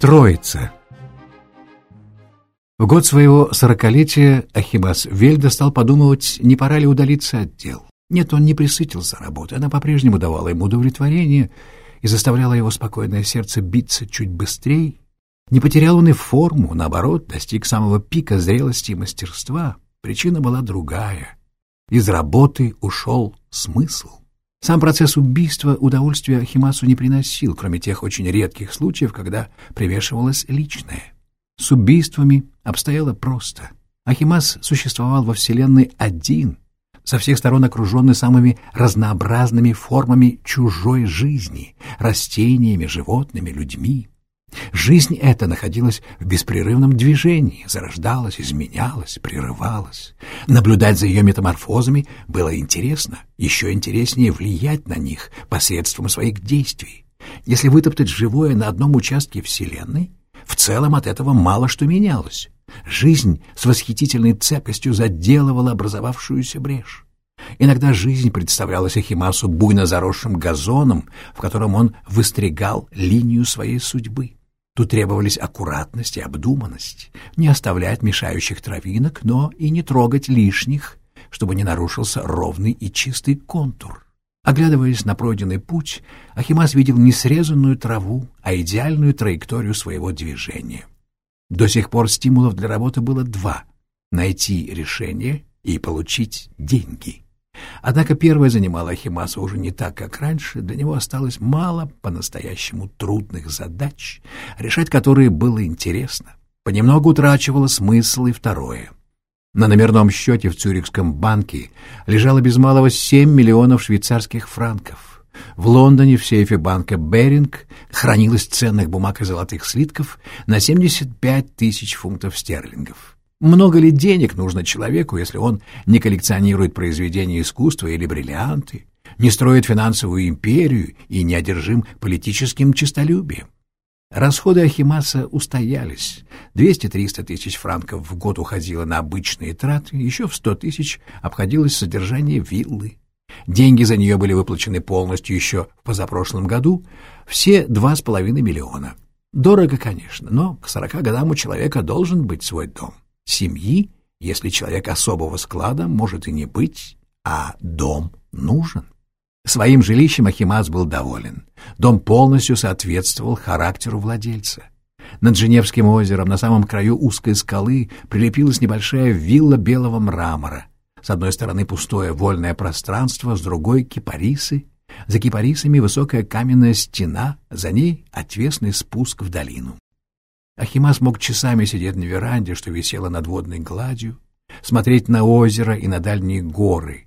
Троица. В год своего сорокалетия Ахимас Вельда стал подумывать, не пора ли удалиться от дел. Нет, он не присытился работой, она по-прежнему давала ему удовлетворение и заставляла его спокойное сердце биться чуть быстрее. Не потерял он и форму, наоборот, достиг самого пика зрелости и мастерства. Причина была другая. Из работы ушел смысл. Сам процесс убийства удовольствия Ахимасу не приносил, кроме тех очень редких случаев, когда примешивалось личное. С убийствами обстояло просто. Ахимас существовал во Вселенной один, со всех сторон окруженный самыми разнообразными формами чужой жизни, растениями, животными, людьми. Жизнь эта находилась в беспрерывном движении, зарождалась, изменялась, прерывалась. Наблюдать за ее метаморфозами было интересно, еще интереснее влиять на них посредством своих действий. Если вытоптать живое на одном участке Вселенной, в целом от этого мало что менялось. Жизнь с восхитительной цепкостью заделывала образовавшуюся брешь. Иногда жизнь представлялась Ахимасу буйно заросшим газоном, в котором он выстригал линию своей судьбы. Тут требовались аккуратность и обдуманность, не оставлять мешающих травинок, но и не трогать лишних, чтобы не нарушился ровный и чистый контур. Оглядываясь на пройденный путь, Ахимас видел не срезанную траву, а идеальную траекторию своего движения. До сих пор стимулов для работы было два — найти решение и получить деньги. Однако первое занимало Ахимаса уже не так, как раньше. Для него осталось мало по-настоящему трудных задач, решать которые было интересно. Понемногу утрачивало смысл и второе. На номерном счете в Цюрихском банке лежало без малого 7 миллионов швейцарских франков. В Лондоне в сейфе банка «Беринг» хранилось ценных бумаг и золотых слитков на 75 тысяч фунтов стерлингов. Много ли денег нужно человеку, если он не коллекционирует произведения искусства или бриллианты, не строит финансовую империю и не одержим политическим честолюбием? Расходы Ахимаса устоялись. 200-300 тысяч франков в год уходило на обычные траты, еще в 100 тысяч обходилось содержание виллы. Деньги за нее были выплачены полностью еще в позапрошлом году, все 2,5 миллиона. Дорого, конечно, но к 40 годам у человека должен быть свой дом семьи, если человек особого склада, может и не быть, а дом нужен. Своим жилищем Ахимас был доволен. Дом полностью соответствовал характеру владельца. Над Женевским озером, на самом краю узкой скалы, прилепилась небольшая вилла белого мрамора. С одной стороны пустое вольное пространство, с другой — кипарисы. За кипарисами высокая каменная стена, за ней отвесный спуск в долину. Ахимас мог часами сидеть на веранде, что висела над водной гладью, смотреть на озеро и на дальние горы.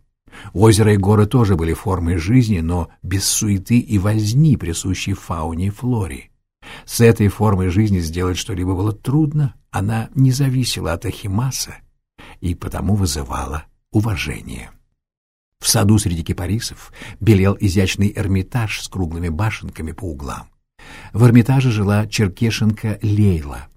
Озеро и горы тоже были формой жизни, но без суеты и возни, присущей фауне и флоре. С этой формой жизни сделать что-либо было трудно, она не зависела от Ахимаса и потому вызывала уважение. В саду среди кипарисов белел изящный эрмитаж с круглыми башенками по углам. В Эрмитаже жила черкешенка Лейла.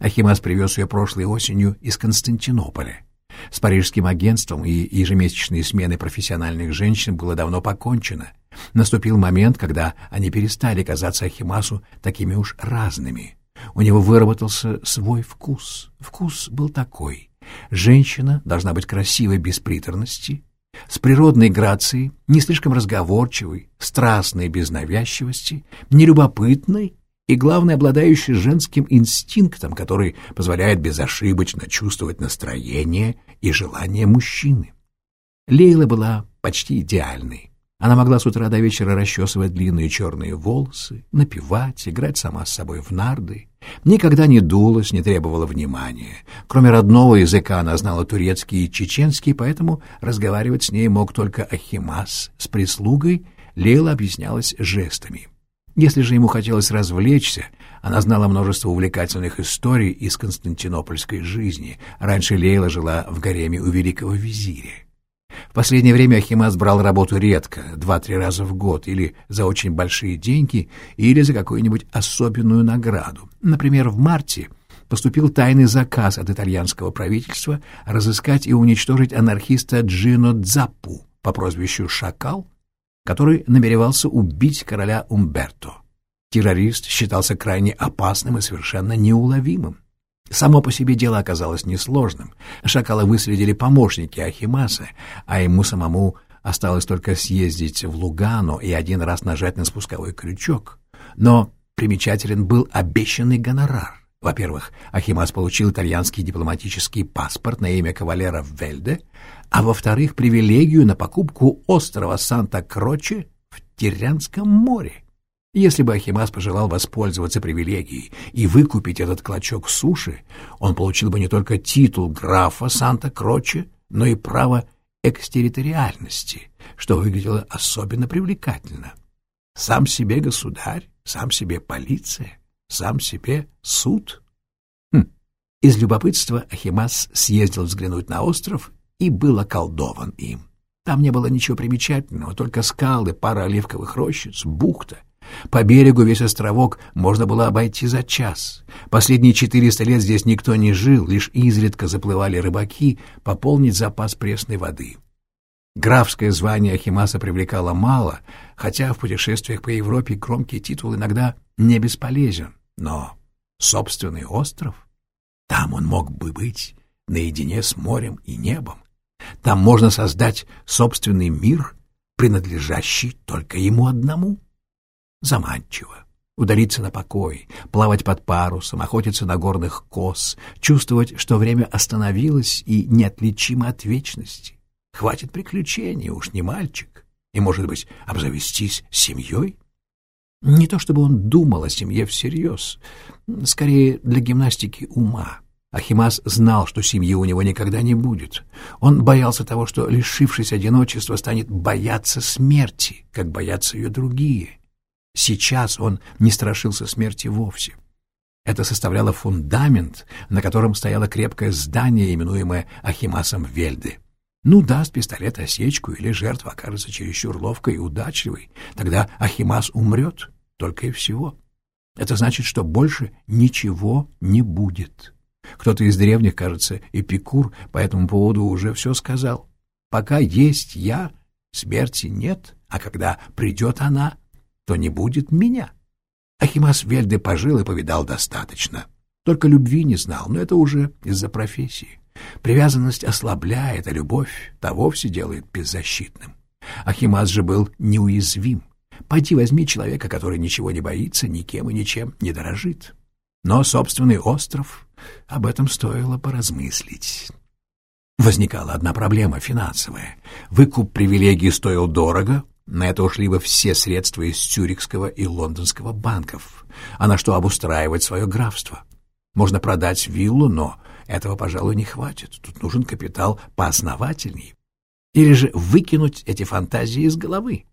Ахимас привез ее прошлой осенью из Константинополя. С парижским агентством и ежемесячной сменой профессиональных женщин было давно покончено. Наступил момент, когда они перестали казаться Ахимасу такими уж разными. У него выработался свой вкус. Вкус был такой. Женщина должна быть красивой без приторности, с природной грацией, не слишком разговорчивой, страстной без навязчивости, нелюбопытной и, главное, обладающей женским инстинктом, который позволяет безошибочно чувствовать настроение и желание мужчины. Лейла была почти идеальной. Она могла с утра до вечера расчесывать длинные черные волосы, напевать, играть сама с собой в нарды. Никогда не дулась, не требовала внимания. Кроме родного языка она знала турецкий и чеченский, поэтому разговаривать с ней мог только Ахимас. С прислугой Лейла объяснялась жестами. Если же ему хотелось развлечься, она знала множество увлекательных историй из константинопольской жизни. Раньше Лейла жила в гареме у великого визиря. В последнее время Ахимас брал работу редко, два-три раза в год, или за очень большие деньги, или за какую-нибудь особенную награду. Например, в марте поступил тайный заказ от итальянского правительства разыскать и уничтожить анархиста Джино Дзаппу по прозвищу «Шакал», который намеревался убить короля Умберто. Террорист считался крайне опасным и совершенно неуловимым. Само по себе дело оказалось несложным. Шакала выследили помощники Ахимаса, а ему самому осталось только съездить в Лугану и один раз нажать на спусковой крючок. Но примечателен был обещанный гонорар. Во-первых, Ахимас получил итальянский дипломатический паспорт на имя кавалера Вельде, а во-вторых, привилегию на покупку острова Санта-Кроче в Тирянском море. Если бы Ахимас пожелал воспользоваться привилегией и выкупить этот клочок суши, он получил бы не только титул графа Санта-Кроче, но и право экстерриториальности, что выглядело особенно привлекательно. Сам себе государь, сам себе полиция, сам себе суд. Хм. Из любопытства Ахимас съездил взглянуть на остров и был околдован им. Там не было ничего примечательного, только скалы, пара оливковых рощиц, бухта. По берегу весь островок можно было обойти за час. Последние четыреста лет здесь никто не жил, лишь изредка заплывали рыбаки пополнить запас пресной воды. Графское звание Ахимаса привлекало мало, хотя в путешествиях по Европе громкий титул иногда не бесполезен. Но собственный остров? Там он мог бы быть наедине с морем и небом. Там можно создать собственный мир, принадлежащий только ему одному. Заманчиво. Удалиться на покой, плавать под парусом, охотиться на горных коз, чувствовать, что время остановилось и неотличимо от вечности. Хватит приключений, уж не мальчик. И, может быть, обзавестись семьей? Не то чтобы он думал о семье всерьез, скорее для гимнастики ума. Ахимас знал, что семьи у него никогда не будет. Он боялся того, что, лишившись одиночества, станет бояться смерти, как боятся ее другие. Сейчас он не страшился смерти вовсе. Это составляло фундамент, на котором стояло крепкое здание, именуемое Ахимасом Вельды. Ну, даст пистолет осечку или жертва окажется чересчур ловкой и удачливой, тогда Ахимас умрет, только и всего. Это значит, что больше ничего не будет. Кто-то из древних, кажется, Эпикур по этому поводу уже все сказал. Пока есть я, смерти нет, а когда придет она, то не будет меня. Ахимас Вельде пожил и повидал достаточно. Только любви не знал, но это уже из-за профессии. Привязанность ослабляет, а любовь то вовсе делает беззащитным. Ахимас же был неуязвим. Пойди возьми человека, который ничего не боится, никем и ничем не дорожит. Но собственный остров, об этом стоило поразмыслить. Возникала одна проблема финансовая. Выкуп привилегий стоил дорого, на это ушли бы все средства из Цюрихского и Лондонского банков. А на что обустраивать свое графство? Можно продать виллу, но этого, пожалуй, не хватит. Тут нужен капитал поосновательней. Или же выкинуть эти фантазии из головы.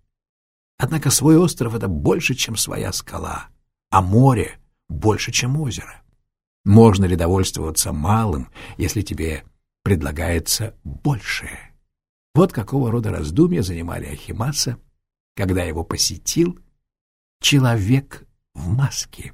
Однако свой остров — это больше, чем своя скала, а море — больше, чем озеро. Можно ли довольствоваться малым, если тебе предлагается большее? Вот какого рода раздумья занимали Ахимаса, когда его посетил человек в маске.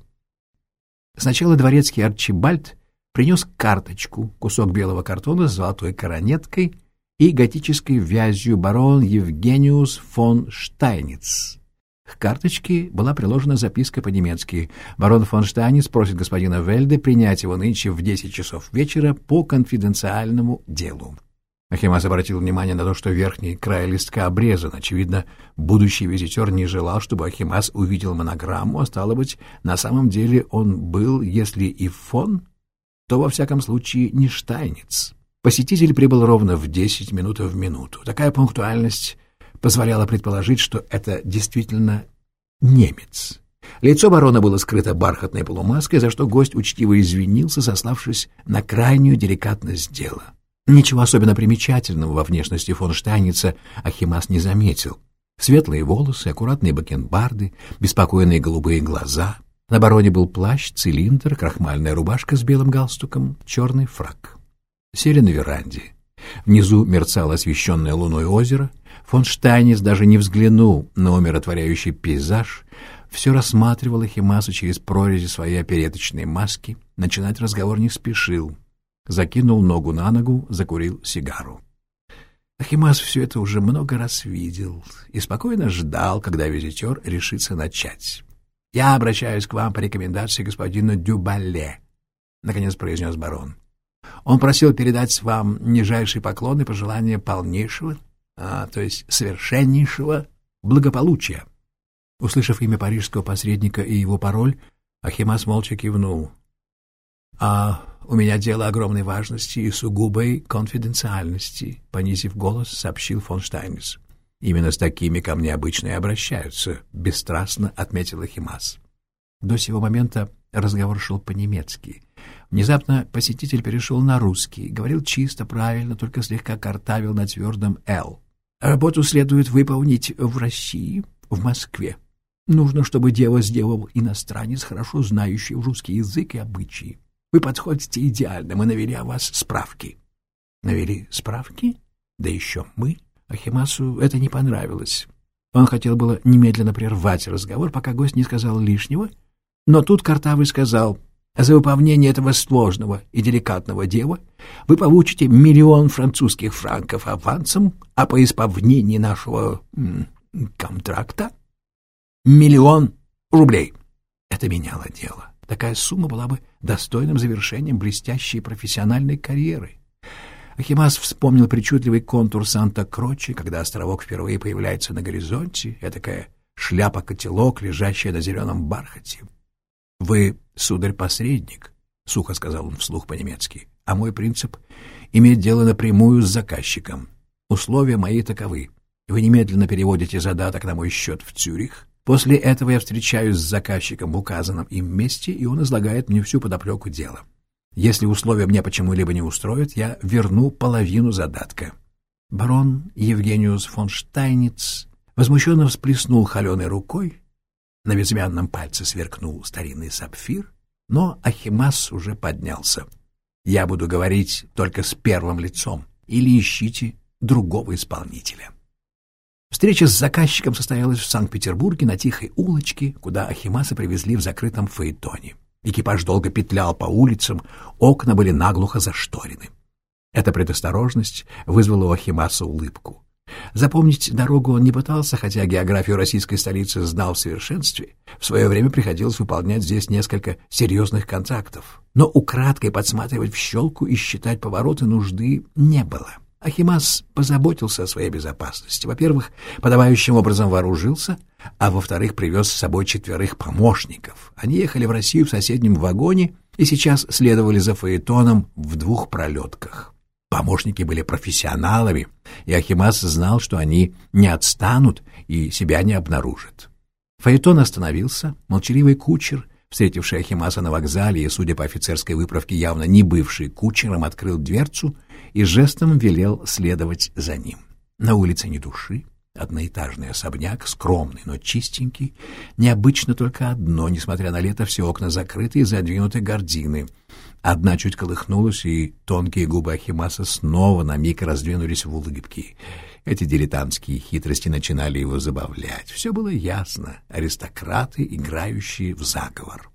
Сначала дворецкий Арчибальд принес карточку, кусок белого картона с золотой коронеткой и готической вязью барон Евгениус фон Штайниц. К карточке была приложена записка по-немецки. Барон фон Штайниц просит господина Вельде принять его нынче в 10 часов вечера по конфиденциальному делу. Ахимас обратил внимание на то, что верхний край листка обрезан. Очевидно, будущий визитер не желал, чтобы Ахимас увидел монограмму, а стало быть, на самом деле он был, если и фон, то во всяком случае не штайниц. Посетитель прибыл ровно в десять минут в минуту. Такая пунктуальность позволяла предположить, что это действительно немец. Лицо барона было скрыто бархатной полумаской, за что гость учтиво извинился, сославшись на крайнюю деликатность дела. Ничего особенно примечательного во внешности фон Штайница Ахимас не заметил. Светлые волосы, аккуратные бакенбарды, беспокойные голубые глаза — на бароне был плащ, цилиндр, крахмальная рубашка с белым галстуком, черный фрак. Сели на веранде. Внизу мерцало освещенное луной озеро. Фон Штайнис даже не взглянул на умиротворяющий пейзаж, все рассматривал Ахимаса через прорези своей опереточной маски, начинать разговор не спешил. Закинул ногу на ногу, закурил сигару. Ахимас все это уже много раз видел и спокойно ждал, когда визитер решится начать. Я обращаюсь к вам по рекомендации господина Дюбале, — наконец произнес барон. Он просил передать вам нижайший поклон и пожелание полнейшего, а, то есть совершеннейшего благополучия. Услышав имя парижского посредника и его пароль, Ахимас молча кивнул. — А у меня дело огромной важности и сугубой конфиденциальности, — понизив голос, сообщил фон Штайнис. — Именно с такими ко мне обычно и обращаются, — бесстрастно отметил Ахимас. До сего момента разговор шел по-немецки. Внезапно посетитель перешел на русский, говорил чисто, правильно, только слегка картавил на твердом «Л». Работу следует выполнить в России, в Москве. Нужно, чтобы дело сделал иностранец, хорошо знающий русский язык и обычаи. Вы подходите идеально, мы навели о вас справки. Навели справки? Да еще мы. Ахимасу это не понравилось. Он хотел было немедленно прервать разговор, пока гость не сказал лишнего, но тут Картавый сказал, за выполнение этого сложного и деликатного дела вы получите миллион французских франков авансом, а по исполнении нашего контракта миллион рублей. Это меняло дело. Такая сумма была бы достойным завершением блестящей профессиональной карьеры. Ахимас вспомнил причудливый контур Санта-Крочи, когда островок впервые появляется на горизонте, этакая шляпа-котелок, лежащая на зеленом бархате. — Вы, сударь, посредник, — сухо сказал он вслух по-немецки, — а мой принцип — иметь дело напрямую с заказчиком. Условия мои таковы. Вы немедленно переводите задаток на мой счет в Цюрих, После этого я встречаюсь с заказчиком в указанном им месте, и он излагает мне всю подоплеку дела. Если условия меня почему-либо не устроят, я верну половину задатка. Барон Евгениус фон Штайниц возмущенно всплеснул холеной рукой, на безымянном пальце сверкнул старинный сапфир, но Ахимас уже поднялся. «Я буду говорить только с первым лицом, или ищите другого исполнителя». Встреча с заказчиком состоялась в Санкт-Петербурге на тихой улочке, куда Ахимаса привезли в закрытом фаэтоне. Экипаж долго петлял по улицам, окна были наглухо зашторены. Эта предосторожность вызвала у Ахимаса улыбку. Запомнить дорогу он не пытался, хотя географию российской столицы знал в совершенстве. В свое время приходилось выполнять здесь несколько серьезных контрактов. Но украдкой подсматривать в щелку и считать повороты нужды не было. Ахимас позаботился о своей безопасности. Во-первых, подавающим образом вооружился, а во-вторых, привез с собой четверых помощников. Они ехали в Россию в соседнем вагоне и сейчас следовали за Фаэтоном в двух пролетках. Помощники были профессионалами, и Ахимас знал, что они не отстанут и себя не обнаружат. Фаэтон остановился, молчаливый кучер, встретивший Ахимаса на вокзале и, судя по офицерской выправке, явно не бывший кучером, открыл дверцу — и жестом велел следовать за ним. На улице ни души, одноэтажный особняк, скромный, но чистенький, необычно только одно, несмотря на лето, все окна закрыты и задвинуты гардины. Одна чуть колыхнулась, и тонкие губы Ахимаса снова на миг раздвинулись в улыбки. Эти дилетантские хитрости начинали его забавлять. Все было ясно. Аристократы, играющие в заговор.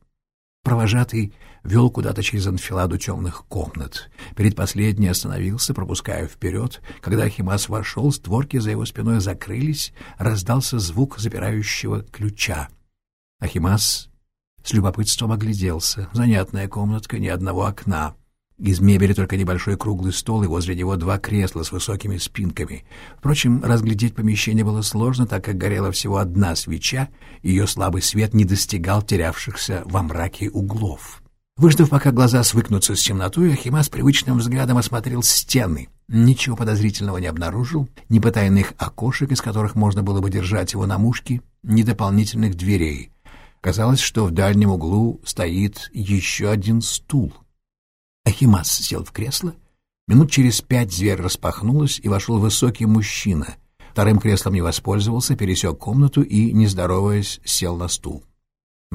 Провожатый вел куда-то через анфиладу темных комнат. Перед последней остановился, пропуская вперед. Когда Ахимас вошел, створки за его спиной закрылись, раздался звук запирающего ключа. Ахимас с любопытством огляделся. Занятная комнатка, ни одного окна. Из мебели только небольшой круглый стол и возле него два кресла с высокими спинками. Впрочем, разглядеть помещение было сложно, так как горела всего одна свеча, и ее слабый свет не достигал терявшихся во мраке углов. Выждав, пока глаза свыкнутся с темнотой, Ахимас привычным взглядом осмотрел стены. Ничего подозрительного не обнаружил, ни потайных окошек, из которых можно было бы держать его на мушке, ни дополнительных дверей. Казалось, что в дальнем углу стоит еще один стул — Ахимас сел в кресло. Минут через пять дверь распахнулась, и вошел высокий мужчина. Вторым креслом не воспользовался, пересек комнату и, не здороваясь, сел на стул.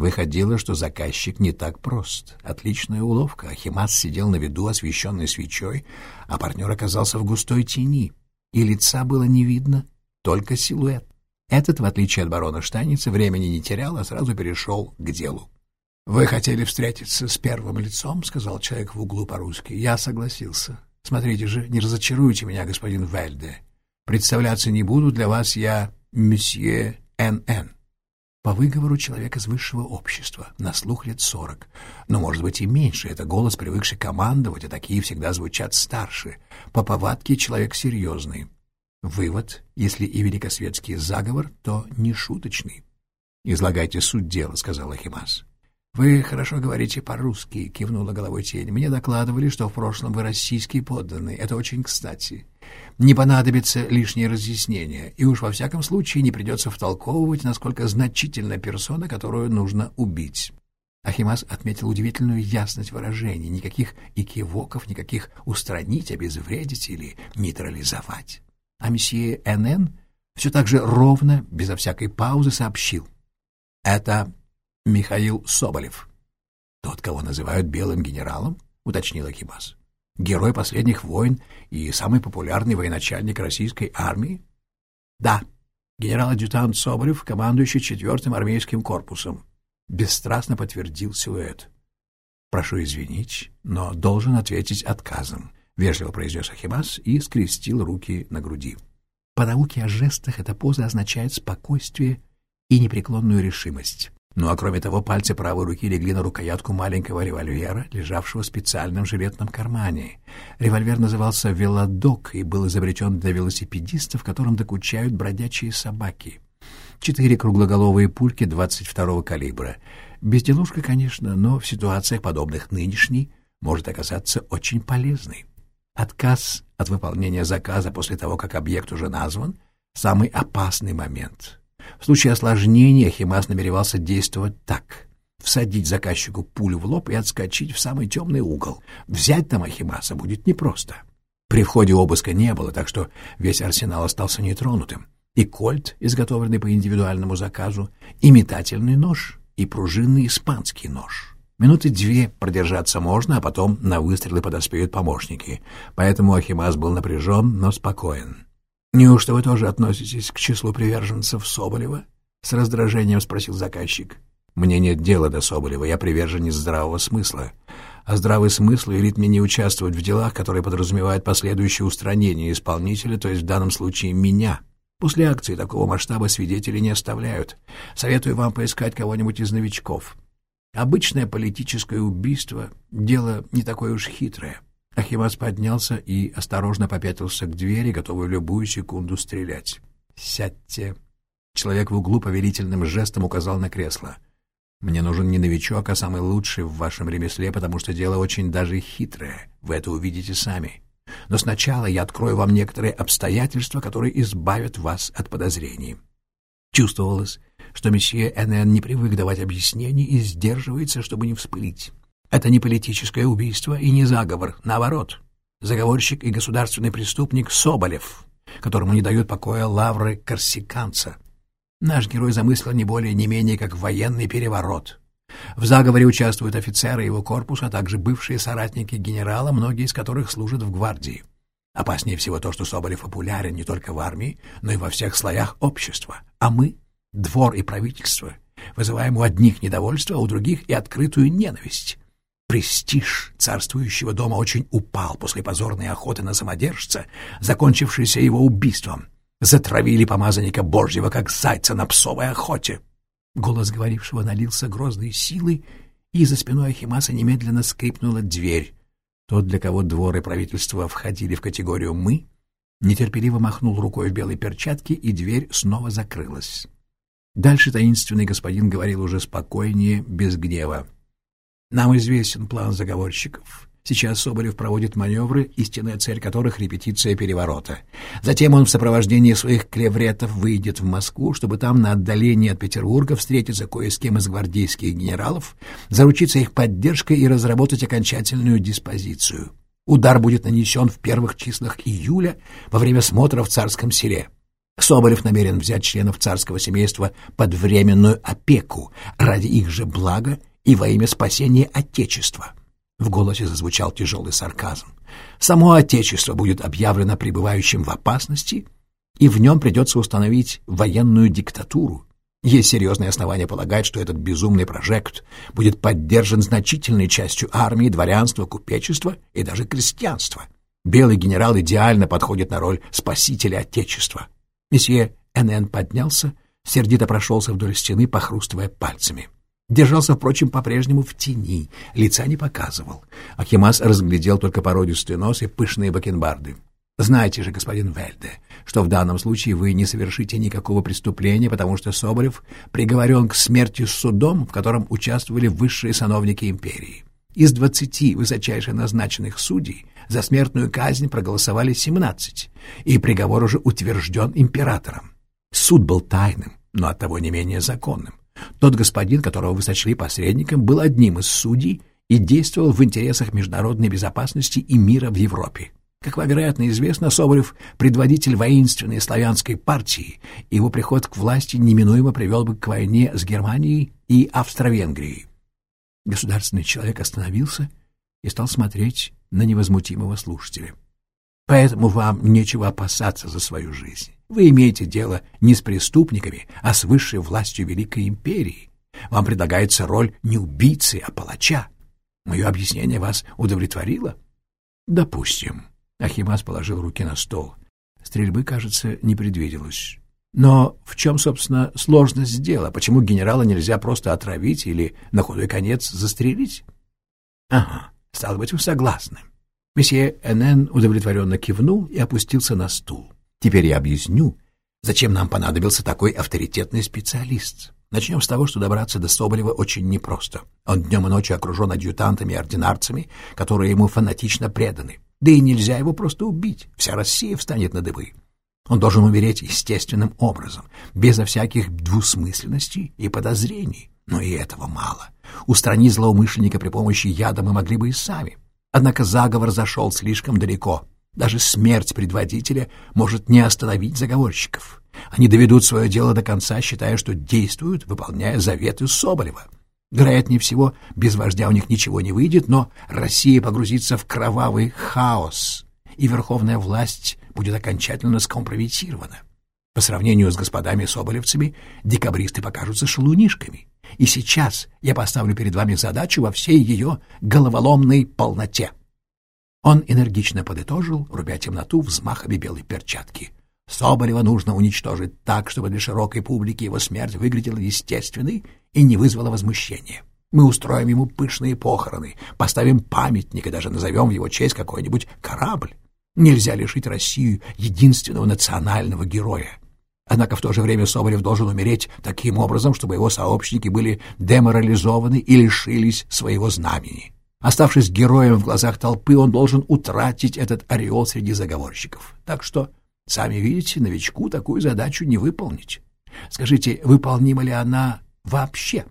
Выходило, что заказчик не так прост. Отличная уловка. Ахимас сидел на виду, освещенный свечой, а партнер оказался в густой тени, и лица было не видно, только силуэт. Этот, в отличие от барона Штаница, времени не терял, а сразу перешел к делу. — Вы хотели встретиться с первым лицом, — сказал человек в углу по-русски. Я согласился. Смотрите же, не разочаруйте меня, господин Вельде. Представляться не буду, для вас я месье Н.Н. По выговору человек из высшего общества, на слух лет сорок. Но, может быть, и меньше. Это голос, привыкший командовать, а такие всегда звучат старше. По повадке человек серьезный. Вывод, если и великосветский заговор, то не шуточный. «Излагайте суть дела», — сказал Ахимас. «Вы хорошо говорите по-русски», — кивнула головой тень. «Мне докладывали, что в прошлом вы российский подданный. Это очень кстати. Не понадобится лишнее разъяснение, и уж во всяком случае не придется втолковывать, насколько значительна персона, которую нужно убить». Ахимас отметил удивительную ясность выражений. Никаких икивоков, никаких устранить, обезвредить или нейтрализовать. А месье Н.Н. все так же ровно, безо всякой паузы сообщил. «Это Михаил Соболев. Тот, кого называют белым генералом, уточнил Акибас. Герой последних войн и самый популярный военачальник российской армии? Да, генерал-адъютант Соболев, командующий четвертым армейским корпусом. Бесстрастно подтвердил силуэт. «Прошу извинить, но должен ответить отказом», — вежливо произнес Ахимас и скрестил руки на груди. По науке о жестах эта поза означает спокойствие и непреклонную решимость. Ну а кроме того, пальцы правой руки легли на рукоятку маленького револьвера, лежавшего в специальном жилетном кармане. Револьвер назывался «Велодок» и был изобретен для велосипедистов, которым докучают бродячие собаки. Четыре круглоголовые пульки 22-го калибра. Безделушка, конечно, но в ситуациях, подобных нынешней, может оказаться очень полезной. Отказ от выполнения заказа после того, как объект уже назван — самый опасный момент — в случае осложнения Химас намеревался действовать так — всадить заказчику пулю в лоб и отскочить в самый темный угол. Взять там Ахимаса будет непросто. При входе обыска не было, так что весь арсенал остался нетронутым. И кольт, изготовленный по индивидуальному заказу, и метательный нож, и пружинный испанский нож. Минуты две продержаться можно, а потом на выстрелы подоспеют помощники. Поэтому Ахимас был напряжен, но спокоен. «Неужто вы тоже относитесь к числу приверженцев Соболева?» — с раздражением спросил заказчик. «Мне нет дела до Соболева, я приверженец здравого смысла. А здравый смысл велит мне не участвовать в делах, которые подразумевают последующее устранение исполнителя, то есть в данном случае меня. После акции такого масштаба свидетели не оставляют. Советую вам поискать кого-нибудь из новичков. Обычное политическое убийство — дело не такое уж хитрое». Ахимас поднялся и осторожно попятился к двери, готовый любую секунду стрелять. «Сядьте!» Человек в углу повелительным жестом указал на кресло. «Мне нужен не новичок, а самый лучший в вашем ремесле, потому что дело очень даже хитрое. Вы это увидите сами. Но сначала я открою вам некоторые обстоятельства, которые избавят вас от подозрений». Чувствовалось, что месье Н.Н. не привык давать объяснений и сдерживается, чтобы не вспылить. Это не политическое убийство и не заговор, наоборот. Заговорщик и государственный преступник Соболев, которому не дают покоя лавры корсиканца. Наш герой замыслил не более не менее как военный переворот. В заговоре участвуют офицеры его корпуса, а также бывшие соратники генерала, многие из которых служат в гвардии. Опаснее всего то, что Соболев популярен не только в армии, но и во всех слоях общества. А мы, двор и правительство, вызываем у одних недовольство, а у других и открытую ненависть. Престиж царствующего дома очень упал после позорной охоты на самодержца, закончившейся его убийством. Затравили помазанника Божьего, как зайца на псовой охоте. Голос говорившего налился грозной силой, и за спиной Ахимаса немедленно скрипнула дверь. Тот, для кого двор и правительство входили в категорию «мы», нетерпеливо махнул рукой в белой перчатке, и дверь снова закрылась. Дальше таинственный господин говорил уже спокойнее, без гнева. Нам известен план заговорщиков. Сейчас Соболев проводит маневры, истинная цель которых — репетиция переворота. Затем он в сопровождении своих клевретов выйдет в Москву, чтобы там на отдалении от Петербурга встретиться кое с кем из гвардейских генералов, заручиться их поддержкой и разработать окончательную диспозицию. Удар будет нанесен в первых числах июля во время смотра в царском селе. Соболев намерен взять членов царского семейства под временную опеку ради их же блага и во имя спасения Отечества. В голосе зазвучал тяжелый сарказм. Само Отечество будет объявлено пребывающим в опасности, и в нем придется установить военную диктатуру. Есть серьезные основания полагать, что этот безумный прожект будет поддержан значительной частью армии, дворянства, купечества и даже крестьянства. Белый генерал идеально подходит на роль спасителя Отечества. Месье Н.Н. поднялся, сердито прошелся вдоль стены, похрустывая пальцами. Держался, впрочем, по-прежнему в тени, лица не показывал. Ахимас разглядел только породистый нос и пышные бакенбарды. Знаете же, господин Вельде, что в данном случае вы не совершите никакого преступления, потому что Соболев приговорен к смерти судом, в котором участвовали высшие сановники империи. Из двадцати высочайше назначенных судей за смертную казнь проголосовали семнадцать, и приговор уже утвержден императором. Суд был тайным, но оттого не менее законным. Тот господин, которого вы сочли посредником, был одним из судей и действовал в интересах международной безопасности и мира в Европе. Как вам, вероятно, известно, Соболев — предводитель воинственной славянской партии, его приход к власти неминуемо привел бы к войне с Германией и Австро-Венгрией. Государственный человек остановился и стал смотреть на невозмутимого слушателя. Поэтому вам нечего опасаться за свою жизнь. Вы имеете дело не с преступниками, а с высшей властью Великой Империи. Вам предлагается роль не убийцы, а палача. Мое объяснение вас удовлетворило? Допустим. Ахимас положил руки на стол. Стрельбы, кажется, не предвиделось. Но в чем, собственно, сложность дела? Почему генерала нельзя просто отравить или, на худой конец, застрелить? Ага, стало быть, вы согласны. Месье Энен удовлетворенно кивнул и опустился на стул. Теперь я объясню, зачем нам понадобился такой авторитетный специалист. Начнем с того, что добраться до Соболева очень непросто. Он днем и ночью окружен адъютантами и ординарцами, которые ему фанатично преданы. Да и нельзя его просто убить, вся Россия встанет на дыбы. Он должен умереть естественным образом, безо всяких двусмысленностей и подозрений. Но и этого мало. Устранить злоумышленника при помощи яда мы могли бы и сами. Однако заговор зашел слишком далеко. Даже смерть предводителя может не остановить заговорщиков. Они доведут свое дело до конца, считая, что действуют, выполняя заветы Соболева. Вероятнее всего, без вождя у них ничего не выйдет, но Россия погрузится в кровавый хаос, и верховная власть будет окончательно скомпрометирована. По сравнению с господами Соболевцами, декабристы покажутся шелунишками. И сейчас я поставлю перед вами задачу во всей ее головоломной полноте. Он энергично подытожил, рубя темноту взмахами белой перчатки. Соболева нужно уничтожить так, чтобы для широкой публики его смерть выглядела естественной и не вызвала возмущения. Мы устроим ему пышные похороны, поставим памятник и даже назовем в его честь какой-нибудь корабль. Нельзя лишить Россию единственного национального героя. Однако в то же время Соболев должен умереть таким образом, чтобы его сообщники были деморализованы и лишились своего знамени. Оставшись героем в глазах толпы, он должен утратить этот ореол среди заговорщиков. Так что, сами видите, новичку такую задачу не выполнить. Скажите, выполнима ли она вообще?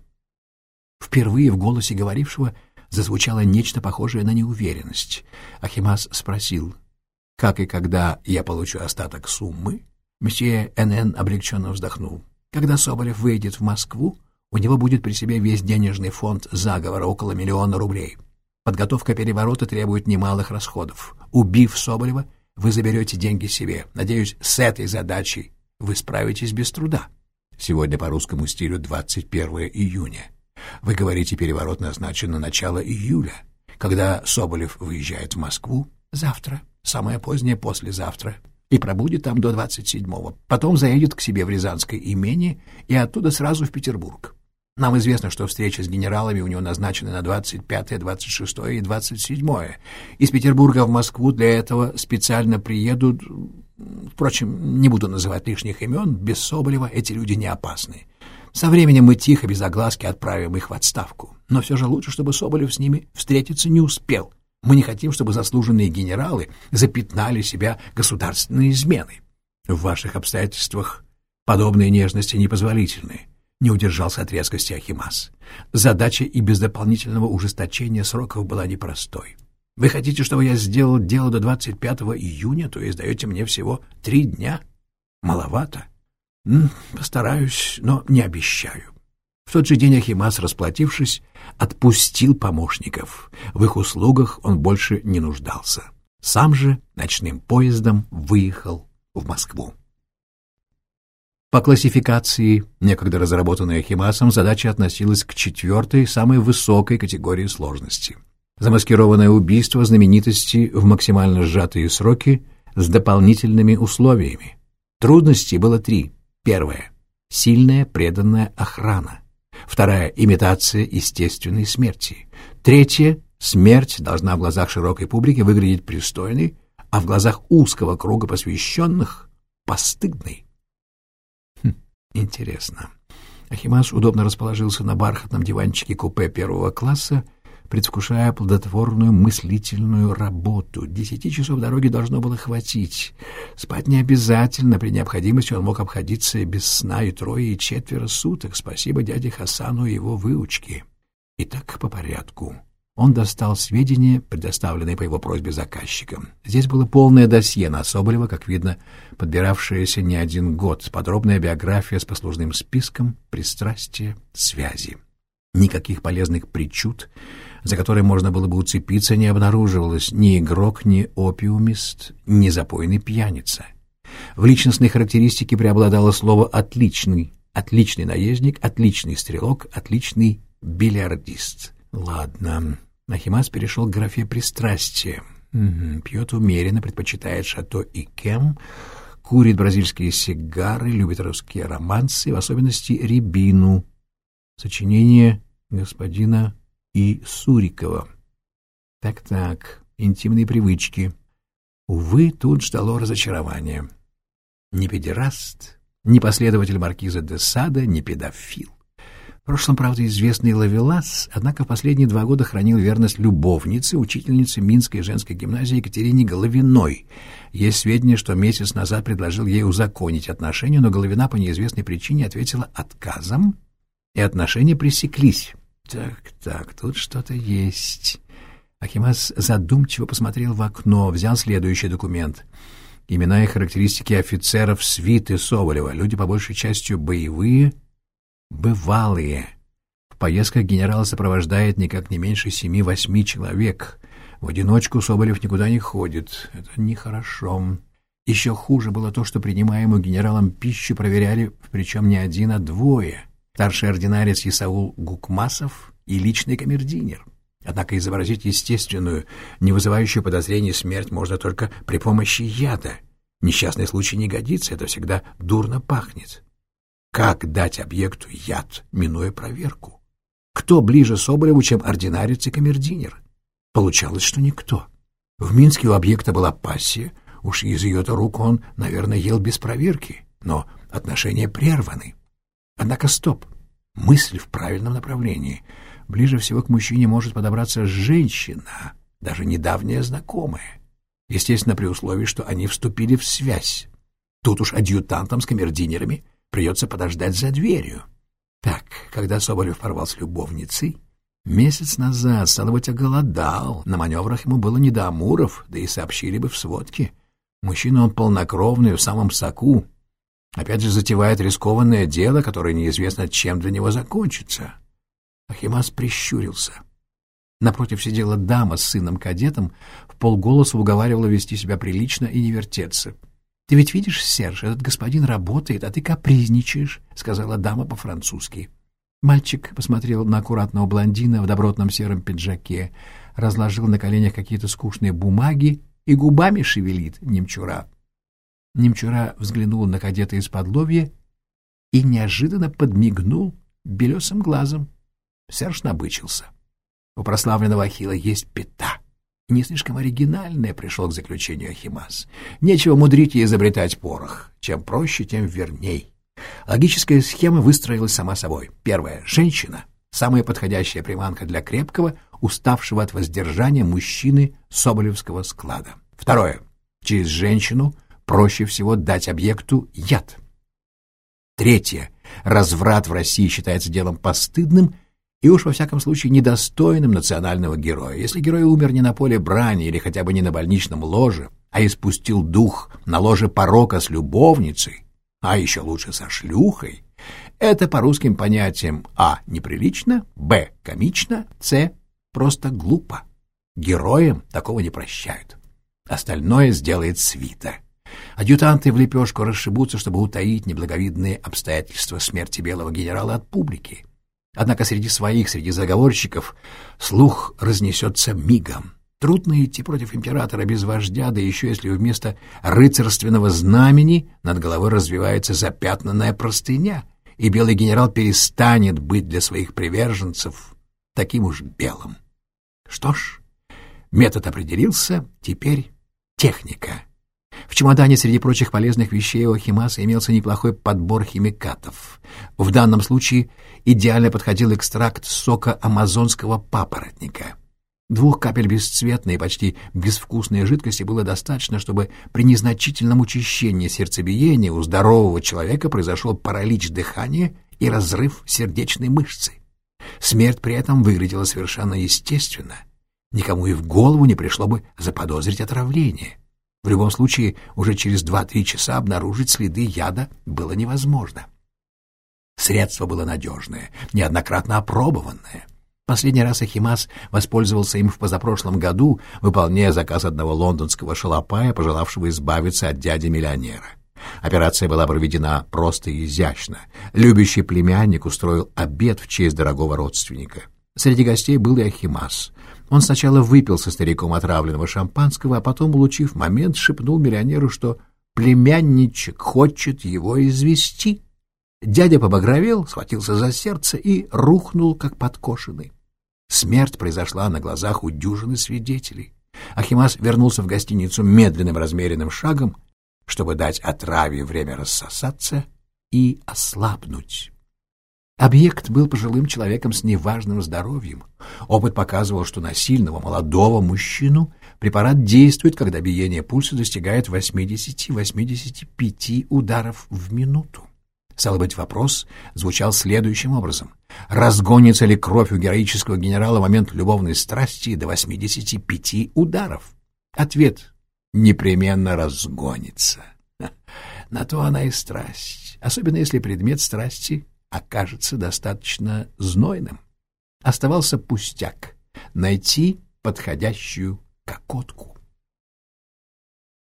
Впервые в голосе говорившего зазвучало нечто похожее на неуверенность. Ахимас спросил, как и когда я получу остаток суммы? Месье Н.Н. облегченно вздохнул. Когда Соболев выйдет в Москву, у него будет при себе весь денежный фонд заговора около миллиона рублей. Подготовка переворота требует немалых расходов. Убив Соболева, вы заберете деньги себе. Надеюсь, с этой задачей вы справитесь без труда. Сегодня по русскому стилю 21 июня. Вы говорите, переворот назначен на начало июля. Когда Соболев выезжает в Москву? Завтра. Самое позднее послезавтра и пробудет там до 27-го. Потом заедет к себе в Рязанское имение и оттуда сразу в Петербург. Нам известно, что встреча с генералами у него назначена на 25, 26 и 27. Из Петербурга в Москву для этого специально приедут... Впрочем, не буду называть лишних имен, без Соболева эти люди не опасны. Со временем мы тихо, без огласки отправим их в отставку. Но все же лучше, чтобы Соболев с ними встретиться не успел. Мы не хотим, чтобы заслуженные генералы запятнали себя государственной изменой. В ваших обстоятельствах подобные нежности непозволительны. Не удержался от резкости Ахимас. Задача и без дополнительного ужесточения сроков была непростой. Вы хотите, чтобы я сделал дело до 25 июня, то есть даете мне всего три дня? Маловато. Постараюсь, но не обещаю. В тот же день Ахимас, расплатившись, отпустил помощников. В их услугах он больше не нуждался. Сам же ночным поездом выехал в Москву. По классификации, некогда разработанной Ахимасом, задача относилась к четвертой, самой высокой категории сложности. Замаскированное убийство знаменитости в максимально сжатые сроки с дополнительными условиями. Трудностей было три. Первое. сильная преданная охрана. Вторая — имитация естественной смерти. Третья — смерть должна в глазах широкой публики выглядеть пристойной, а в глазах узкого круга посвященных — постыдной. Интересно. Ахимас удобно расположился на бархатном диванчике купе первого класса, предвкушая плодотворную мыслительную работу. Десяти часов дороги должно было хватить. Спать не обязательно, при необходимости он мог обходиться без сна и трое, и четверо суток. Спасибо дяде Хасану и его выучке. Итак, по порядку. Он достал сведения, предоставленные по его просьбе заказчикам. Здесь было полное досье на Соболева, как видно, подбиравшееся не один год, подробная биография с послужным списком, пристрастия, связи. Никаких полезных причуд, за которые можно было бы уцепиться, не обнаруживалось ни игрок, ни опиумист, ни запойный пьяница. В личностной характеристике преобладало слово «отличный», «отличный наездник», «отличный стрелок», «отличный бильярдист». Ладно. Нахимас перешел к графе пристрастия. Угу. Пьет умеренно, предпочитает шато и кем, курит бразильские сигары, любит русские романсы, в особенности рябину. Сочинение господина И. Сурикова. Так-так, интимные привычки. Увы, тут ждало разочарование. Не педераст, не последователь маркиза де Сада, не педофил. В прошлом, правда, известный Лавелас, однако последние два года хранил верность любовнице, учительнице Минской женской гимназии Екатерине Головиной. Есть сведения, что месяц назад предложил ей узаконить отношения, но Головина по неизвестной причине ответила отказом, и отношения пресеклись. Так, так, тут что-то есть. Ахимас задумчиво посмотрел в окно, взял следующий документ. Имена и характеристики офицеров свиты Соболева. Люди, по большей частью, боевые, бывалые. В поездках генерал сопровождает никак не меньше семи-восьми человек. В одиночку Соболев никуда не ходит. Это нехорошо. Еще хуже было то, что принимаемую генералом пищу проверяли, причем не один, а двое. Старший ординарец Исаул Гукмасов и личный камердинер. Однако изобразить естественную, не вызывающую подозрений смерть можно только при помощи яда. Несчастный случай не годится, это всегда дурно пахнет. Как дать объекту яд, минуя проверку? Кто ближе Соболеву, чем ординарец и камердинер? Получалось, что никто. В Минске у объекта была пассия, уж из ее-то рук он, наверное, ел без проверки, но отношения прерваны. Однако стоп, мысль в правильном направлении. Ближе всего к мужчине может подобраться женщина, даже недавняя знакомая. Естественно, при условии, что они вступили в связь. Тут уж адъютантам с камердинерами Придется подождать за дверью. Так, когда Соболев порвал с любовницей, месяц назад, стало быть, оголодал. На маневрах ему было не до Амуров, да и сообщили бы в сводке. Мужчина он полнокровный, в самом соку. Опять же затевает рискованное дело, которое неизвестно, чем для него закончится. Ахимас прищурился. Напротив сидела дама с сыном-кадетом, в полголоса уговаривала вести себя прилично и не вертеться — ты ведь видишь, Серж, этот господин работает, а ты капризничаешь, — сказала дама по-французски. Мальчик посмотрел на аккуратного блондина в добротном сером пиджаке, разложил на коленях какие-то скучные бумаги и губами шевелит немчура. Немчура взглянул на кадета из-под и неожиданно подмигнул белесым глазом. Серж набычился. У прославленного Ахила есть пята не слишком оригинальное, пришел к заключению Ахимас. Нечего мудрить и изобретать порох. Чем проще, тем верней. Логическая схема выстроилась сама собой. Первое. Женщина. Самая подходящая приманка для крепкого, уставшего от воздержания мужчины Соболевского склада. Второе. Через женщину проще всего дать объекту яд. Третье. Разврат в России считается делом постыдным и уж во всяком случае недостойным национального героя. Если герой умер не на поле брани или хотя бы не на больничном ложе, а испустил дух на ложе порока с любовницей, а еще лучше со шлюхой, это по русским понятиям а. неприлично, б. комично, с. просто глупо. Героям такого не прощают. Остальное сделает свита. Адъютанты в лепешку расшибутся, чтобы утаить неблаговидные обстоятельства смерти белого генерала от публики. Однако среди своих, среди заговорщиков, слух разнесется мигом. Трудно идти против императора без вождя, да еще если вместо рыцарственного знамени над головой развивается запятнанная простыня. и белый генерал перестанет быть для своих приверженцев таким уж белым. Что ж, метод определился, теперь техника. В чемодане среди прочих полезных вещей у Ахимаса имелся неплохой подбор химикатов. В данном случае идеально подходил экстракт сока амазонского папоротника. Двух капель бесцветной и почти безвкусной жидкости было достаточно, чтобы при незначительном учащении сердцебиения у здорового человека произошел паралич дыхания и разрыв сердечной мышцы. Смерть при этом выглядела совершенно естественно. Никому и в голову не пришло бы заподозрить отравление. В любом случае, уже через 2-3 часа обнаружить следы яда было невозможно. Средство было надежное, неоднократно опробованное. Последний раз Ахимас воспользовался им в позапрошлом году, выполняя заказ одного лондонского шалопая, пожелавшего избавиться от дяди-миллионера. Операция была проведена просто и изящно. Любящий племянник устроил обед в честь дорогого родственника. Среди гостей был и Ахимас. Он сначала выпил со стариком отравленного шампанского, а потом, улучив момент, шепнул миллионеру, что племянничек хочет его извести. Дядя побагровел, схватился за сердце и рухнул, как подкошенный. Смерть произошла на глазах у дюжины свидетелей. Ахимас вернулся в гостиницу медленным размеренным шагом, чтобы дать отраве время рассосаться и ослабнуть. Объект был пожилым человеком с неважным здоровьем. Опыт показывал, что на сильного молодого мужчину препарат действует, когда биение пульса достигает 80-85 ударов в минуту. Стало быть, вопрос звучал следующим образом. Разгонится ли кровь у героического генерала в момент любовной страсти до 85 ударов? Ответ — непременно разгонится. На то она и страсть, особенно если предмет страсти окажется достаточно знойным. Оставался пустяк — найти подходящую кокотку.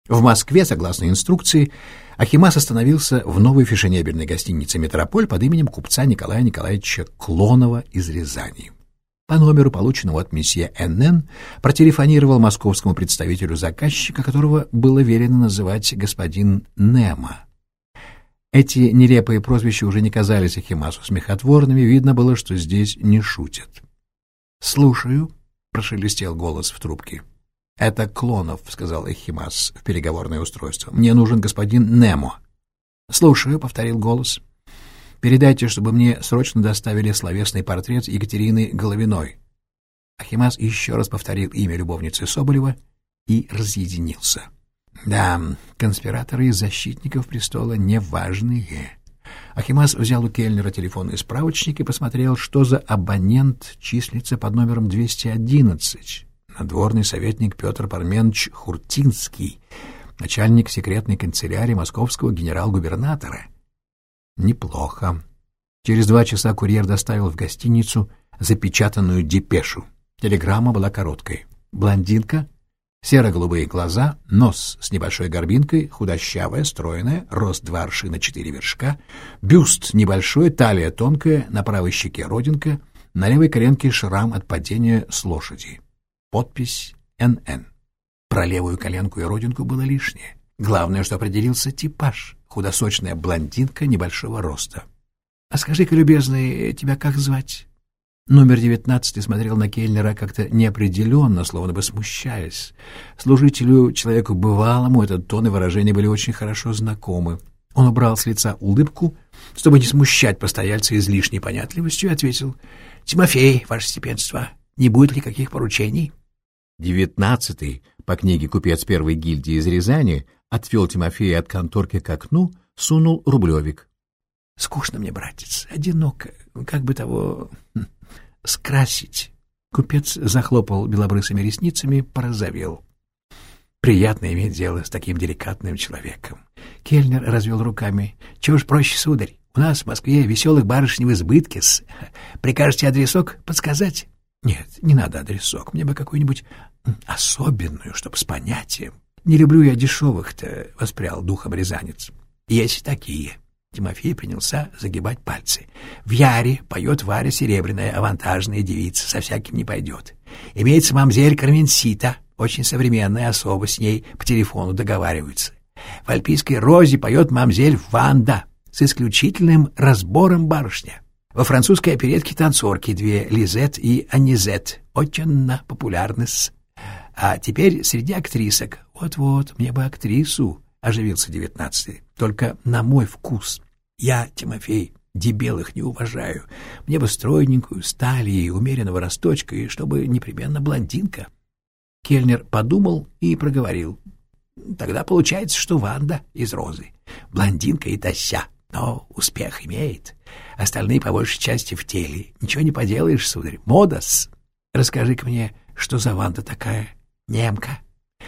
В Москве, согласно инструкции, Ахимас остановился в новой фешенебельной гостинице «Метрополь» под именем купца Николая Николаевича Клонова из Рязани. По номеру, полученному от месье Н.Н., протелефонировал московскому представителю заказчика, которого было велено называть господин Немо. Эти нелепые прозвища уже не казались Ахимасу смехотворными, видно было, что здесь не шутят. «Слушаю», — прошелестел голос в трубке. «Это Клонов», — сказал Эхимас в переговорное устройство. «Мне нужен господин Немо». «Слушаю», — повторил голос. «Передайте, чтобы мне срочно доставили словесный портрет Екатерины Головиной». Ахимас еще раз повторил имя любовницы Соболева и разъединился. Да, конспираторы из защитников престола неважные. Ахимас взял у Кельнера телефонный справочник и посмотрел, что за абонент числится под номером 211. Надворный советник Петр Парменович Хуртинский, начальник секретной канцелярии московского генерал-губернатора. Неплохо. Через два часа курьер доставил в гостиницу запечатанную депешу. Телеграмма была короткой. Блондинка Серо-голубые глаза, нос с небольшой горбинкой, худощавая, стройная, рост два аршина четыре вершка, бюст небольшой, талия тонкая, на правой щеке родинка, на левой коленке шрам от падения с лошади. Подпись «НН». Про левую коленку и родинку было лишнее. Главное, что определился типаж — худосочная блондинка небольшого роста. — А скажи-ка, любезный, тебя как звать? Номер девятнадцатый смотрел на Кельнера как-то неопределенно, словно бы смущаясь. Служителю, человеку бывалому, этот тон и выражение были очень хорошо знакомы. Он убрал с лица улыбку, чтобы не смущать постояльца излишней понятливостью, и ответил, «Тимофей, ваше степенство, не будет ли каких поручений?» Девятнадцатый, по книге «Купец первой гильдии из Рязани», отвел Тимофея от конторки к окну, сунул рублевик. «Скучно мне, братец, одиноко, как бы того скрасить. Купец захлопал белобрысыми ресницами, порозовел. Приятно иметь дело с таким деликатным человеком. Кельнер развел руками. Чего ж проще, сударь? У нас в Москве веселых барышней в избытке. -с. Прикажете адресок подсказать? Нет, не надо адресок. Мне бы какую-нибудь особенную, чтоб с понятием. Не люблю я дешевых-то, — воспрял духом рязанец. Есть такие. Тимофей принялся загибать пальцы. В Яре поет Варя Серебряная, авантажная девица, со всяким не пойдет. Имеется мамзель Карменсита, очень современная особа, с ней по телефону договариваются. В Альпийской Розе поет мамзель Ванда, с исключительным разбором барышня. Во французской оперетке танцорки две Лизет и Анизет. Очень популярны. А теперь среди актрисок. Вот-вот, мне бы актрису, — оживился девятнадцатый. Только на мой вкус. Я, Тимофей, дебелых не уважаю. Мне бы стройненькую, стали и умеренного росточка, и чтобы непременно блондинка. Кельнер подумал и проговорил. Тогда получается, что Ванда из Розы. Блондинка и тося. Но успех имеет. Остальные по большей части в теле. Ничего не поделаешь, сударь. Модас. Расскажи-ка мне, что за Ванда такая? Немка.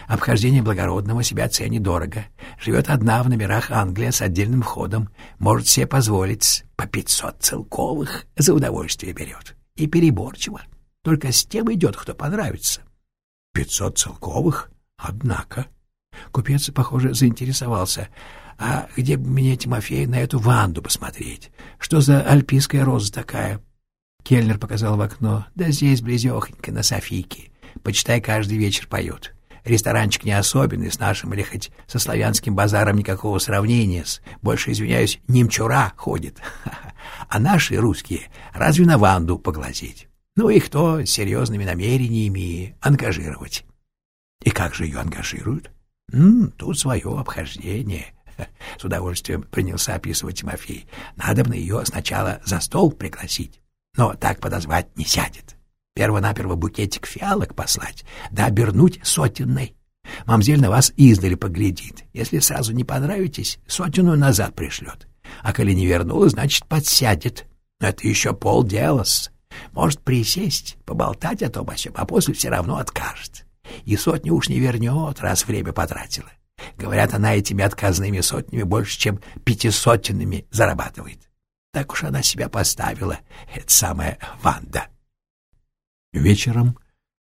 Обхождение благородного себя ценит дорого. Живет одна в номерах Англия с отдельным входом. Может себе позволить по пятьсот целковых за удовольствие берет. И переборчиво. Только с тем идет, кто понравится. Пятьсот целковых? Однако. Купец, похоже, заинтересовался. А где бы мне, Тимофей, на эту Ванду посмотреть? Что за альпийская роза такая? Кельнер показал в окно. Да здесь близехонько, на Софийке. Почитай, каждый вечер поют. Ресторанчик не особенный, с нашим или хоть со славянским базаром никакого сравнения с. Больше, извиняюсь, немчура ходит. А наши, русские, разве на Ванду поглазеть? Ну и кто с серьезными намерениями ангажировать? И как же ее ангажируют? М -м, тут свое обхождение. С удовольствием принялся описывать Тимофей. Надо бы ее сначала за стол пригласить, но так подозвать не сядет. Перво-наперво букетик фиалок послать, да обернуть сотенной. Мамзель на вас издали поглядит. Если сразу не понравитесь, сотенную назад пришлет. А коли не вернула, значит, подсядет. Это еще полдела-с. Может присесть, поболтать о том о сём, а после все равно откажет. И сотню уж не вернет, раз время потратила. Говорят, она этими отказными сотнями больше, чем пятисотенными зарабатывает. Так уж она себя поставила, эта самая Ванда. Вечером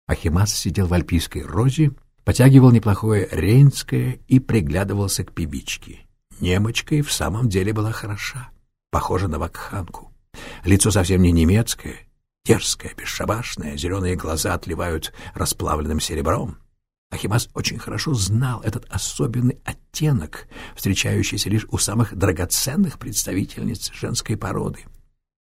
Ахимас сидел в альпийской розе, потягивал неплохое рейнское и приглядывался к певичке. Немочка и в самом деле была хороша, похожа на вакханку. Лицо совсем не немецкое, дерзкое, бесшабашное, зеленые глаза отливают расплавленным серебром. Ахимас очень хорошо знал этот особенный оттенок, встречающийся лишь у самых драгоценных представительниц женской породы.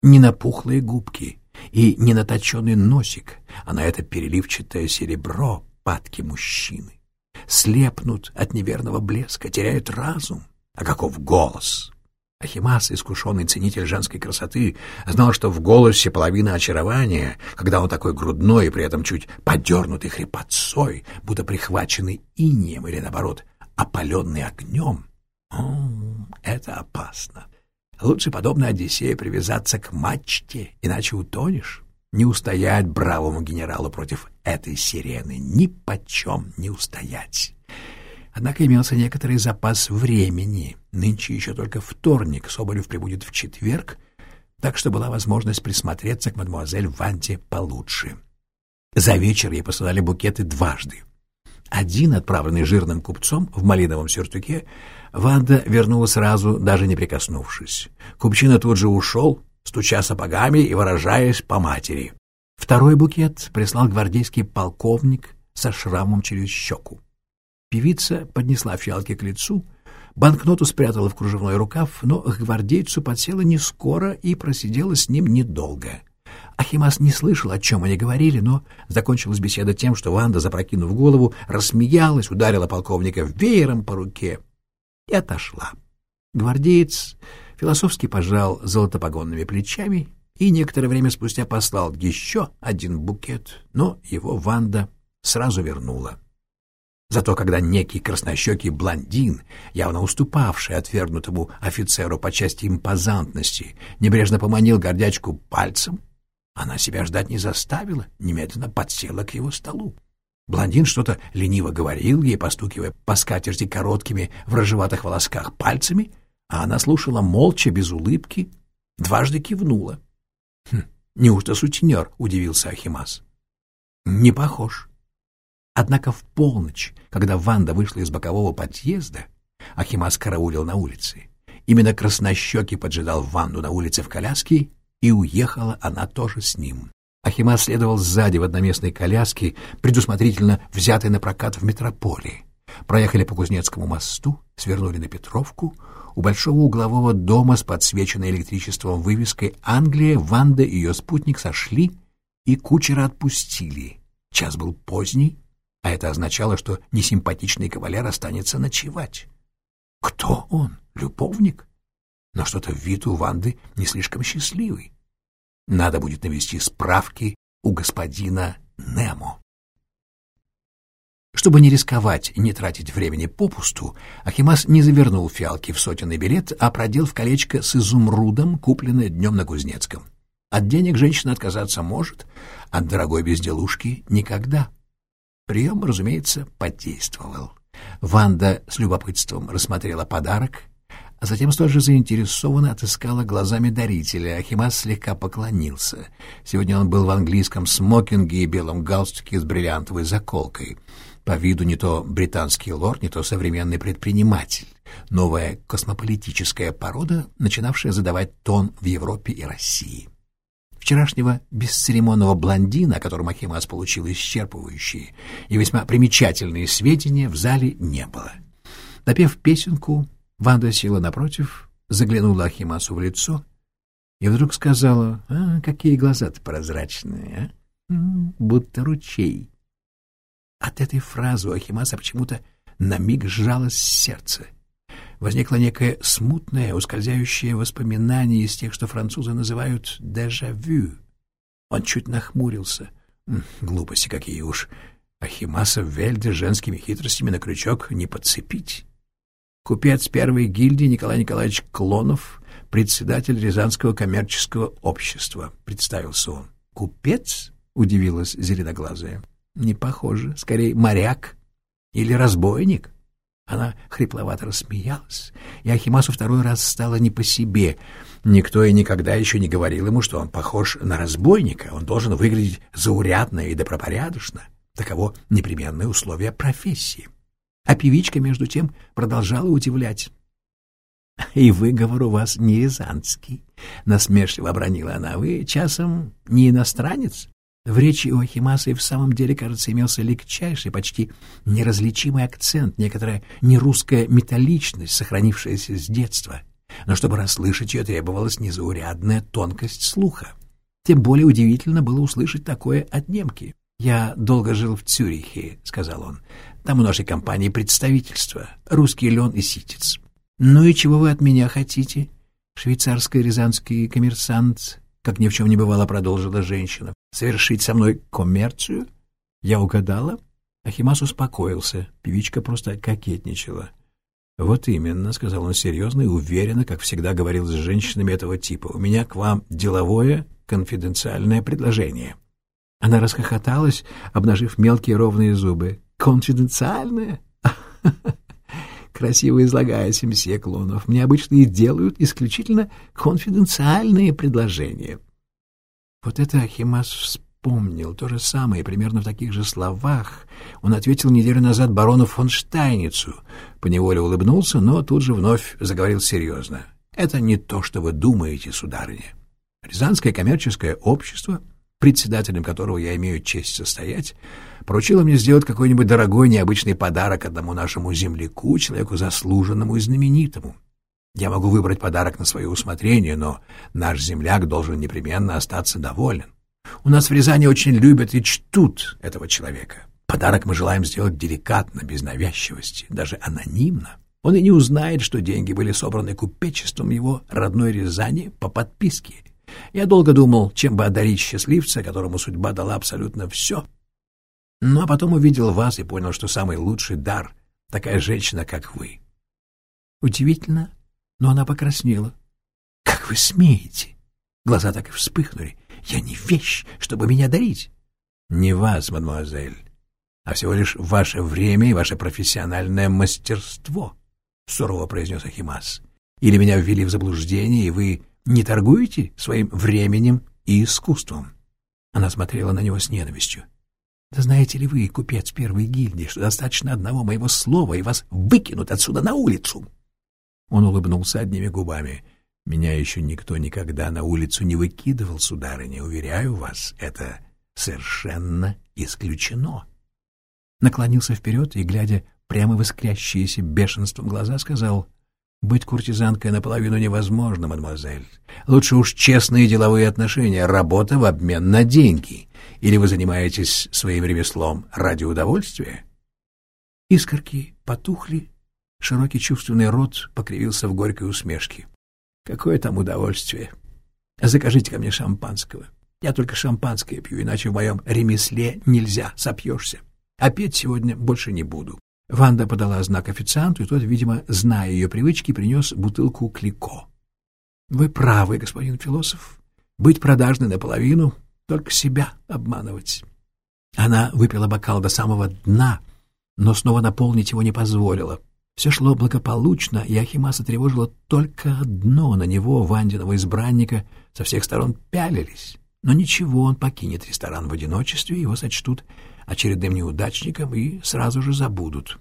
Не напухлые губки и не наточенный носик, а на это переливчатое серебро падки мужчины. Слепнут от неверного блеска, теряют разум. А каков голос! Ахимас, искушенный ценитель женской красоты, знал, что в голосе половина очарования, когда он такой грудной и при этом чуть подернутый хрипотцой, будто прихваченный инеем или, наоборот, опаленный огнем. О, это опасно. Лучше, подобно Одиссею, привязаться к мачте, иначе утонешь. Не устоять бравому генералу против этой сирены, ни почем не устоять. Однако имелся некоторый запас времени. Нынче еще только вторник, Соболев прибудет в четверг, так что была возможность присмотреться к мадемуазель Ванте получше. За вечер ей посылали букеты дважды. Один, отправленный жирным купцом в малиновом сюртуке, Ванда вернула сразу, даже не прикоснувшись. Купчина тут же ушел, стуча сапогами и выражаясь по матери. Второй букет прислал гвардейский полковник со шрамом через щеку. Певица поднесла фиалки к лицу, банкноту спрятала в кружевной рукав, но к гвардейцу подсела не скоро и просидела с ним недолго. Ахимас не слышал, о чем они говорили, но закончилась беседа тем, что Ванда, запрокинув голову, рассмеялась, ударила полковника веером по руке и отошла. Гвардеец философски пожал золотопогонными плечами и некоторое время спустя послал еще один букет, но его Ванда сразу вернула. Зато когда некий краснощекий блондин, явно уступавший отвергнутому офицеру по части импозантности, небрежно поманил гордячку пальцем, она себя ждать не заставила, немедленно подсела к его столу. Блондин что-то лениво говорил ей, постукивая по скатерти короткими в рыжеватых волосках пальцами, а она слушала молча, без улыбки, дважды кивнула. «Хм, неужто сутенер?» — удивился Ахимас. «Не похож». Однако в полночь, когда Ванда вышла из бокового подъезда, Ахимас караулил на улице. Именно краснощекий поджидал Ванду на улице в коляске, и уехала она тоже с ним. Ахимас следовал сзади в одноместной коляске, предусмотрительно взятой на прокат в метрополии. Проехали по Кузнецкому мосту, свернули на Петровку. у большого углового дома с подсвеченной электричеством вывеской «Англия», Ванда и ее спутник сошли и кучера отпустили. Час был поздний, а это означало, что несимпатичный кавалер останется ночевать. Кто он? Любовник? Но что-то вид у Ванды не слишком счастливый. Надо будет навести справки у господина Немо. Чтобы не рисковать и не тратить времени попусту, Ахимас не завернул фиалки в сотенный билет, а продел в колечко с изумрудом, купленное днем на Кузнецком. От денег женщина отказаться может, от дорогой безделушки — никогда. Прием, разумеется, подействовал. Ванда с любопытством рассмотрела подарок, а затем столь же заинтересованно отыскала глазами дарителя. Ахимас слегка поклонился. Сегодня он был в английском смокинге и белом галстуке с бриллиантовой заколкой. По виду не то британский лорд, не то современный предприниматель. Новая космополитическая порода, начинавшая задавать тон в Европе и России. Вчерашнего бесцеремонного блондина, о котором Ахимас получил исчерпывающие и весьма примечательные сведения, в зале не было. Напев песенку, Ванда села напротив, заглянула Ахимасу в лицо и вдруг сказала, «А, какие глаза-то прозрачные, а? будто ручей». От этой фразы у Ахимаса почему-то на миг сжалось сердце — возникло некое смутное, ускользающее воспоминание из тех, что французы называют «дежавю». Он чуть нахмурился. Глупости какие уж. Ахимаса Вельде женскими хитростями на крючок не подцепить. Купец первой гильдии Николай Николаевич Клонов, председатель Рязанского коммерческого общества, представился он. «Купец?» — удивилась зеленоглазая. «Не похоже. Скорее, моряк или разбойник». Она хрипловато рассмеялась, и Ахимасу второй раз стало не по себе. Никто и никогда еще не говорил ему, что он похож на разбойника, он должен выглядеть заурядно и добропорядочно. Таково непременное условие профессии. А певичка, между тем, продолжала удивлять. — И выговор у вас не рязанский, — насмешливо обронила она. — Вы часом не иностранец? В речи у Ахимаса и в самом деле, кажется, имелся легчайший, почти неразличимый акцент, некоторая нерусская металличность, сохранившаяся с детства. Но чтобы расслышать ее, требовалась незаурядная тонкость слуха. Тем более удивительно было услышать такое от немки. «Я долго жил в Цюрихе», — сказал он. «Там у нашей компании представительство, русский лен и ситец». «Ну и чего вы от меня хотите?» Швейцарский-рязанский коммерсант как ни в чем не бывало, продолжила женщина. «Совершить со мной коммерцию? Я угадала?» Ахимас успокоился. Певичка просто кокетничала. «Вот именно», — сказал он серьезно и уверенно, как всегда говорил с женщинами этого типа. «У меня к вам деловое, конфиденциальное предложение». Она расхохоталась, обнажив мелкие ровные зубы. «Конфиденциальное? красиво излагаясь, мсье Клонов, мне обычно и делают исключительно конфиденциальные предложения. Вот это Ахимас вспомнил, то же самое, примерно в таких же словах. Он ответил неделю назад барону фон Штайницу, поневоле улыбнулся, но тут же вновь заговорил серьезно. «Это не то, что вы думаете, сударыня. Рязанское коммерческое общество, председателем которого я имею честь состоять, — поручила мне сделать какой-нибудь дорогой необычный подарок одному нашему земляку, человеку заслуженному и знаменитому. Я могу выбрать подарок на свое усмотрение, но наш земляк должен непременно остаться доволен. У нас в Рязани очень любят и чтут этого человека. Подарок мы желаем сделать деликатно, без навязчивости, даже анонимно. Он и не узнает, что деньги были собраны купечеством его родной Рязани по подписке. Я долго думал, чем бы одарить счастливца, которому судьба дала абсолютно все — ну, а потом увидел вас и понял, что самый лучший дар — такая женщина, как вы. Удивительно, но она покраснела. — Как вы смеете? Глаза так и вспыхнули. Я не вещь, чтобы меня дарить. — Не вас, мадемуазель, а всего лишь ваше время и ваше профессиональное мастерство, — сурово произнес Ахимас. — Или меня ввели в заблуждение, и вы не торгуете своим временем и искусством? Она смотрела на него с ненавистью. Да знаете ли вы, купец первой гильдии, что достаточно одного моего слова, и вас выкинут отсюда на улицу?» Он улыбнулся одними губами. «Меня еще никто никогда на улицу не выкидывал, сударыня, уверяю вас, это совершенно исключено». Наклонился вперед и, глядя прямо в искрящиеся бешенством глаза, сказал, Быть куртизанкой наполовину невозможно, мадемуазель. Лучше уж честные деловые отношения, работа в обмен на деньги. Или вы занимаетесь своим ремеслом ради удовольствия? Искорки потухли, широкий чувственный рот покривился в горькой усмешке. Какое там удовольствие! Закажите ко мне шампанского. Я только шампанское пью, иначе в моем ремесле нельзя, сопьешься. А петь сегодня больше не буду. Ванда подала знак официанту, и тот, видимо, зная ее привычки, принес бутылку клико. — Вы правы, господин философ. Быть продажной наполовину — только себя обманывать. Она выпила бокал до самого дна, но снова наполнить его не позволила. Все шло благополучно, и Ахимаса тревожило только одно — на него, Вандиного избранника, со всех сторон пялились. Но ничего, он покинет ресторан в одиночестве, его сочтут очередным неудачником и сразу же забудут.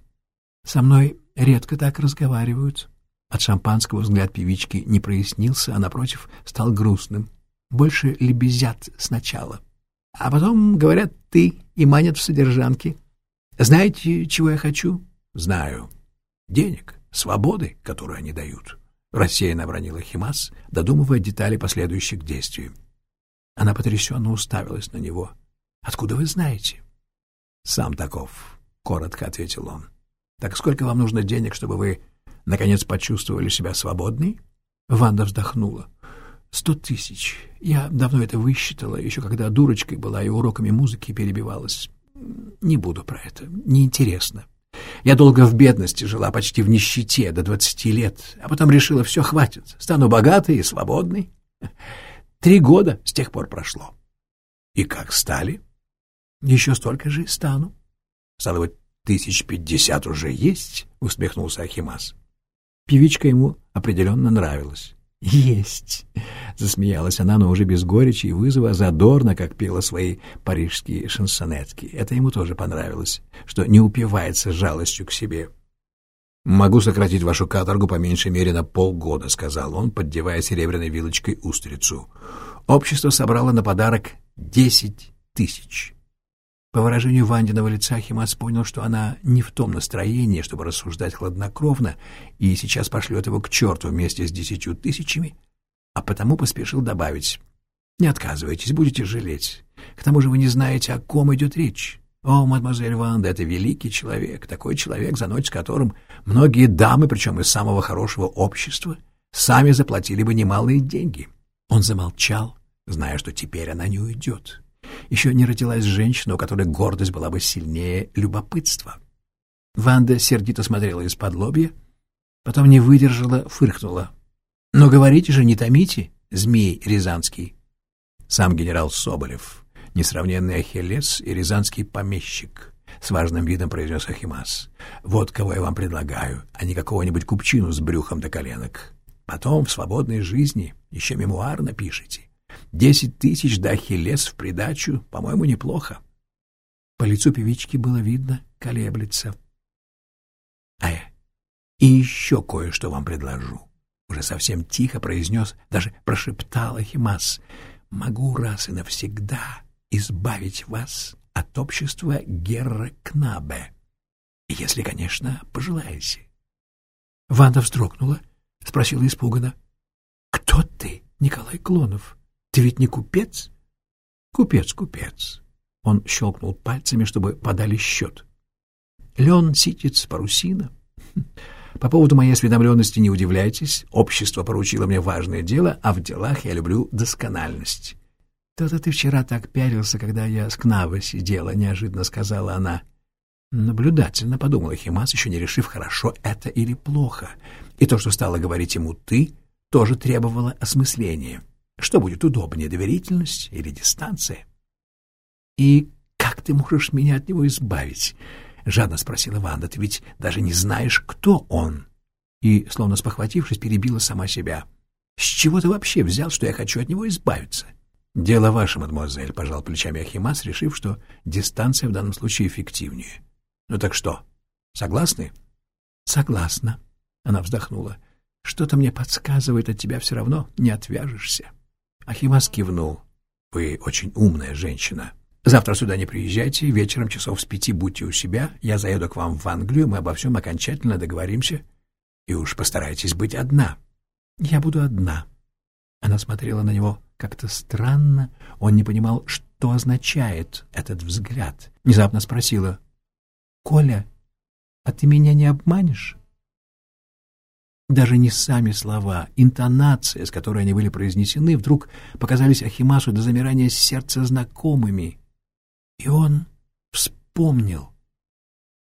Со мной редко так разговаривают. От шампанского взгляд певички не прояснился, а, напротив, стал грустным. Больше лебезят сначала. А потом говорят «ты» и манят в содержанке. Знаете, чего я хочу? Знаю. Денег, свободы, которую они дают. Рассеянно обронила Химас, додумывая детали последующих действий. Она потрясенно уставилась на него. «Откуда вы знаете?» «Сам таков», — коротко ответил он. «Так сколько вам нужно денег, чтобы вы, наконец, почувствовали себя свободной?» Ванда вздохнула. «Сто тысяч. Я давно это высчитала, еще когда дурочкой была и уроками музыки перебивалась. Не буду про это. Неинтересно. Я долго в бедности жила, почти в нищете, до двадцати лет, а потом решила, все, хватит, стану богатой и свободной. Три года с тех пор прошло. И как стали? Еще столько же и стану. Стало быть, тысяч пятьдесят уже есть, усмехнулся Ахимас. Певичка ему определенно нравилась. «Есть!» — засмеялась она, но уже без горечи и вызова, задорно, как пела свои парижские шансонетки. Это ему тоже понравилось, что не упивается жалостью к себе. «Могу сократить вашу каторгу по меньшей мере на полгода», — сказал он, поддевая серебряной вилочкой устрицу. Общество собрало на подарок десять тысяч. По выражению Вандиного лица Химас понял, что она не в том настроении, чтобы рассуждать хладнокровно, и сейчас пошлет его к черту вместе с десятью тысячами, а потому поспешил добавить «Не отказывайтесь, будете жалеть. К тому же вы не знаете, о ком идет речь. О, мадемуазель Ванда, это великий человек, такой человек, за ночь с которым многие дамы, причем из самого хорошего общества, сами заплатили бы немалые деньги». Он замолчал, зная, что теперь она не уйдет. Еще не родилась женщина, у которой гордость была бы сильнее любопытства. Ванда сердито смотрела из-под лобья, потом не выдержала, фыркнула. «Но «Ну, говорите же, не томите, змей Рязанский!» Сам генерал Соболев, несравненный Ахиллес и рязанский помещик, с важным видом произнес Ахимас. «Вот кого я вам предлагаю, а не какого-нибудь купчину с брюхом до коленок. Потом в свободной жизни еще мемуар напишите. Десять тысяч до Ахиллес в придачу, по-моему, неплохо. По лицу певички было видно, колеблется. — А и еще кое-что вам предложу. Уже совсем тихо произнес, даже прошептал Ахимас. Могу раз и навсегда избавить вас от общества Герра Кнабе, если, конечно, пожелаете. Ванда вздрогнула, спросила испуганно. — Кто ты, Николай Клонов? Ты ведь не купец? Купец, купец. Он щелкнул пальцами, чтобы подали счет. Лен, ситец, парусина. По поводу моей осведомленности не удивляйтесь. Общество поручило мне важное дело, а в делах я люблю доскональность. То-то ты вчера так пялился, когда я с Кнавой сидела, неожиданно сказала она. Наблюдательно подумала Химас, еще не решив, хорошо это или плохо. И то, что стала говорить ему «ты», тоже требовало осмысления. Что будет удобнее, доверительность или дистанция? — И как ты можешь меня от него избавить? — жадно спросила Ванда. — Ты ведь даже не знаешь, кто он. И, словно спохватившись, перебила сама себя. — С чего ты вообще взял, что я хочу от него избавиться? — Дело ваше, мадемуазель, — пожал плечами Ахимас, решив, что дистанция в данном случае эффективнее. — Ну так что, согласны? — Согласна, — она вздохнула. — Что-то мне подсказывает, от тебя все равно не отвяжешься. — Ахимас кивнул. «Вы очень умная женщина. Завтра сюда не приезжайте, вечером часов с пяти будьте у себя, я заеду к вам в Англию, мы обо всем окончательно договоримся. И уж постарайтесь быть одна. Я буду одна. Она смотрела на него как-то странно. Он не понимал, что означает этот взгляд. Внезапно спросила. «Коля, а ты меня не обманешь?» Даже не сами слова, интонация, с которой они были произнесены, вдруг показались Ахимасу до замирания сердца знакомыми. И он вспомнил.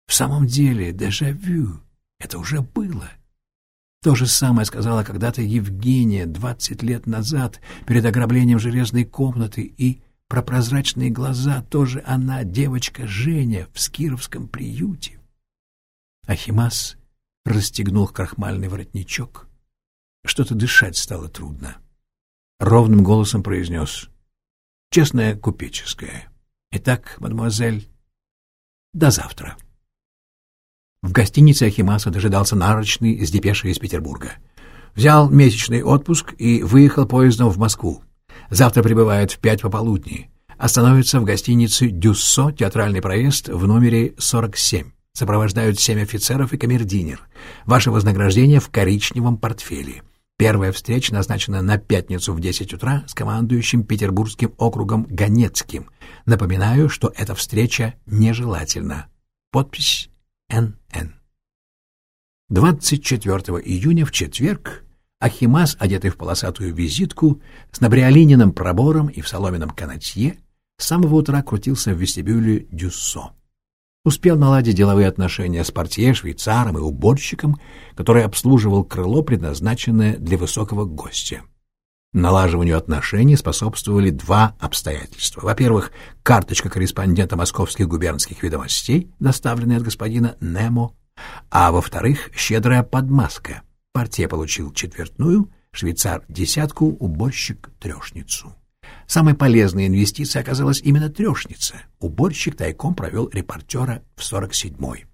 В самом деле, дежавю. Это уже было. То же самое сказала когда-то Евгения двадцать лет назад перед ограблением железной комнаты, и про прозрачные глаза тоже она, девочка Женя, в Скировском приюте. Ахимас расстегнул крахмальный воротничок. Что-то дышать стало трудно. Ровным голосом произнес «Честное купеческое. Итак, мадемуазель, до завтра». В гостинице Ахимаса дожидался нарочный с депешей из Петербурга. Взял месячный отпуск и выехал поездом в Москву. Завтра прибывает в пять пополудни. Остановится в гостинице «Дюссо», театральный проезд в номере 47. Сопровождают семь офицеров и камердинер. Ваше вознаграждение в коричневом портфеле. Первая встреча назначена на пятницу в 10 утра с командующим Петербургским округом Ганецким. Напоминаю, что эта встреча нежелательна. Подпись Н.Н. 24 июня в четверг Ахимас, одетый в полосатую визитку, с набриолининым пробором и в соломенном канатье, с самого утра крутился в вестибюле Дюссо. Успел наладить деловые отношения с портье, швейцаром и уборщиком, который обслуживал крыло, предназначенное для высокого гостя. Налаживанию отношений способствовали два обстоятельства. Во-первых, карточка корреспондента московских губернских ведомостей, доставленная от господина Немо, а во-вторых, щедрая подмазка. Партия получил четвертную, швейцар — десятку, уборщик — трешницу. Самой полезной инвестицией оказалась именно трешница. Уборщик тайком провел репортера в 47-й.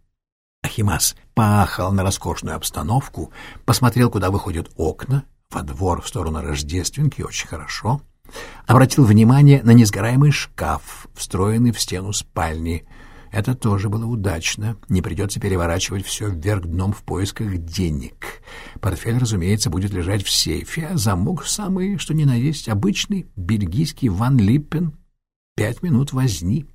Ахимас поахал на роскошную обстановку, посмотрел, куда выходят окна, во двор в сторону Рождественки очень хорошо. Обратил внимание на несгораемый шкаф, встроенный в стену спальни. Это тоже было удачно. Не придется переворачивать все вверх дном в поисках денег. Портфель, разумеется, будет лежать в сейфе, а замок самый, что ни на есть, обычный, бельгийский Ван Липпен. Пять минут возни.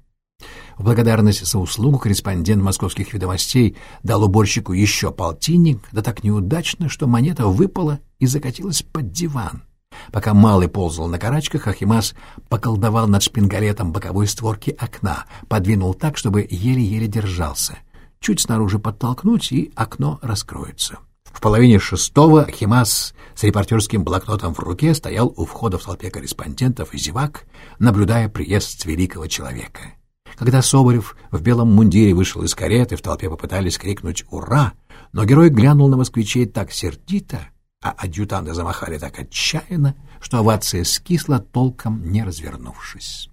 В благодарность за услугу корреспондент московских ведомостей дал уборщику еще полтинник, да так неудачно, что монета выпала и закатилась под диван. Пока Малый ползал на карачках, Ахимас поколдовал над шпингалетом боковой створки окна, подвинул так, чтобы еле-еле держался. Чуть снаружи подтолкнуть, и окно раскроется. В половине шестого Ахимас с репортерским блокнотом в руке стоял у входа в толпе корреспондентов и зевак, наблюдая приезд великого человека. Когда Соболев в белом мундире вышел из кареты, в толпе попытались крикнуть «Ура!», но герой глянул на москвичей так сердито, а адъютанты замахали так отчаянно, что овация скисла, толком не развернувшись.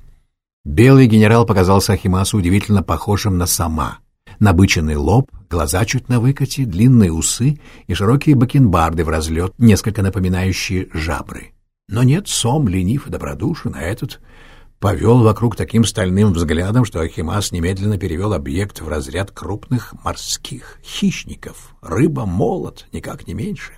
Белый генерал показался Ахимасу удивительно похожим на сама. Набыченный лоб, глаза чуть на выкате, длинные усы и широкие бакенбарды в разлет, несколько напоминающие жабры. Но нет, сом ленив и добродушен, а этот повел вокруг таким стальным взглядом, что Ахимас немедленно перевел объект в разряд крупных морских хищников. Рыба-молот, никак не меньше.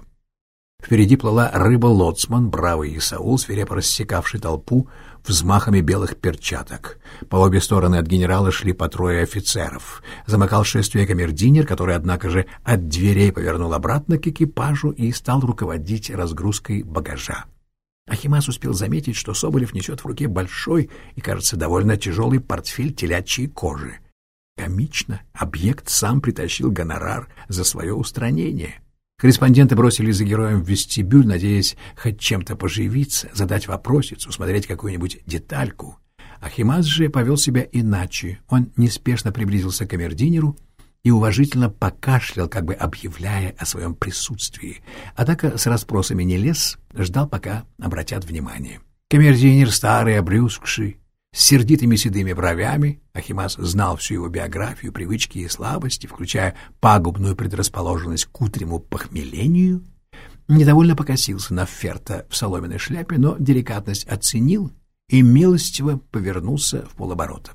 Впереди плыла рыба-лоцман, бравый Исаул, свирепо рассекавший толпу взмахами белых перчаток. По обе стороны от генерала шли по трое офицеров. Замыкал шествие камердинер, который, однако же, от дверей повернул обратно к экипажу и стал руководить разгрузкой багажа. Ахимас успел заметить, что Соболев несет в руке большой и, кажется, довольно тяжелый портфель телячьей кожи. Комично, объект сам притащил гонорар за свое устранение. Корреспонденты бросили за героем в вестибюль, надеясь хоть чем-то поживиться, задать вопросец, усмотреть какую-нибудь детальку. Ахимас же повел себя иначе. Он неспешно приблизился к камердинеру и уважительно покашлял, как бы объявляя о своем присутствии. Однако с расспросами не лез, ждал, пока обратят внимание. Камердинер старый, обрюзгший, с сердитыми седыми бровями, Ахимас знал всю его биографию, привычки и слабости, включая пагубную предрасположенность к утреннему похмелению, недовольно покосился на Ферта в соломенной шляпе, но деликатность оценил и милостиво повернулся в полоборота.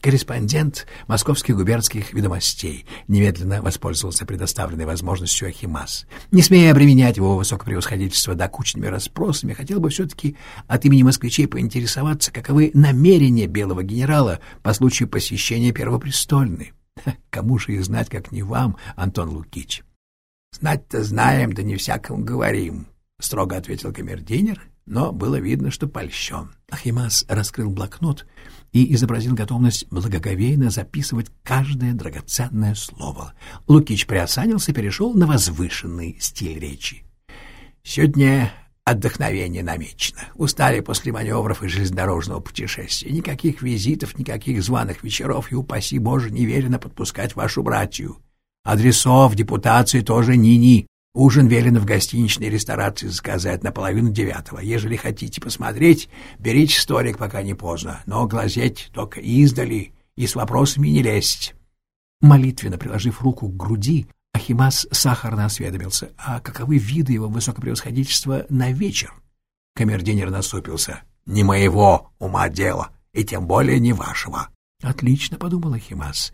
Корреспондент московских губернских ведомостей немедленно воспользовался предоставленной возможностью Ахимас. Не смея обременять его высокопревосходительство докучными расспросами, хотел бы все-таки от имени москвичей поинтересоваться, каковы намерения белого генерала по случаю посещения Первопрестольной. Кому же и знать, как не вам, Антон Лукич? — Знать-то знаем, да не всякому говорим, — строго ответил камердинер, но было видно, что польщен. Ахимас раскрыл блокнот — и изобразил готовность благоговейно записывать каждое драгоценное слово. Лукич приосанился и перешел на возвышенный стиль речи. «Сегодня отдохновение намечено. Устали после маневров и железнодорожного путешествия. Никаких визитов, никаких званых вечеров, и, упаси Боже, неверенно подпускать вашу братью. Адресов, депутации тоже ни-ни. Ужин велено в гостиничной ресторации заказать на половину девятого. Ежели хотите посмотреть, берите столик, пока не поздно, но глазеть только издали и с вопросами не лезть. Молитвенно приложив руку к груди, Ахимас сахарно осведомился, а каковы виды его высокопревосходительства на вечер? Камердинер насупился. «Не моего ума дело, и тем более не вашего». «Отлично», — подумал Ахимас.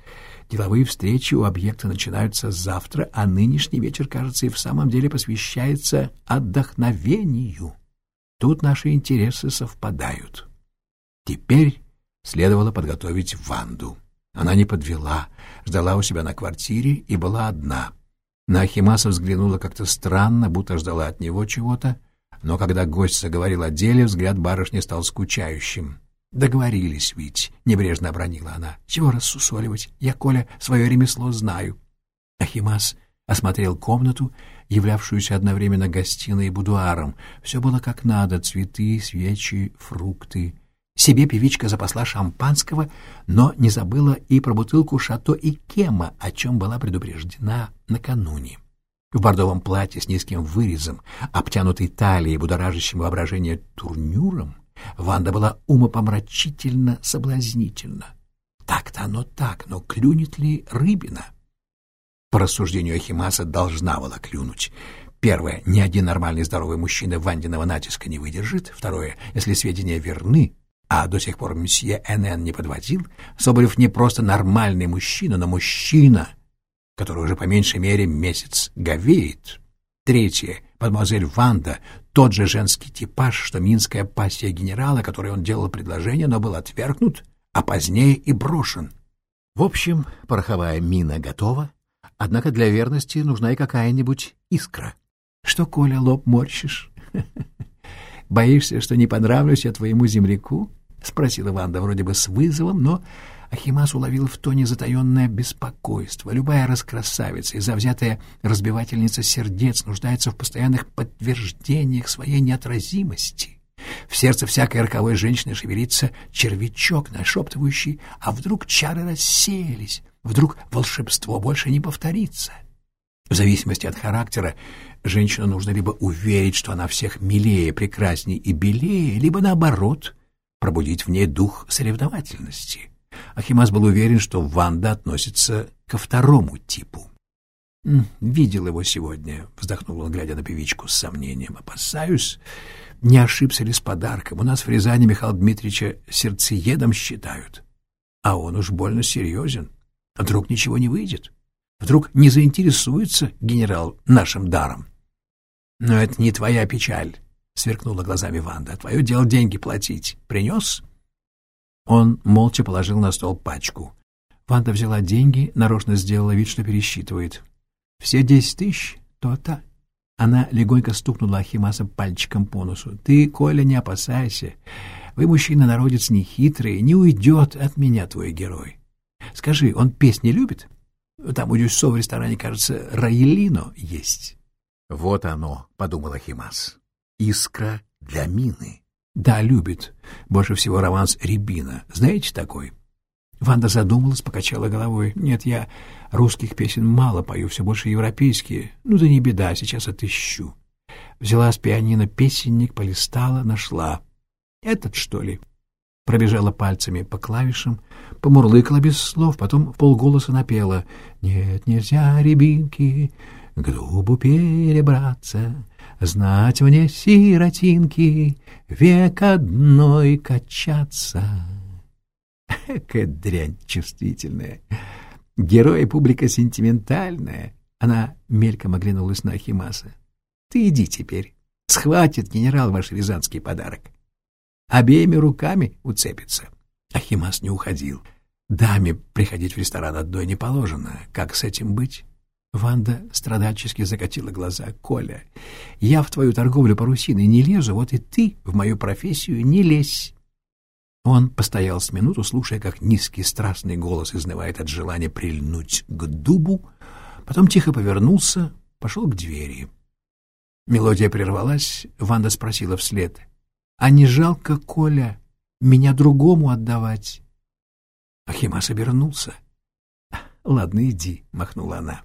Деловые встречи у объекта начинаются завтра, а нынешний вечер, кажется, и в самом деле посвящается отдохновению. Тут наши интересы совпадают. Теперь следовало подготовить Ванду. Она не подвела, ждала у себя на квартире и была одна. На Ахимаса взглянула как-то странно, будто ждала от него чего-то, но когда гость заговорил о деле, взгляд барышни стал скучающим. Договорились ведь, — небрежно обронила она. Чего рассусоливать? Я, Коля, свое ремесло знаю. Ахимас осмотрел комнату, являвшуюся одновременно гостиной и будуаром. Все было как надо — цветы, свечи, фрукты. Себе певичка запасла шампанского, но не забыла и про бутылку шато и кема, о чем была предупреждена накануне. В бордовом платье с низким вырезом, обтянутой талией, будоражащим воображение турнюром, Ванда была умопомрачительно соблазнительна. Так-то оно так, но клюнет ли рыбина? По рассуждению Ахимаса должна была клюнуть. Первое, ни один нормальный здоровый мужчина Вандиного натиска не выдержит. Второе, если сведения верны, а до сих пор месье Н.Н. не подводил, Соболев не просто нормальный мужчина, но мужчина, который уже по меньшей мере месяц говеет. Третье, мадемуазель Ванда тот же женский типаж, что минская пассия генерала, которой он делал предложение, но был отвергнут, а позднее и брошен. В общем, пороховая мина готова, однако для верности нужна и какая-нибудь искра. Что, Коля, лоб морщишь? Боишься, что не понравлюсь я твоему земляку? — спросила Ванда вроде бы с вызовом, но Ахимас уловил в тоне затаенное беспокойство. Любая раскрасавица и завзятая разбивательница сердец нуждается в постоянных подтверждениях своей неотразимости. В сердце всякой роковой женщины шевелится червячок, нашептывающий, а вдруг чары рассеялись, вдруг волшебство больше не повторится. В зависимости от характера женщину нужно либо уверить, что она всех милее, прекрасней и белее, либо, наоборот, пробудить в ней дух соревновательности — Ахимас был уверен, что Ванда относится ко второму типу. «Видел его сегодня», — вздохнул он, глядя на певичку с сомнением. «Опасаюсь, не ошибся ли с подарком. У нас в Рязани Михаила Дмитриевича сердцеедом считают. А он уж больно серьезен. Вдруг ничего не выйдет? Вдруг не заинтересуется генерал нашим даром?» «Но это не твоя печаль», — сверкнула глазами Ванда. «Твое дело деньги платить. Принес?» Он молча положил на стол пачку. Ванда взяла деньги, нарочно сделала вид, что пересчитывает. «Все десять тысяч? То-то». Она легонько стукнула Ахимаса пальчиком по носу. «Ты, Коля, не опасайся. Вы, мужчина, народец нехитрый, не уйдет от меня твой герой. Скажи, он песни любит? Там у Дюссо в ресторане, кажется, Раилино есть». «Вот оно», — подумал Ахимас. «Искра для мины». Да, любит. Больше всего романс Рябина. Знаете такой? Ванда задумалась, покачала головой. Нет, я русских песен мало пою, все больше европейские. Ну да не беда, сейчас отыщу. Взяла с пианино песенник, полистала, нашла. Этот, что ли? Пробежала пальцами по клавишам, помурлыкала без слов, потом в полголоса напела. «Нет, нельзя, рябинки, к дубу перебраться, Знать мне, сиротинки, век одной качаться. Какая дрянь чувствительная. Герой и публика сентиментальная. Она мельком оглянулась на Ахимаса. Ты иди теперь. Схватит генерал ваш рязанский подарок. Обеими руками уцепится. Ахимас не уходил. Даме приходить в ресторан одной не положено. Как с этим быть? Ванда страдальчески закатила глаза. «Коля, я в твою торговлю парусиной не лезу, вот и ты в мою профессию не лезь». Он постоял с минуту, слушая, как низкий страстный голос изнывает от желания прильнуть к дубу, потом тихо повернулся, пошел к двери. Мелодия прервалась, Ванда спросила вслед. «А не жалко, Коля, меня другому отдавать?» Ахимас обернулся. «Ладно, иди», — махнула она.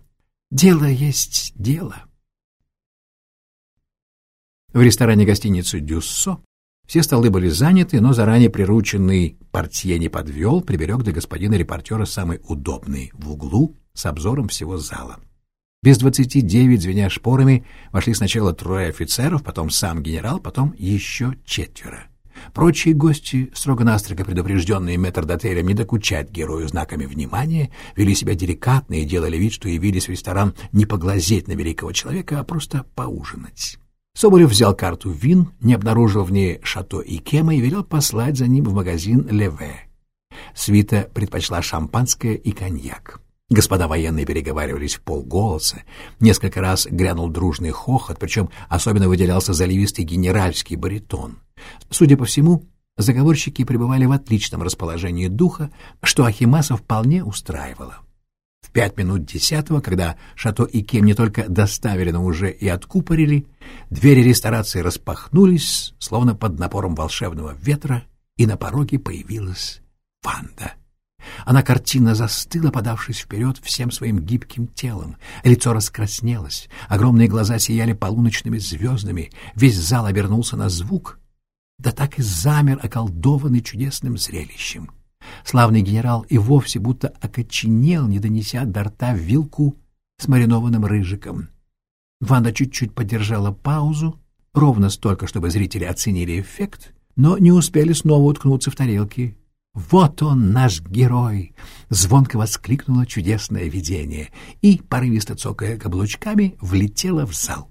«Дело есть дело». В ресторане гостиницы «Дюссо» все столы были заняты, но заранее прирученный портье не подвел, приберег для господина репортера самый удобный в углу с обзором всего зала. Без двадцати девять, звеня шпорами, вошли сначала трое офицеров, потом сам генерал, потом еще четверо. Прочие гости, строго-настрого предупрежденные метрдотелем не докучать герою знаками внимания, вели себя деликатно и делали вид, что явились в ресторан не поглазеть на великого человека, а просто поужинать. Соболев взял карту вин, не обнаружил в ней шато и кема и велел послать за ним в магазин «Леве». Свита предпочла шампанское и коньяк. Господа военные переговаривались в полголоса. Несколько раз грянул дружный хохот, причем особенно выделялся заливистый генеральский баритон. Судя по всему, заговорщики пребывали в отличном расположении духа, что Ахимаса вполне устраивало. В пять минут десятого, когда Шато и Кем не только доставили, но уже и откупорили, двери ресторации распахнулись, словно под напором волшебного ветра, и на пороге появилась Ванда. Она картинно застыла, подавшись вперед всем своим гибким телом. Лицо раскраснелось, огромные глаза сияли полуночными звездами, весь зал обернулся на звук, да так и замер, околдованный чудесным зрелищем. Славный генерал и вовсе будто окоченел, не донеся до рта вилку с маринованным рыжиком. Ванда чуть-чуть подержала паузу, ровно столько, чтобы зрители оценили эффект, но не успели снова уткнуться в тарелки. «Вот он, наш герой!» — звонко воскликнуло чудесное видение и, порывисто цокая каблучками, влетело в зал.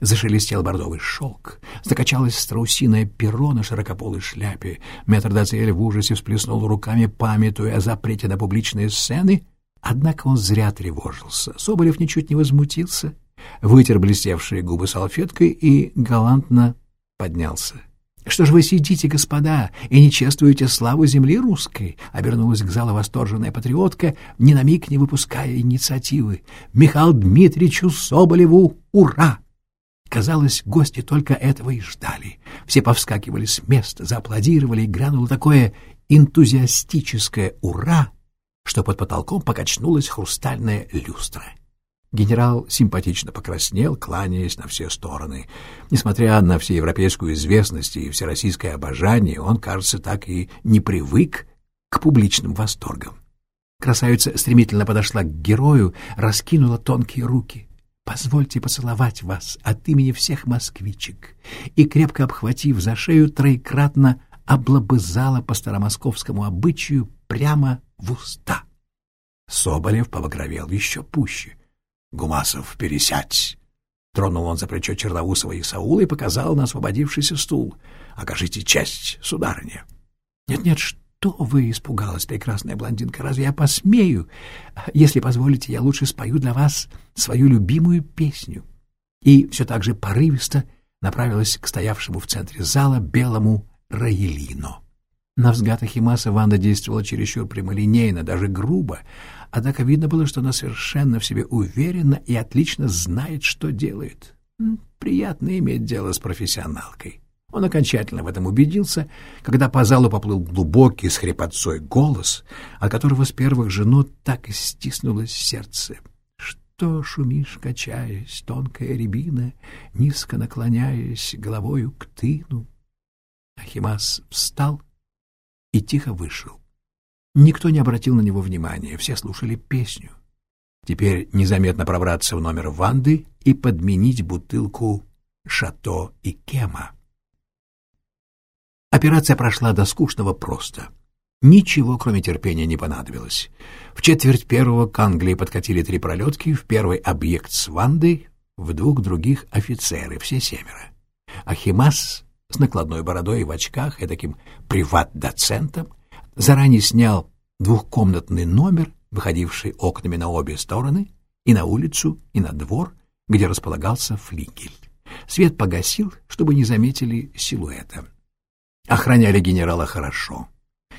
Зашелестел бордовый шелк, закачалось страусиное перо на широкополой шляпе. Метрдотель в ужасе всплеснул руками, памятуя о запрете на публичные сцены, однако он зря тревожился. Соболев ничуть не возмутился, вытер блестевшие губы салфеткой и галантно поднялся. «Что же вы сидите, господа, и не чествуете славу земли русской?» — обернулась к залу восторженная патриотка, ни на миг не выпуская инициативы. «Михаил Дмитриевичу Соболеву ура!» Казалось, гости только этого и ждали. Все повскакивали с места, зааплодировали, и грянуло такое энтузиастическое «ура!», что под потолком покачнулась хрустальная люстра. Генерал симпатично покраснел, кланяясь на все стороны. Несмотря на всеевропейскую известность и всероссийское обожание, он, кажется, так и не привык к публичным восторгам. Красавица стремительно подошла к герою, раскинула тонкие руки. «Позвольте поцеловать вас от имени всех москвичек» и, крепко обхватив за шею, троекратно облобызала по старомосковскому обычаю прямо в уста. Соболев побагровел еще пуще. «Гумасов, пересядь!» Тронул он за плечо Черноусова и Саула и показал на освободившийся стул. «Окажите честь, сударыня!» «Нет-нет, что вы?» — испугалась прекрасная блондинка. «Разве я посмею? Если позволите, я лучше спою для вас свою любимую песню». И все так же порывисто направилась к стоявшему в центре зала белому Раелино. На взгляд Ахимаса Ванда действовала чересчур прямолинейно, даже грубо, однако видно было, что она совершенно в себе уверена и отлично знает, что делает. Приятно иметь дело с профессионалкой. Он окончательно в этом убедился, когда по залу поплыл глубокий с хрипотцой голос, от которого с первых же нот так и стиснулось сердце. Что шумишь, качаясь, тонкая рябина, низко наклоняясь головою к тыну? Ахимас встал и тихо вышел. Никто не обратил на него внимания, все слушали песню. Теперь незаметно пробраться в номер Ванды и подменить бутылку «Шато» и «Кема». Операция прошла до скучного просто. Ничего, кроме терпения, не понадобилось. В четверть первого к Англии подкатили три пролетки, в первый объект с Вандой, в двух других офицеры, все семеро. Ахимас с накладной бородой и в очках и таким приват-доцентом заранее снял двухкомнатный номер, выходивший окнами на обе стороны, и на улицу, и на двор, где располагался флигель. Свет погасил, чтобы не заметили силуэта. Охраняли генерала хорошо.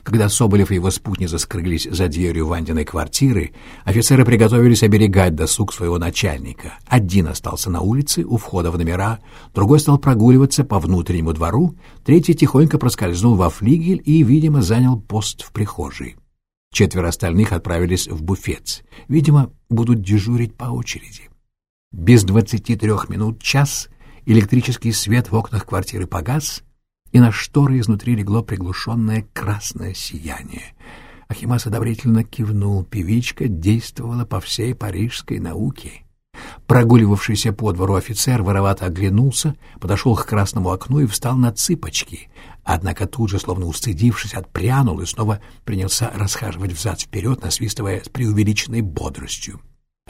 Когда Соболев и его спутница скрылись за дверью Вандиной квартиры, офицеры приготовились оберегать досуг своего начальника. Один остался на улице у входа в номера, другой стал прогуливаться по внутреннему двору, третий тихонько проскользнул во флигель и, видимо, занял пост в прихожей. Четверо остальных отправились в буфет. Видимо, будут дежурить по очереди. Без двадцати трех минут час электрический свет в окнах квартиры погас, и на шторы изнутри легло приглушенное красное сияние. Ахимас одобрительно кивнул. Певичка действовала по всей парижской науке. Прогуливавшийся по двору офицер воровато оглянулся, подошел к красному окну и встал на цыпочки. Однако тут же, словно устыдившись, отпрянул и снова принялся расхаживать взад-вперед, насвистывая с преувеличенной бодростью.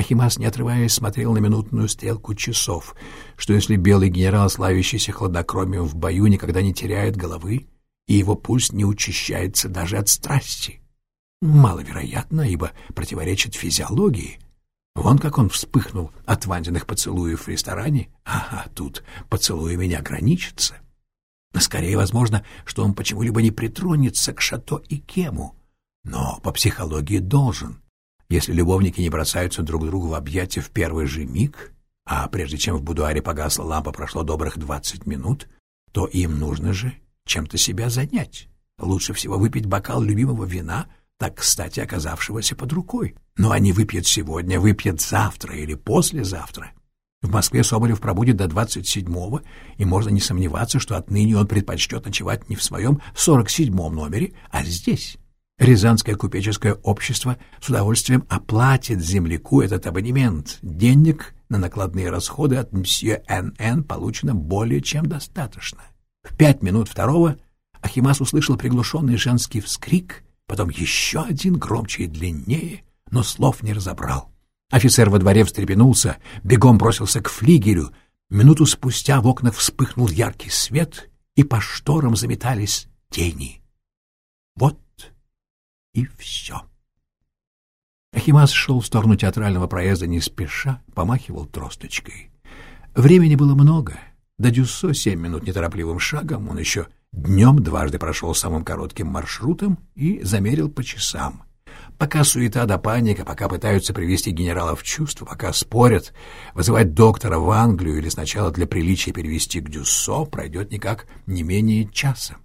Ахимас, не отрываясь, смотрел на минутную стрелку часов, что если белый генерал, славящийся хладнокровием в бою, никогда не теряет головы, и его пульс не учащается даже от страсти. Маловероятно, ибо противоречит физиологии. Вон как он вспыхнул от Вандиных поцелуев в ресторане. Ага, тут поцелуями не ограничится. Но скорее возможно, что он почему-либо не притронется к Шато и Кему. Но по психологии должен. Если любовники не бросаются друг другу в объятия в первый же миг, а прежде чем в будуаре погасла лампа прошло добрых двадцать минут, то им нужно же чем-то себя занять. Лучше всего выпить бокал любимого вина, так кстати оказавшегося под рукой. Но они выпьют сегодня, выпьют завтра или послезавтра. В Москве Соболев пробудет до 27-го, и можно не сомневаться, что отныне он предпочтет ночевать не в своем 47-м номере, а здесь. Рязанское купеческое общество с удовольствием оплатит земляку этот абонемент. Денег на накладные расходы от мсье Н.Н. получено более чем достаточно. В пять минут второго Ахимас услышал приглушенный женский вскрик, потом еще один громче и длиннее, но слов не разобрал. Офицер во дворе встрепенулся, бегом бросился к флигелю. Минуту спустя в окнах вспыхнул яркий свет, и по шторам заметались тени. Вот и все. Ахимас шел в сторону театрального проезда не спеша, помахивал тросточкой. Времени было много. До Дюссо семь минут неторопливым шагом, он еще днем дважды прошел самым коротким маршрутом и замерил по часам. Пока суета да паника, пока пытаются привести генерала в чувство, пока спорят, вызывать доктора в Англию или сначала для приличия перевести к Дюссо, пройдет никак не менее часа.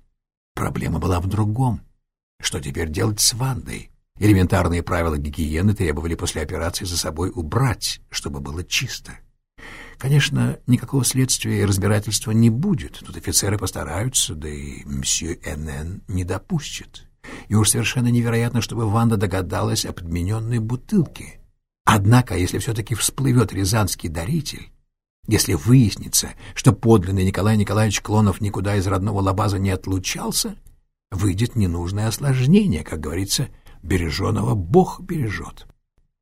Проблема была в другом. Что теперь делать с Вандой? Элементарные правила гигиены требовали после операции за собой убрать, чтобы было чисто. Конечно, никакого следствия и разбирательства не будет. Тут офицеры постараются, да и мсье Н.Н. не допустит. И уж совершенно невероятно, чтобы Ванда догадалась о подмененной бутылке. Однако, если все-таки всплывет рязанский даритель, если выяснится, что подлинный Николай Николаевич Клонов никуда из родного Лабаза не отлучался, выйдет ненужное осложнение, как говорится, береженого Бог бережет.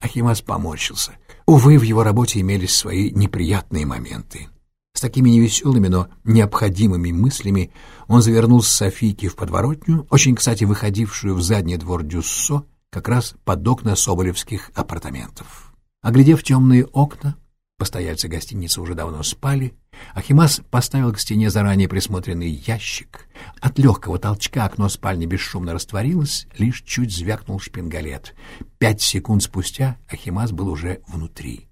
Ахимас поморщился. Увы, в его работе имелись свои неприятные моменты. С такими невеселыми, но необходимыми мыслями он завернул с Софийки в подворотню, очень, кстати, выходившую в задний двор Дюссо, как раз под окна соболевских апартаментов. Оглядев темные окна, Постояльцы гостиницы уже давно спали. Ахимас поставил к стене заранее присмотренный ящик. От легкого толчка окно спальни бесшумно растворилось, лишь чуть звякнул шпингалет. Пять секунд спустя Ахимас был уже внутри.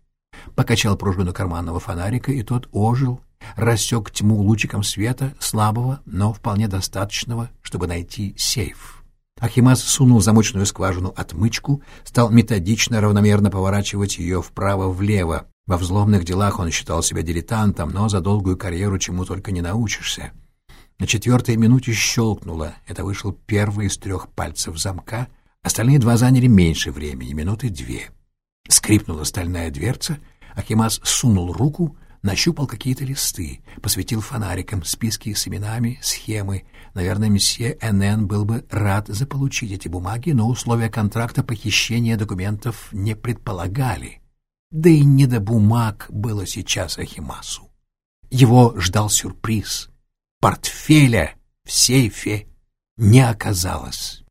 Покачал пружину карманного фонарика, и тот ожил, рассек тьму лучиком света, слабого, но вполне достаточного, чтобы найти сейф. Ахимас сунул в замочную скважину отмычку, стал методично равномерно поворачивать ее вправо-влево, во взломных делах он считал себя дилетантом, но за долгую карьеру чему только не научишься. На четвертой минуте щелкнуло. Это вышел первый из трех пальцев замка. Остальные два заняли меньше времени, минуты две. Скрипнула стальная дверца. Ахимас сунул руку, нащупал какие-то листы, посветил фонариком списки с именами, схемы. Наверное, месье Н.Н. был бы рад заполучить эти бумаги, но условия контракта похищения документов не предполагали. Да и не до бумаг было сейчас Ахимасу. Его ждал сюрприз. Портфеля в сейфе не оказалось.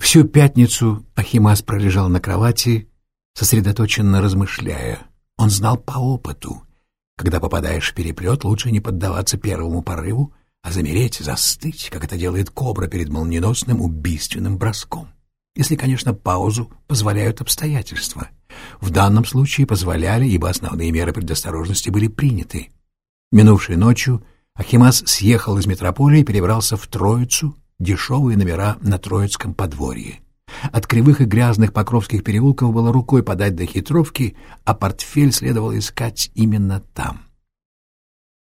Всю пятницу Ахимас пролежал на кровати, сосредоточенно размышляя. Он знал по опыту. Когда попадаешь в переплет, лучше не поддаваться первому порыву, а замереть, застыть, как это делает кобра перед молниеносным убийственным броском. Если, конечно, паузу позволяют обстоятельства. В данном случае позволяли, ибо основные меры предосторожности были приняты. Минувшей ночью Ахимас съехал из метрополии и перебрался в Троицу, дешевые номера на Троицком подворье. От кривых и грязных покровских переулков было рукой подать до хитровки, а портфель следовало искать именно там.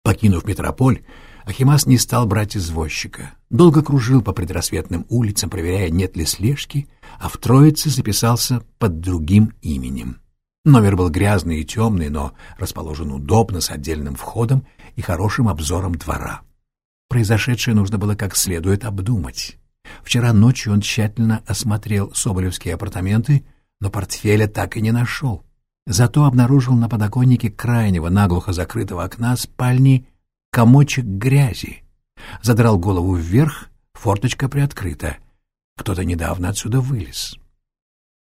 Покинув метрополь, Ахимас не стал брать извозчика. Долго кружил по предрассветным улицам, проверяя, нет ли слежки, а в Троице записался под другим именем. Номер был грязный и темный, но расположен удобно, с отдельным входом и хорошим обзором двора. Произошедшее нужно было как следует обдумать. Вчера ночью он тщательно осмотрел соболевские апартаменты, но портфеля так и не нашел. Зато обнаружил на подоконнике крайнего наглухо закрытого окна спальни комочек грязи. Задрал голову вверх, форточка приоткрыта. Кто-то недавно отсюда вылез.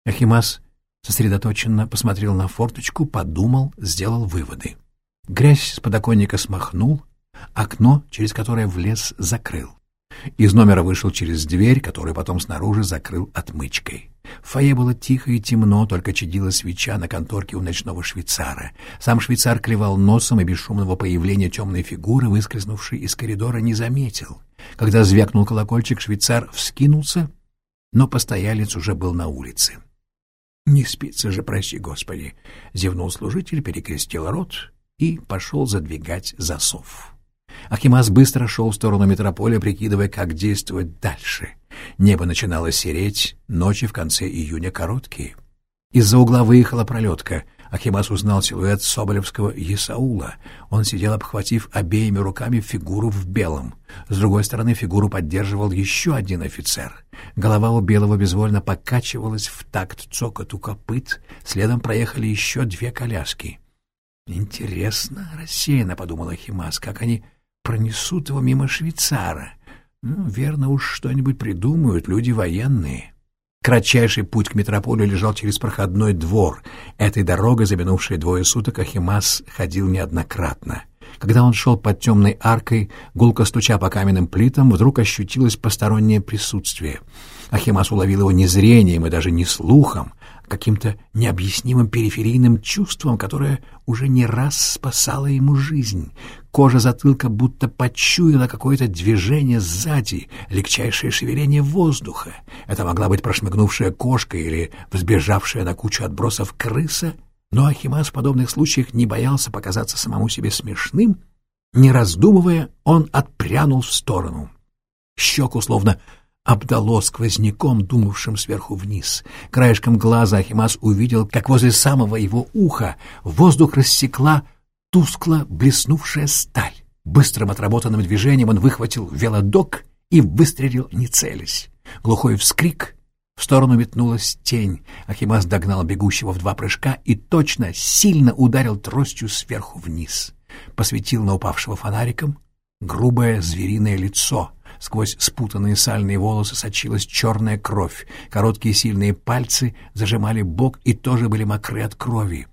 Ахимас сосредоточенно посмотрел на форточку, подумал, сделал выводы. Грязь с подоконника смахнул, окно, через которое влез, закрыл. Из номера вышел через дверь, которую потом снаружи закрыл отмычкой. В фойе было тихо и темно, только чадила свеча на конторке у ночного швейцара. Сам швейцар клевал носом и бесшумного появления темной фигуры, выскользнувшей из коридора, не заметил. Когда звякнул колокольчик, швейцар вскинулся, но постоялец уже был на улице. «Не спится же, прости господи!» — зевнул служитель, перекрестил рот и пошел задвигать засов. Ахимас быстро шел в сторону метрополя, прикидывая, как действовать дальше. Небо начинало сереть, ночи в конце июня короткие. Из-за угла выехала пролетка. Ахимас узнал силуэт соболевского Есаула. Он сидел, обхватив обеими руками фигуру в белом. С другой стороны фигуру поддерживал еще один офицер. Голова у белого безвольно покачивалась в такт цокоту копыт. Следом проехали еще две коляски. «Интересно», — рассеянно подумал Ахимас, — «как они пронесут его мимо швейцара. Ну, верно уж что-нибудь придумают люди военные. Кратчайший путь к метрополю лежал через проходной двор. Этой дорогой за минувшие двое суток Ахимас ходил неоднократно. Когда он шел под темной аркой, гулко стуча по каменным плитам, вдруг ощутилось постороннее присутствие. Ахимас уловил его не зрением и даже не слухом, каким-то необъяснимым периферийным чувством, которое уже не раз спасало ему жизнь. Кожа затылка будто почуяла какое-то движение сзади, легчайшее шевеление воздуха. Это могла быть прошмыгнувшая кошка или взбежавшая на кучу отбросов крыса, но Ахимас в подобных случаях не боялся показаться самому себе смешным. Не раздумывая, он отпрянул в сторону. Щеку словно обдало сквозняком, думавшим сверху вниз. Краешком глаза Ахимас увидел, как возле самого его уха воздух рассекла тускло блеснувшая сталь. Быстрым отработанным движением он выхватил велодок и выстрелил, не целясь. Глухой вскрик — в сторону метнулась тень. Ахимас догнал бегущего в два прыжка и точно, сильно ударил тростью сверху вниз. Посветил на упавшего фонариком грубое звериное лицо. Сквозь спутанные сальные волосы сочилась черная кровь. Короткие сильные пальцы зажимали бок и тоже были мокры от крови.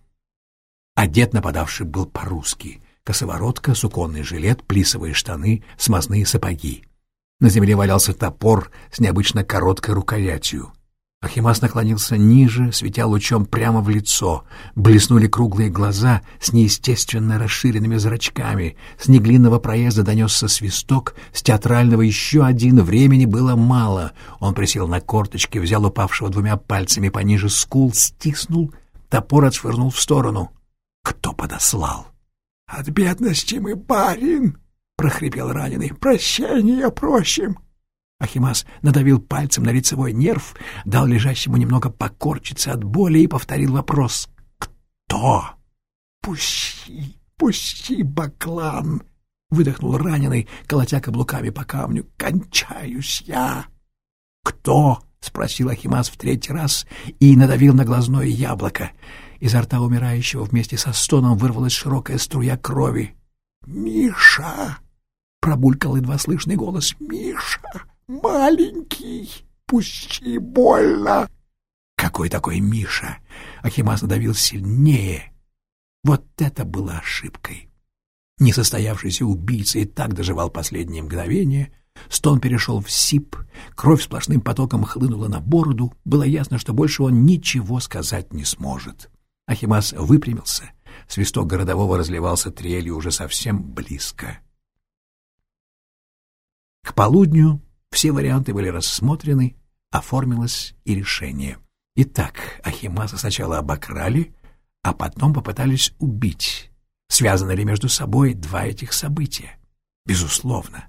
Одет нападавший был по-русски. Косоворотка, суконный жилет, плисовые штаны, смазные сапоги. На земле валялся топор с необычно короткой рукоятью. Ахимас наклонился ниже, светя лучом прямо в лицо. Блеснули круглые глаза с неестественно расширенными зрачками. С неглинного проезда донесся свисток, с театрального еще один, времени было мало. Он присел на корточки, взял упавшего двумя пальцами пониже скул, стиснул, топор отшвырнул в сторону — кто подослал? — От бедности мы, барин! — прохрипел раненый. — Прощения просим! Ахимас надавил пальцем на лицевой нерв, дал лежащему немного покорчиться от боли и повторил вопрос. «Кто?» «Пусти! Пусти, баклан!» — выдохнул раненый, колотя каблуками по камню. «Кончаюсь я!» «Кто?» — спросил Ахимас в третий раз и надавил на глазное яблоко. Изо рта умирающего вместе со стоном вырвалась широкая струя крови. «Миша!» — пробулькал едва слышный голос. «Миша! Маленький! Пусти, больно!» «Какой такой Миша?» Ахимас надавил сильнее. Вот это было ошибкой. Несостоявшийся убийца и так доживал последние мгновения. Стон перешел в сип, кровь сплошным потоком хлынула на бороду. Было ясно, что больше он ничего сказать не сможет. Ахимас выпрямился. Свисток городового разливался трелью уже совсем близко. К полудню все варианты были рассмотрены, оформилось и решение. Итак, Ахимаса сначала обокрали, а потом попытались убить. Связаны ли между собой два этих события? Безусловно.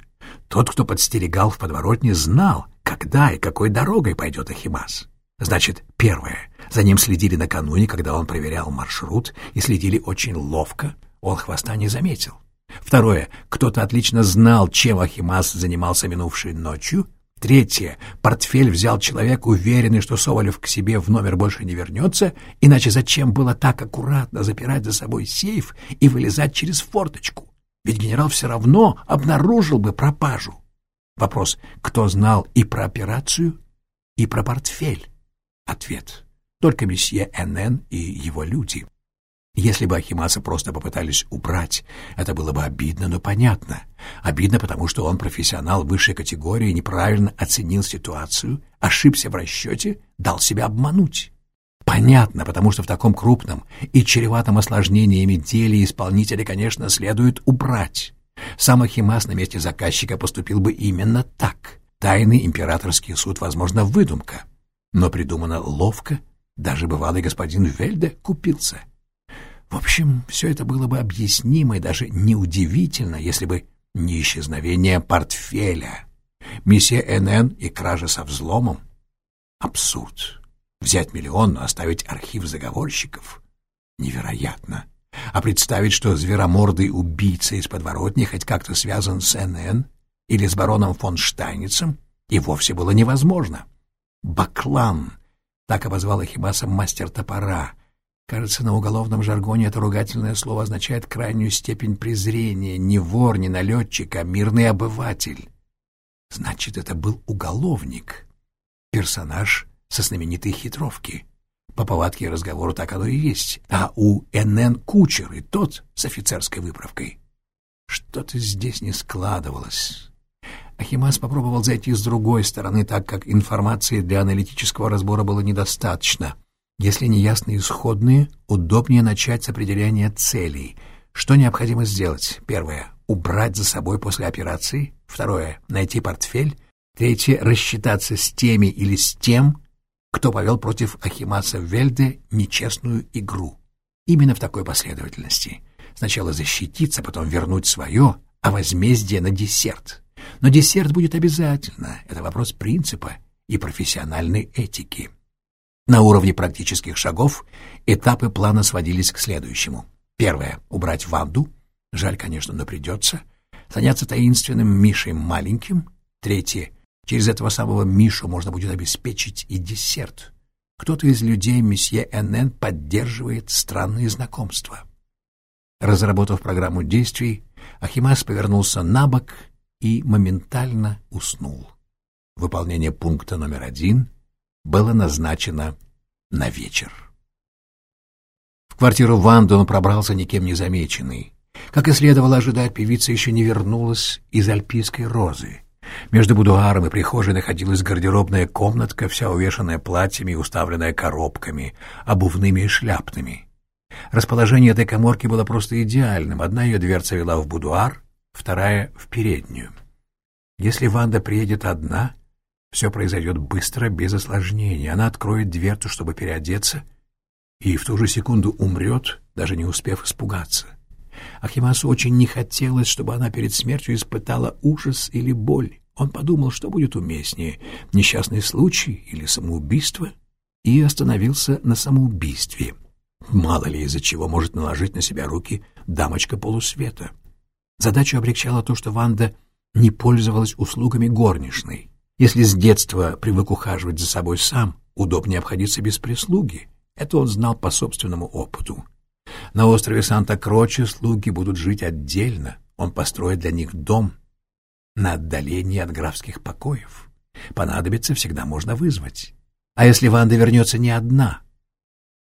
Тот, кто подстерегал в подворотне, знал, когда и какой дорогой пойдет Ахимас. Значит, первое. За ним следили накануне, когда он проверял маршрут, и следили очень ловко. Он хвоста не заметил. Второе. Кто-то отлично знал, чем Ахимас занимался минувшей ночью. Третье. Портфель взял человек, уверенный, что Соболев к себе в номер больше не вернется, иначе зачем было так аккуратно запирать за собой сейф и вылезать через форточку? Ведь генерал все равно обнаружил бы пропажу. Вопрос, кто знал и про операцию, и про портфель? Ответ. Только месье НН и его люди. Если бы Ахимаса просто попытались убрать, это было бы обидно, но понятно. Обидно, потому что он профессионал высшей категории, неправильно оценил ситуацию, ошибся в расчете, дал себя обмануть. Понятно, потому что в таком крупном и чреватом осложнениями деле исполнителя, конечно, следует убрать. Сам Ахимас на месте заказчика поступил бы именно так. Тайный императорский суд, возможно, выдумка. Но придумано ловко, даже бывалый господин Вельде купился — в общем, все это было бы объяснимо и даже неудивительно, если бы не исчезновение портфеля. Миссия НН и кража со взломом. Абсурд. Взять миллион, но оставить архив заговорщиков? Невероятно. А представить, что зверомордый убийца из подворотни хоть как-то связан с НН или с бароном фон Штайницем, и вовсе было невозможно. Баклан, так обозвал Ахимаса мастер топора — Кажется, на уголовном жаргоне это ругательное слово означает крайнюю степень презрения. Не вор, не налетчик, а мирный обыватель. Значит, это был уголовник. Персонаж со знаменитой хитровки. По повадке разговору так оно и есть. А у НН кучер, и тот с офицерской выправкой. Что-то здесь не складывалось. Ахимас попробовал зайти с другой стороны, так как информации для аналитического разбора было недостаточно. Если неясны исходные, удобнее начать с определения целей. Что необходимо сделать? Первое — убрать за собой после операции. Второе — найти портфель. Третье — рассчитаться с теми или с тем, кто повел против Ахимаса Вельде нечестную игру. Именно в такой последовательности. Сначала защититься, потом вернуть свое, а возмездие на десерт. Но десерт будет обязательно. Это вопрос принципа и профессиональной этики. На уровне практических шагов этапы плана сводились к следующему. Первое — убрать Ванду. Жаль, конечно, но придется. Заняться таинственным Мишей маленьким. Третье — через этого самого Мишу можно будет обеспечить и десерт. Кто-то из людей месье НН поддерживает странные знакомства. Разработав программу действий, Ахимас повернулся на бок и моментально уснул. Выполнение пункта номер один было назначено на вечер. В квартиру Ванды он пробрался никем не замеченный. Как и следовало ожидать, певица еще не вернулась из альпийской розы. Между будуаром и прихожей находилась гардеробная комнатка, вся увешанная платьями и уставленная коробками, обувными и шляпными. Расположение этой коморки было просто идеальным. Одна ее дверца вела в будуар, вторая — в переднюю. Если Ванда приедет одна, все произойдет быстро, без осложнений. Она откроет дверцу, чтобы переодеться, и в ту же секунду умрет, даже не успев испугаться. Ахимасу очень не хотелось, чтобы она перед смертью испытала ужас или боль. Он подумал, что будет уместнее — несчастный случай или самоубийство, и остановился на самоубийстве. Мало ли из-за чего может наложить на себя руки дамочка полусвета. Задачу облегчало то, что Ванда не пользовалась услугами горничной. Если с детства привык ухаживать за собой сам, удобнее обходиться без прислуги. Это он знал по собственному опыту. На острове Санта-Кроче слуги будут жить отдельно. Он построит для них дом на отдалении от графских покоев. Понадобится, всегда можно вызвать. А если Ванда вернется не одна?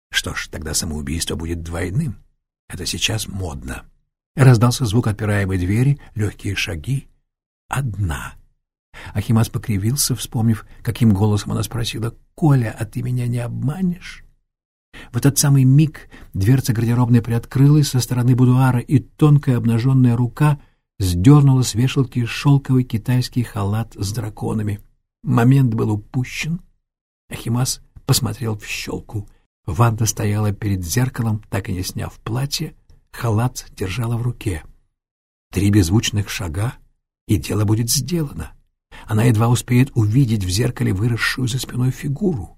Что ж, тогда самоубийство будет двойным. Это сейчас модно. Раздался звук отпираемой двери, легкие шаги. Одна. Ахимас покривился, вспомнив, каким голосом она спросила, «Коля, а ты меня не обманешь?» В этот самый миг дверца гардеробной приоткрылась со стороны будуара, и тонкая обнаженная рука сдернула с вешалки шелковый китайский халат с драконами. Момент был упущен. Ахимас посмотрел в щелку. Ванда стояла перед зеркалом, так и не сняв платье, халат держала в руке. Три беззвучных шага, и дело будет сделано. Она едва успеет увидеть в зеркале выросшую за спиной фигуру.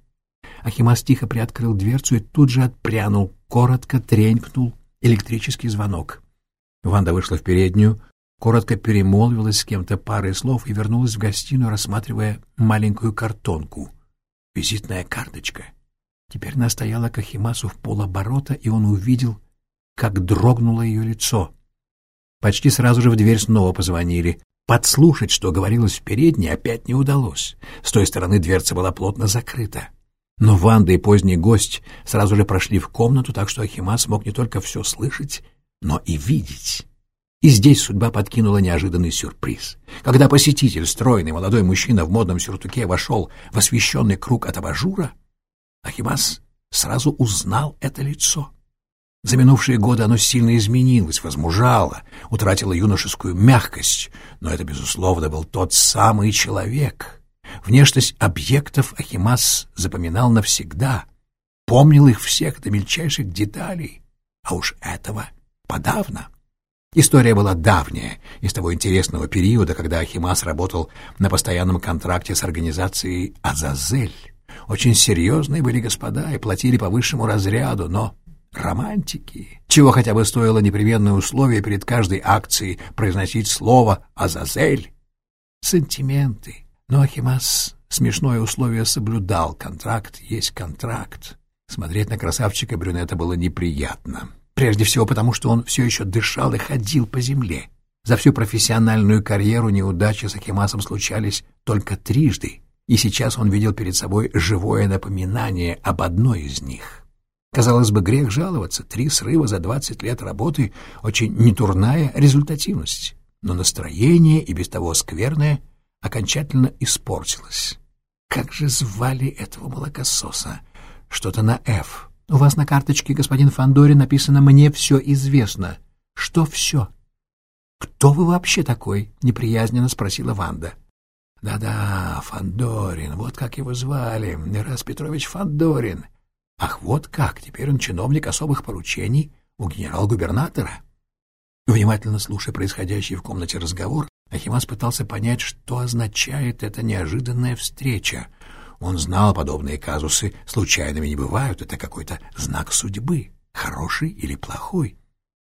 Ахимас тихо приоткрыл дверцу и тут же отпрянул. Коротко тренькнул электрический звонок. Ванда вышла в переднюю, коротко перемолвилась с кем-то парой слов и вернулась в гостиную, рассматривая маленькую картонку. Визитная карточка. Теперь она стояла к Ахимасу в полоборота, и он увидел, как дрогнуло ее лицо. Почти сразу же в дверь снова позвонили. Подслушать, что говорилось в передней, опять не удалось. С той стороны дверца была плотно закрыта. Но Ванда и поздний гость сразу же прошли в комнату, так что Ахимас мог не только все слышать, но и видеть. И здесь судьба подкинула неожиданный сюрприз. Когда посетитель, стройный молодой мужчина в модном сюртуке, вошел в освещенный круг от абажура, Ахимас сразу узнал это лицо. За минувшие годы оно сильно изменилось, возмужало, утратило юношескую мягкость, но это, безусловно, был тот самый человек. Внешность объектов Ахимас запоминал навсегда, помнил их всех до мельчайших деталей, а уж этого подавно. История была давняя, из того интересного периода, когда Ахимас работал на постоянном контракте с организацией «Азазель». Очень серьезные были господа и платили по высшему разряду, но романтики. Чего хотя бы стоило непременное условие перед каждой акцией произносить слово «Азазель». Сантименты. Но Ахимас смешное условие соблюдал. Контракт есть контракт. Смотреть на красавчика брюнета было неприятно. Прежде всего потому, что он все еще дышал и ходил по земле. За всю профессиональную карьеру неудачи с Ахимасом случались только трижды, и сейчас он видел перед собой живое напоминание об одной из них. Казалось бы, грех жаловаться. Три срыва за двадцать лет работы — очень нетурная результативность. Но настроение, и без того скверное, окончательно испортилось. Как же звали этого молокососа? Что-то на «Ф». У вас на карточке, господин Фандорин, написано «Мне все известно». Что все? «Кто вы вообще такой?» — неприязненно спросила Ванда. «Да-да, Фандорин, вот как его звали, Нерас Петрович Фандорин. Ах, вот как, теперь он чиновник особых поручений у генерал-губернатора. Внимательно слушая происходящий в комнате разговор, Ахимас пытался понять, что означает эта неожиданная встреча. Он знал, подобные казусы случайными не бывают, это какой-то знак судьбы, хороший или плохой.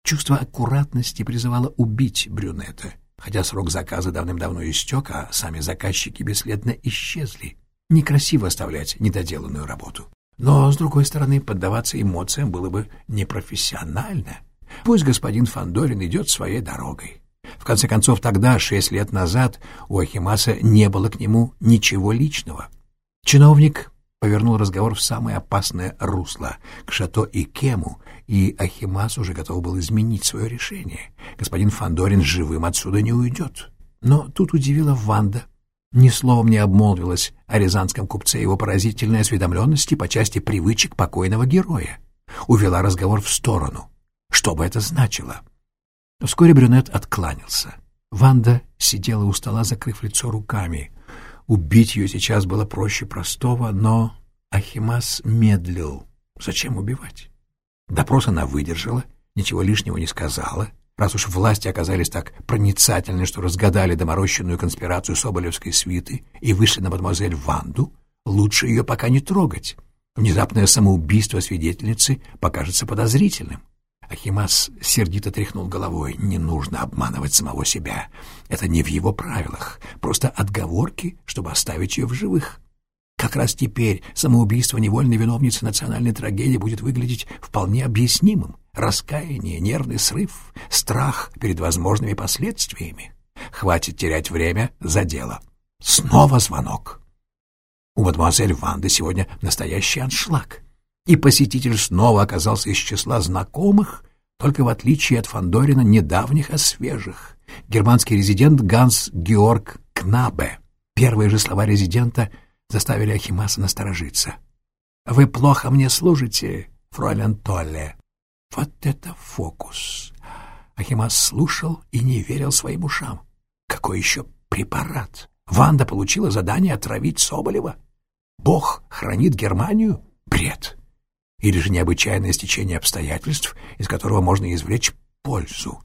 Чувство аккуратности призывало убить брюнета, хотя срок заказа давным-давно истек, а сами заказчики бесследно исчезли. Некрасиво оставлять недоделанную работу. Но, с другой стороны, поддаваться эмоциям было бы непрофессионально. Пусть господин Фандорин идет своей дорогой. В конце концов, тогда, шесть лет назад, у Ахимаса не было к нему ничего личного. Чиновник повернул разговор в самое опасное русло, к Шато и Кему, и Ахимас уже готов был изменить свое решение. Господин Фандорин живым отсюда не уйдет. Но тут удивила Ванда — ни словом не обмолвилась о рязанском купце его поразительной осведомленности по части привычек покойного героя. Увела разговор в сторону. Что бы это значило? Вскоре брюнет откланялся. Ванда сидела у стола, закрыв лицо руками. Убить ее сейчас было проще простого, но Ахимас медлил. Зачем убивать? Допрос она выдержала, ничего лишнего не сказала, Раз уж власти оказались так проницательны, что разгадали доморощенную конспирацию Соболевской свиты и вышли на мадемуазель Ванду, лучше ее пока не трогать. Внезапное самоубийство свидетельницы покажется подозрительным. Ахимас сердито тряхнул головой. Не нужно обманывать самого себя. Это не в его правилах. Просто отговорки, чтобы оставить ее в живых. Как раз теперь самоубийство невольной виновницы национальной трагедии будет выглядеть вполне объяснимым. Раскаяние, нервный срыв, страх перед возможными последствиями. Хватит терять время за дело. Снова звонок. У мадемуазель Ванды сегодня настоящий аншлаг. И посетитель снова оказался из числа знакомых, только в отличие от Фандорина недавних, а свежих. Германский резидент Ганс Георг Кнабе. Первые же слова резидента заставили Ахимаса насторожиться. «Вы плохо мне служите, фройлен Толле». Вот это фокус! Ахимас слушал и не верил своим ушам. Какой еще препарат? Ванда получила задание отравить Соболева? Бог хранит Германию? Бред! Или же необычайное стечение обстоятельств, из которого можно извлечь пользу?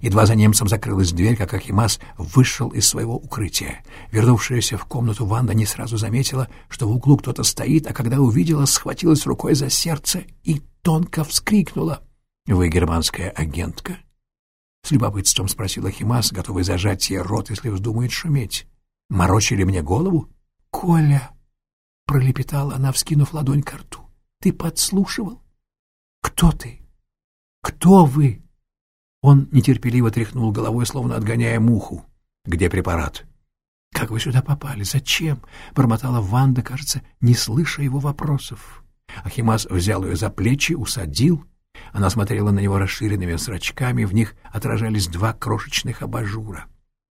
Едва за немцем закрылась дверь, как Ахимас вышел из своего укрытия. Вернувшаяся в комнату Ванда не сразу заметила, что в углу кто-то стоит, а когда увидела, схватилась рукой за сердце и тонко вскрикнула. — Вы германская агентка? — с любопытством спросила Ахимас, готовый зажать ей рот, если вздумает шуметь. — Морочили мне голову? — Коля! — пролепетала она, вскинув ладонь к рту. — Ты подслушивал? — Кто ты? Кто вы? Он нетерпеливо тряхнул головой, словно отгоняя муху. — Где препарат? — Как вы сюда попали? Зачем? — бормотала Ванда, кажется, не слыша его вопросов. Ахимас взял ее за плечи, усадил. Она смотрела на него расширенными зрачками, в них отражались два крошечных абажура.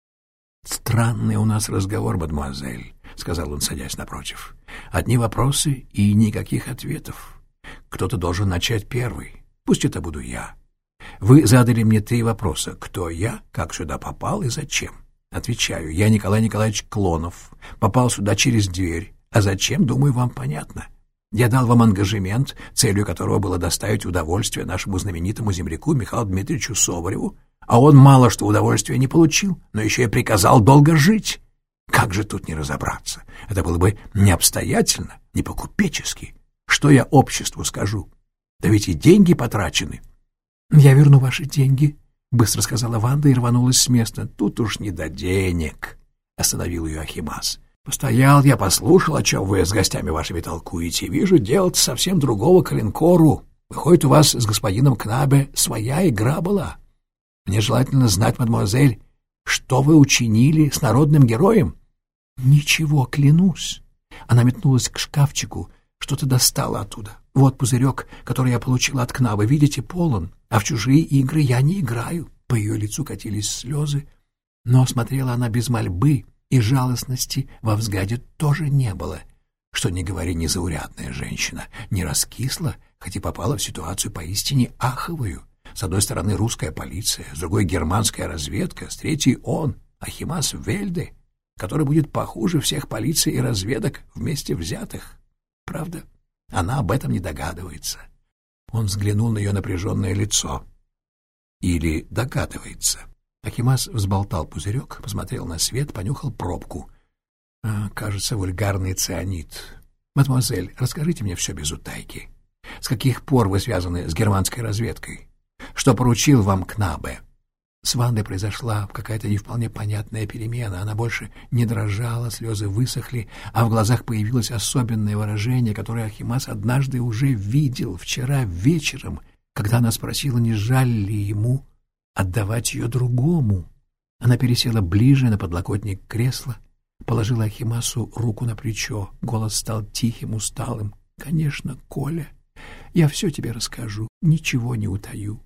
— Странный у нас разговор, мадемуазель, — сказал он, садясь напротив. — Одни вопросы и никаких ответов. Кто-то должен начать первый. Пусть это буду я. Вы задали мне три вопроса. Кто я, как сюда попал и зачем? Отвечаю, я Николай Николаевич Клонов. Попал сюда через дверь. А зачем, думаю, вам понятно. Я дал вам ангажемент, целью которого было доставить удовольствие нашему знаменитому земляку Михаилу Дмитриевичу Соболеву, а он мало что удовольствия не получил, но еще и приказал долго жить. Как же тут не разобраться? Это было бы не обстоятельно, не по-купечески. Что я обществу скажу? Да ведь и деньги потрачены. — Я верну ваши деньги, — быстро сказала Ванда и рванулась с места. — Тут уж не до денег, — остановил ее Ахимас. — Постоял я, послушал, о чем вы с гостями вашими толкуете. Вижу, делать совсем другого калинкору. Выходит, у вас с господином Кнабе своя игра была. Мне желательно знать, мадемуазель, что вы учинили с народным героем? — Ничего, клянусь. Она метнулась к шкафчику, что-то достала оттуда. Вот пузырек, который я получила от Кнабы, видите, полон, а в чужие игры я не играю. По ее лицу катились слезы, но смотрела она без мольбы, и жалостности во взгляде тоже не было. Что не говори, незаурядная женщина, не раскисла, хоть и попала в ситуацию поистине аховую. С одной стороны русская полиция, с другой германская разведка, с третьей он, Ахимас Вельде, который будет похуже всех полиций и разведок вместе взятых. Правда? Она об этом не догадывается. Он взглянул на ее напряженное лицо. Или догадывается. Акимас взболтал пузырек, посмотрел на свет, понюхал пробку. А, кажется, вульгарный цианид. Мадемуазель, расскажите мне все без утайки. С каких пор вы связаны с германской разведкой? Что поручил вам Кнабе? С Вандой произошла какая-то не вполне понятная перемена. Она больше не дрожала, слезы высохли, а в глазах появилось особенное выражение, которое Ахимас однажды уже видел вчера вечером, когда она спросила, не жаль ли ему отдавать ее другому. Она пересела ближе на подлокотник кресла, положила Ахимасу руку на плечо. Голос стал тихим, усталым. «Конечно, Коля, я все тебе расскажу, ничего не утаю.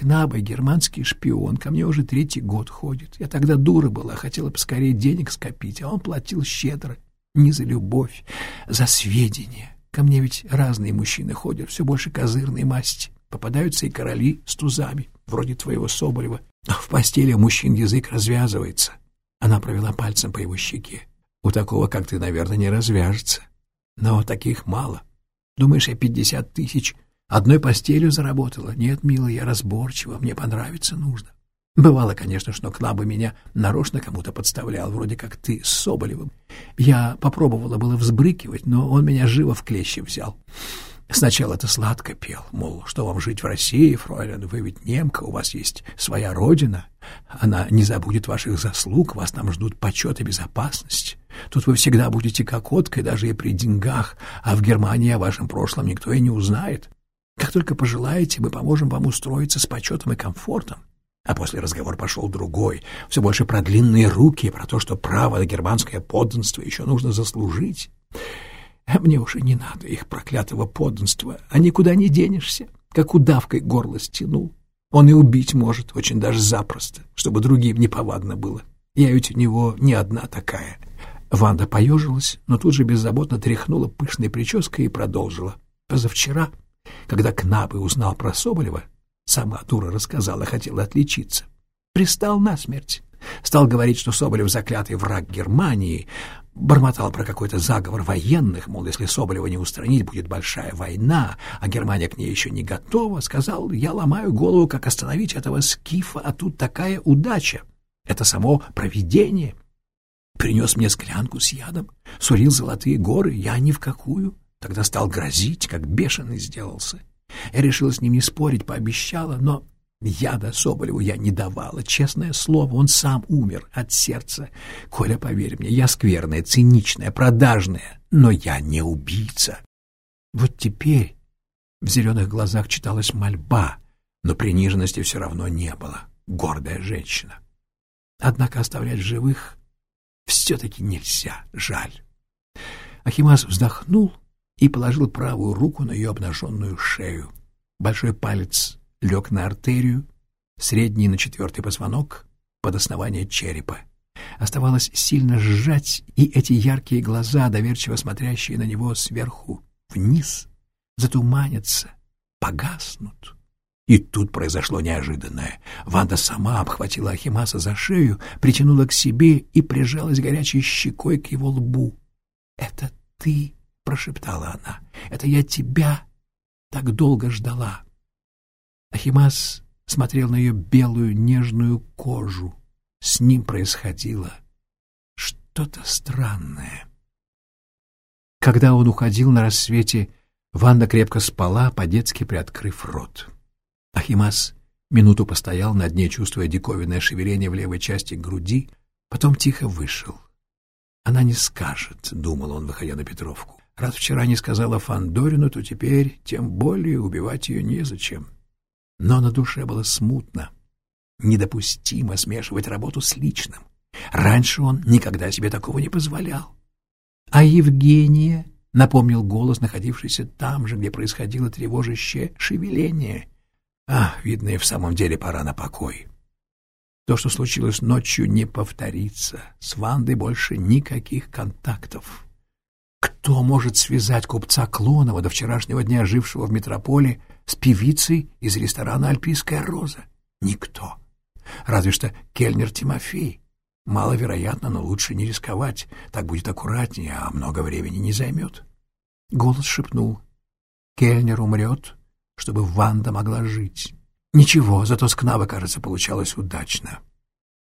Кнаба, германский шпион, ко мне уже третий год ходит. Я тогда дура была, хотела поскорее денег скопить, а он платил щедро. Не за любовь, за сведения. Ко мне ведь разные мужчины ходят, все больше козырные масти. Попадаются и короли с тузами, вроде твоего Соболева. В постели у мужчин язык развязывается. Она провела пальцем по его щеке. У такого, как ты, наверное, не развяжется. Но таких мало. Думаешь, я пятьдесят тысяч Одной постелью заработала. Нет, милый, я разборчива, мне понравиться нужно. Бывало, конечно, что Кнаба меня нарочно кому-то подставлял, вроде как ты с Соболевым. Я попробовала было взбрыкивать, но он меня живо в клещи взял. Сначала это сладко пел, мол, что вам жить в России, фройлен, вы ведь немка, у вас есть своя родина, она не забудет ваших заслуг, вас там ждут почет и безопасность. Тут вы всегда будете кокоткой, даже и при деньгах, а в Германии о вашем прошлом никто и не узнает. Как только пожелаете, мы поможем вам устроиться с почетом и комфортом. А после разговор пошел другой, все больше про длинные руки, про то, что право на германское подданство еще нужно заслужить. А мне уже не надо их проклятого подданства, а никуда не денешься, как удавкой горло стянул. Он и убить может, очень даже запросто, чтобы другим неповадно было. Я ведь у него не одна такая. Ванда поежилась, но тут же беззаботно тряхнула пышной прической и продолжила. Позавчера, когда Кнабы узнал про Соболева, Сама дура рассказала, хотела отличиться. Пристал насмерть. Стал говорить, что Соболев заклятый враг Германии, бормотал про какой-то заговор военных, мол, если Соболева не устранить, будет большая война, а Германия к ней еще не готова. Сказал, я ломаю голову, как остановить этого скифа, а тут такая удача. Это само провидение. Принес мне склянку с ядом, сурил золотые горы, я ни в какую. Тогда стал грозить, как бешеный сделался. Я решила с ним не спорить, пообещала, но яда Соболеву я не давала. Честное слово, он сам умер от сердца. Коля, поверь мне, я скверная, циничная, продажная, но я не убийца. Вот теперь в зеленых глазах читалась мольба, но приниженности все равно не было. Гордая женщина. Однако оставлять живых все-таки нельзя, жаль. Ахимас вздохнул и положил правую руку на ее обнаженную шею. Большой палец лег на артерию, средний на четвертый позвонок, под основание черепа. Оставалось сильно сжать, и эти яркие глаза, доверчиво смотрящие на него сверху вниз, затуманятся, погаснут. И тут произошло неожиданное. Ванда сама обхватила Ахимаса за шею, притянула к себе и прижалась горячей щекой к его лбу. «Это ты!» — прошептала она. — Это я тебя так долго ждала. Ахимас смотрел на ее белую нежную кожу. С ним происходило что-то странное. Когда он уходил на рассвете, Ванда крепко спала, по-детски приоткрыв рот. Ахимас минуту постоял на дне, чувствуя диковинное шевеление в левой части груди, потом тихо вышел. «Она не скажет», — думал он, выходя на Петровку. Раз вчера не сказала Фандорину, то теперь тем более убивать ее незачем. Но на душе было смутно. Недопустимо смешивать работу с личным. Раньше он никогда себе такого не позволял. А Евгения, — напомнил голос, находившийся там же, где происходило тревожащее шевеление. А, видно, и в самом деле пора на покой. То, что случилось ночью, не повторится. С Вандой больше никаких контактов. Кто может связать купца Клонова, до вчерашнего дня жившего в метрополе, с певицей из ресторана «Альпийская роза»? Никто. Разве что кельнер Тимофей. Маловероятно, но лучше не рисковать. Так будет аккуратнее, а много времени не займет. Голос шепнул. Кельнер умрет, чтобы Ванда могла жить. Ничего, зато с Кнавы, кажется, получалось удачно.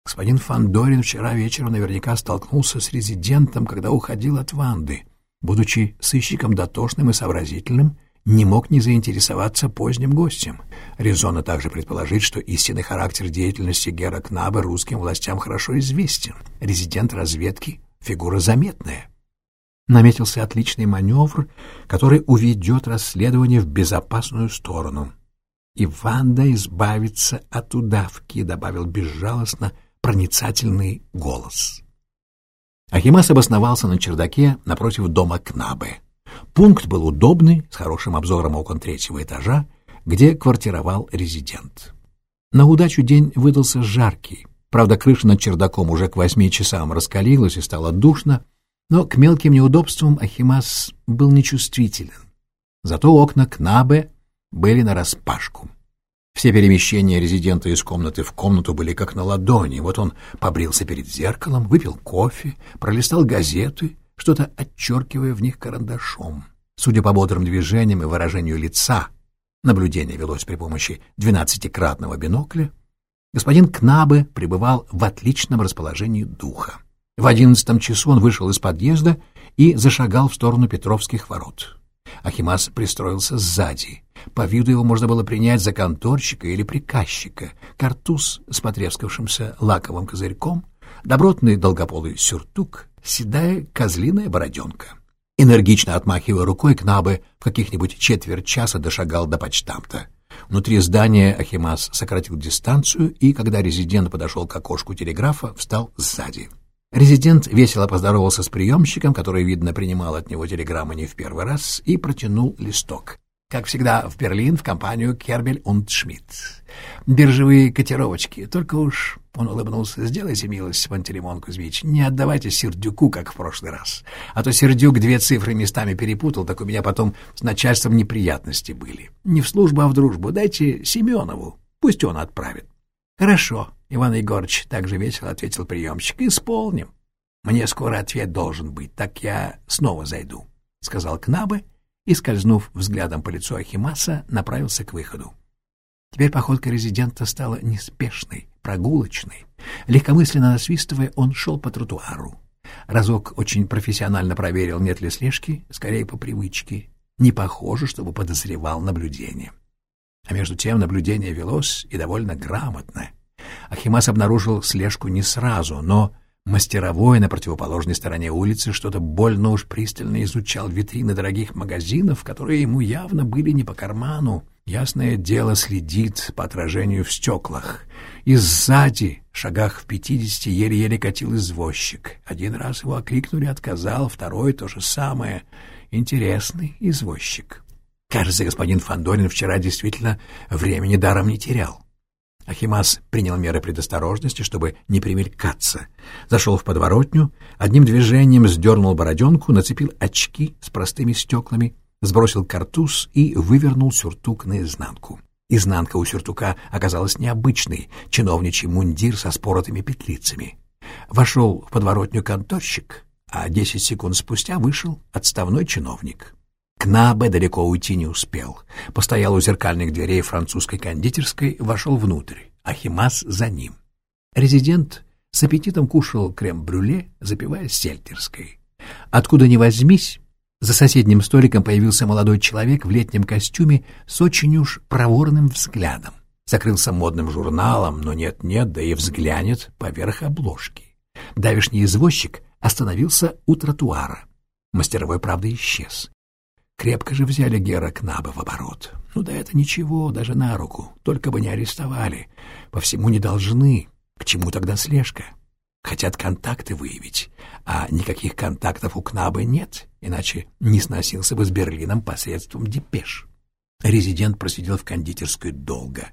Господин Фандорин вчера вечером наверняка столкнулся с резидентом, когда уходил от Ванды — будучи сыщиком дотошным и сообразительным, не мог не заинтересоваться поздним гостем. Резонно также предположить, что истинный характер деятельности Гера Кнаба русским властям хорошо известен. Резидент разведки — фигура заметная. Наметился отличный маневр, который уведет расследование в безопасную сторону. И Ванда избавится от удавки, добавил безжалостно проницательный голос. Ахимас обосновался на чердаке напротив дома Кнабе. Пункт был удобный, с хорошим обзором окон третьего этажа, где квартировал резидент. На удачу день выдался жаркий. Правда, крыша над чердаком уже к восьми часам раскалилась и стало душно, но к мелким неудобствам Ахимас был нечувствителен. Зато окна Кнабе были нараспашку. Все перемещения резидента из комнаты в комнату были как на ладони. Вот он побрился перед зеркалом, выпил кофе, пролистал газеты, что-то отчеркивая в них карандашом. Судя по бодрым движениям и выражению лица, наблюдение велось при помощи двенадцатикратного бинокля, Господин Кнабе пребывал в отличном расположении духа. В одиннадцатом часу он вышел из подъезда и зашагал в сторону Петровских ворот. Ахимас пристроился сзади. По виду его можно было принять за конторщика или приказчика. Картуз с потрескавшимся лаковым козырьком, добротный долгополый сюртук, седая козлиная бороденка. Энергично отмахивая рукой, Кнабе в каких-нибудь четверть часа дошагал до почтамта. Внутри здания Ахимас сократил дистанцию и, когда резидент подошел к окошку телеграфа, встал сзади. Резидент весело поздоровался с приемщиком, который, видно, принимал от него телеграммы не в первый раз, и протянул листок. Как всегда, в Берлин в компанию Кербель und Шмидт. Биржевые котировочки. Только уж, он улыбнулся, сделайте милость, Пантелеймон Кузьмич, не отдавайте Сердюку, как в прошлый раз. А то Сердюк две цифры местами перепутал, так у меня потом с начальством неприятности были. Не в службу, а в дружбу. Дайте Семенову, пусть он отправит. Хорошо, Иван Егорович также весело ответил приемщик. Исполним. Мне скоро ответ должен быть, так я снова зайду, сказал Кнабе и, скользнув взглядом по лицу Ахимаса, направился к выходу. Теперь походка резидента стала неспешной, прогулочной. Легкомысленно насвистывая, он шел по тротуару. Разок очень профессионально проверил, нет ли слежки, скорее по привычке. Не похоже, чтобы подозревал наблюдение. А между тем наблюдение велось и довольно грамотно. Ахимас обнаружил слежку не сразу, но мастеровой на противоположной стороне улицы что-то больно уж пристально изучал витрины дорогих магазинов, которые ему явно были не по карману. Ясное дело следит по отражению в стеклах. И сзади, шагах в пятидесяти, еле-еле катил извозчик. Один раз его окликнули, отказал, второй — то же самое. Интересный извозчик. Кажется, господин Фандорин вчера действительно времени даром не терял. Ахимас принял меры предосторожности, чтобы не примелькаться. Зашел в подворотню, одним движением сдернул бороденку, нацепил очки с простыми стеклами, сбросил картуз и вывернул сюртук наизнанку. Изнанка у сюртука оказалась необычной, чиновничий мундир со споротыми петлицами. Вошел в подворотню конторщик, а десять секунд спустя вышел отставной чиновник. Кнабе далеко уйти не успел. Постоял у зеркальных дверей французской кондитерской, вошел внутрь. Ахимас за ним. Резидент с аппетитом кушал крем-брюле, запивая сельтерской. Откуда ни возьмись, за соседним столиком появился молодой человек в летнем костюме с очень уж проворным взглядом. Закрылся модным журналом, но нет-нет, да и взглянет поверх обложки. Давишний извозчик остановился у тротуара. Мастеровой, правда, исчез. Крепко же взяли Гера Кнаба в оборот. Ну да это ничего, даже на руку. Только бы не арестовали. По всему не должны. К чему тогда слежка? Хотят контакты выявить. А никаких контактов у Кнаба нет, иначе не сносился бы с Берлином посредством депеш. Резидент просидел в кондитерской долго.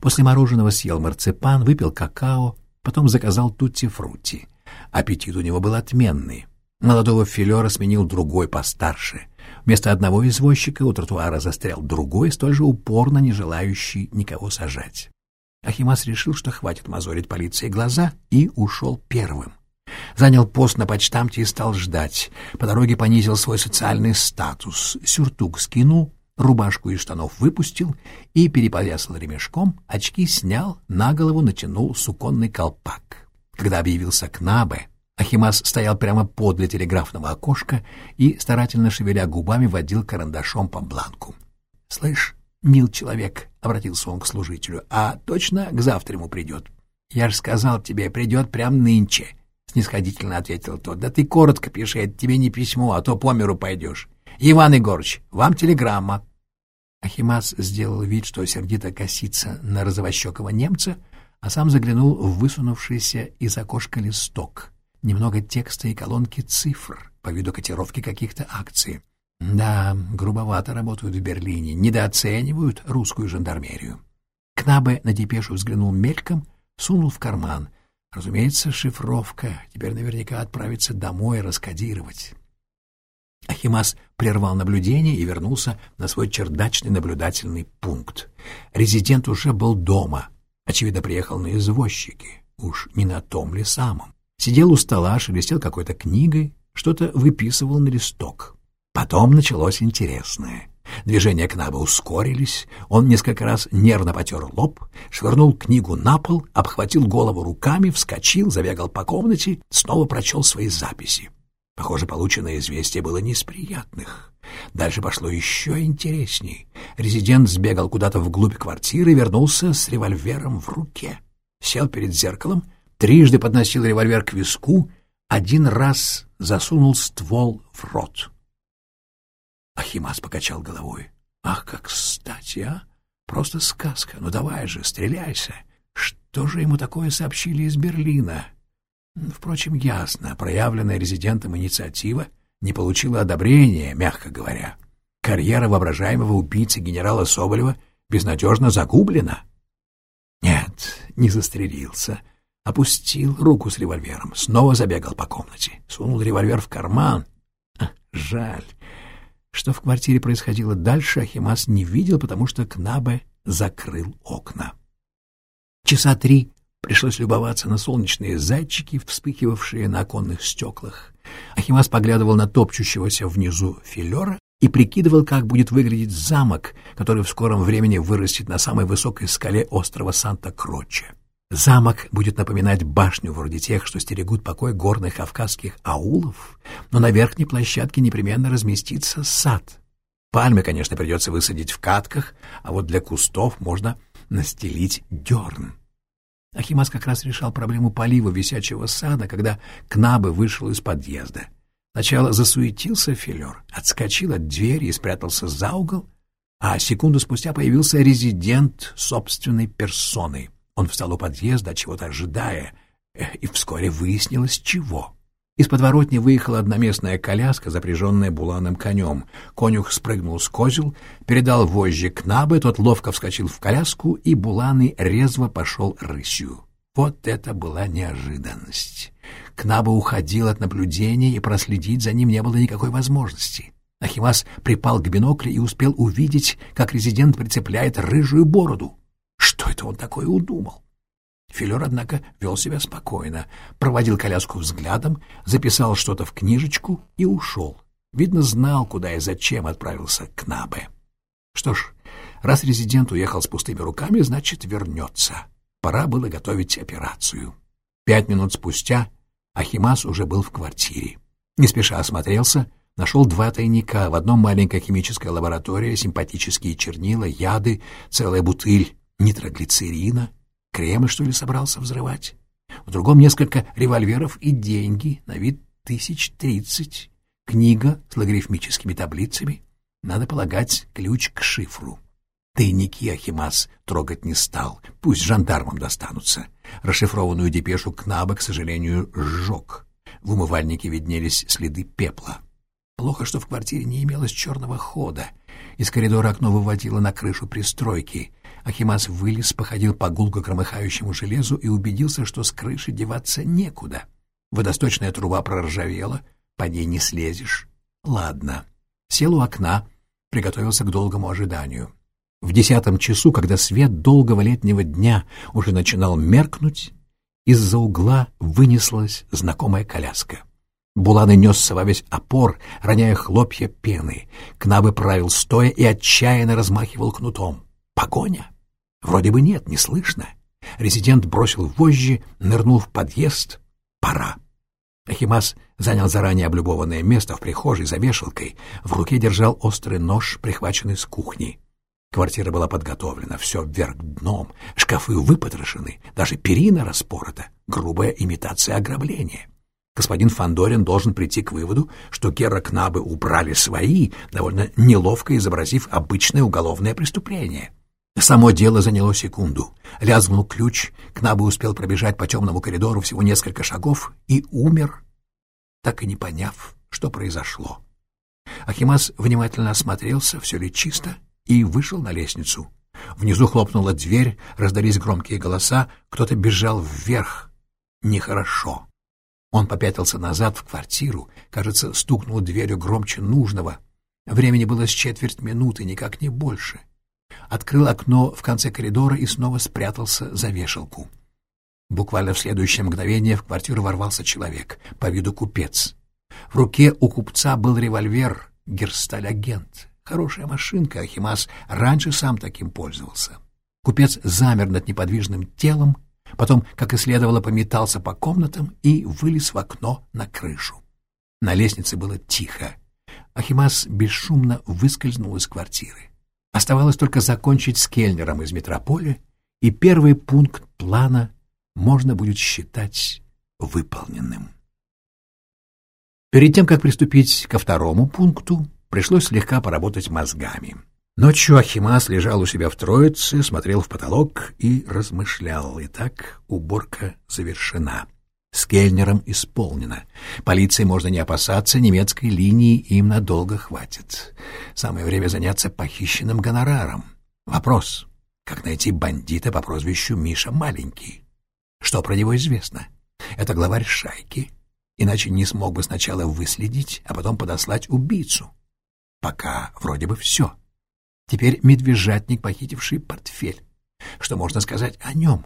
После мороженого съел марципан, выпил какао, потом заказал тутти-фрутти. Аппетит у него был отменный. Молодого филера сменил другой постарше — Вместо одного извозчика у тротуара застрял другой, столь же упорно не желающий никого сажать. Ахимас решил, что хватит мозолить полиции глаза, и ушел первым. Занял пост на почтамте и стал ждать. По дороге понизил свой социальный статус. Сюртук скинул, рубашку из штанов выпустил и перепоясал ремешком, очки снял, на голову натянул суконный колпак. Когда объявился Кнабе, Ахимас стоял прямо подле телеграфного окошка и, старательно шевеля губами, водил карандашом по бланку. — Слышь, мил человек, — обратился он к служителю, — а точно к завтраму придет? — Я же сказал тебе, придет прям нынче, — снисходительно ответил тот. — Да ты коротко пиши, это тебе не письмо, а то по миру пойдешь. — Иван Егорыч, вам телеграмма. Ахимас сделал вид, что сердито косится на розовощекого немца, а сам заглянул в высунувшийся из окошка листок — немного текста и колонки цифр по виду котировки каких-то акций. Да, грубовато работают в Берлине, недооценивают русскую жандармерию. Кнабе на депешу взглянул мельком, сунул в карман. Разумеется, шифровка. Теперь наверняка отправиться домой раскодировать. Ахимас прервал наблюдение и вернулся на свой чердачный наблюдательный пункт. Резидент уже был дома. Очевидно, приехал на извозчике. Уж не на том ли самом. Сидел у стола, шелестел какой-то книгой, что-то выписывал на листок. Потом началось интересное. Движения Кнаба ускорились, он несколько раз нервно потер лоб, швырнул книгу на пол, обхватил голову руками, вскочил, забегал по комнате, снова прочел свои записи. Похоже, полученное известие было не из приятных. Дальше пошло еще интересней. Резидент сбегал куда-то вглубь квартиры вернулся с револьвером в руке. Сел перед зеркалом, трижды подносил револьвер к виску, один раз засунул ствол в рот. Ахимас покачал головой. «Ах, как кстати, а! Просто сказка. Ну давай же, стреляйся!» Что же ему такое сообщили из Берлина? Впрочем, ясно, проявленная резидентом инициатива не получила одобрения, мягко говоря. Карьера воображаемого убийцы генерала Соболева безнадежно загублена. Нет, не застрелился. Опустил руку с револьвером, снова забегал по комнате, сунул револьвер в карман. Жаль. Что в квартире происходило дальше, Ахимас не видел, потому что Кнабе закрыл окна. Часа три пришлось любоваться на солнечные зайчики, вспыхивавшие на оконных стеклах. Ахимас поглядывал на топчущегося внизу филера и прикидывал, как будет выглядеть замок, который в скором времени вырастет на самой высокой скале острова Санта-Кроче. Замок будет напоминать башню вроде тех, что стерегут покой горных кавказских аулов, но на верхней площадке непременно разместится сад. Пальмы, конечно, придется высадить в катках, а вот для кустов можно настелить дерн. Ахимас как раз решал проблему полива висячего сада, когда Кнабы вышел из подъезда. Сначала засуетился филер, отскочил от двери и спрятался за угол, а секунду спустя появился резидент собственной персоной — он встал у подъезда, чего-то ожидая, и вскоре выяснилось, чего. Из подворотни выехала одноместная коляска, запряженная буланым конем. Конюх спрыгнул с козел, передал вожжи Кнабе, тот ловко вскочил в коляску, и буланый резво пошел рысью. Вот это была неожиданность. Кнаба уходил от наблюдения, и проследить за ним не было никакой возможности. Ахимас припал к биноклю и успел увидеть, как резидент прицепляет рыжую бороду. Что это он такое удумал? Филер, однако, вел себя спокойно, проводил коляску взглядом, записал что-то в книжечку и ушел. Видно, знал, куда и зачем отправился к Набе. Что ж, раз резидент уехал с пустыми руками, значит, вернется. Пора было готовить операцию. Пять минут спустя Ахимас уже был в квартире. Не спеша осмотрелся, нашел два тайника. В одном маленькая химическая лаборатория, симпатические чернила, яды, целая бутыль нитроглицерина, кремы, что ли, собрался взрывать. В другом несколько револьверов и деньги, на вид тысяч тридцать. Книга с логарифмическими таблицами. Надо полагать, ключ к шифру. Тайники Ахимас трогать не стал, пусть жандармам достанутся. Расшифрованную депешу Кнаба, к сожалению, сжег. В умывальнике виднелись следы пепла. Плохо, что в квартире не имелось черного хода. Из коридора окно выводило на крышу пристройки. Ахимас вылез, походил по гулко громыхающему железу и убедился, что с крыши деваться некуда. Водосточная труба проржавела, по ней не слезешь. Ладно. Сел у окна, приготовился к долгому ожиданию. В десятом часу, когда свет долгого летнего дня уже начинал меркнуть, из-за угла вынеслась знакомая коляска. Буланы несся во весь опор, роняя хлопья пены. Кнабы правил стоя и отчаянно размахивал кнутом. Погоня? Вроде бы нет, не слышно. Резидент бросил вожжи, нырнул в подъезд. Пора. Ахимас занял заранее облюбованное место в прихожей за вешалкой. В руке держал острый нож, прихваченный с кухни. Квартира была подготовлена, все вверх дном, шкафы выпотрошены, даже перина распорота, грубая имитация ограбления. Господин Фандорин должен прийти к выводу, что Гера Кнабы убрали свои, довольно неловко изобразив обычное уголовное преступление. Само дело заняло секунду. Лязгнул ключ, Кнабы успел пробежать по темному коридору всего несколько шагов и умер, так и не поняв, что произошло. Ахимас внимательно осмотрелся, все ли чисто, и вышел на лестницу. Внизу хлопнула дверь, раздались громкие голоса, кто-то бежал вверх. Нехорошо. Он попятился назад в квартиру, кажется, стукнул дверью громче нужного. Времени было с четверть минуты, никак не больше открыл окно в конце коридора и снова спрятался за вешалку. Буквально в следующее мгновение в квартиру ворвался человек, по виду купец. В руке у купца был револьвер, герсталь-агент, Хорошая машинка, Ахимас раньше сам таким пользовался. Купец замер над неподвижным телом, потом, как и следовало, пометался по комнатам и вылез в окно на крышу. На лестнице было тихо. Ахимас бесшумно выскользнул из квартиры. Оставалось только закончить с Кельнером из метрополя, и первый пункт плана можно будет считать выполненным. Перед тем, как приступить ко второму пункту, пришлось слегка поработать мозгами. Ночью Ахимас лежал у себя в троице, смотрел в потолок и размышлял. Итак, уборка завершена. С Кельнером исполнено. Полиции можно не опасаться, немецкой линии им надолго хватит. Самое время заняться похищенным гонораром. Вопрос, как найти бандита по прозвищу Миша Маленький? Что про него известно? Это главарь шайки, иначе не смог бы сначала выследить, а потом подослать убийцу. Пока вроде бы все. Теперь медвежатник, похитивший портфель. Что можно сказать о нем?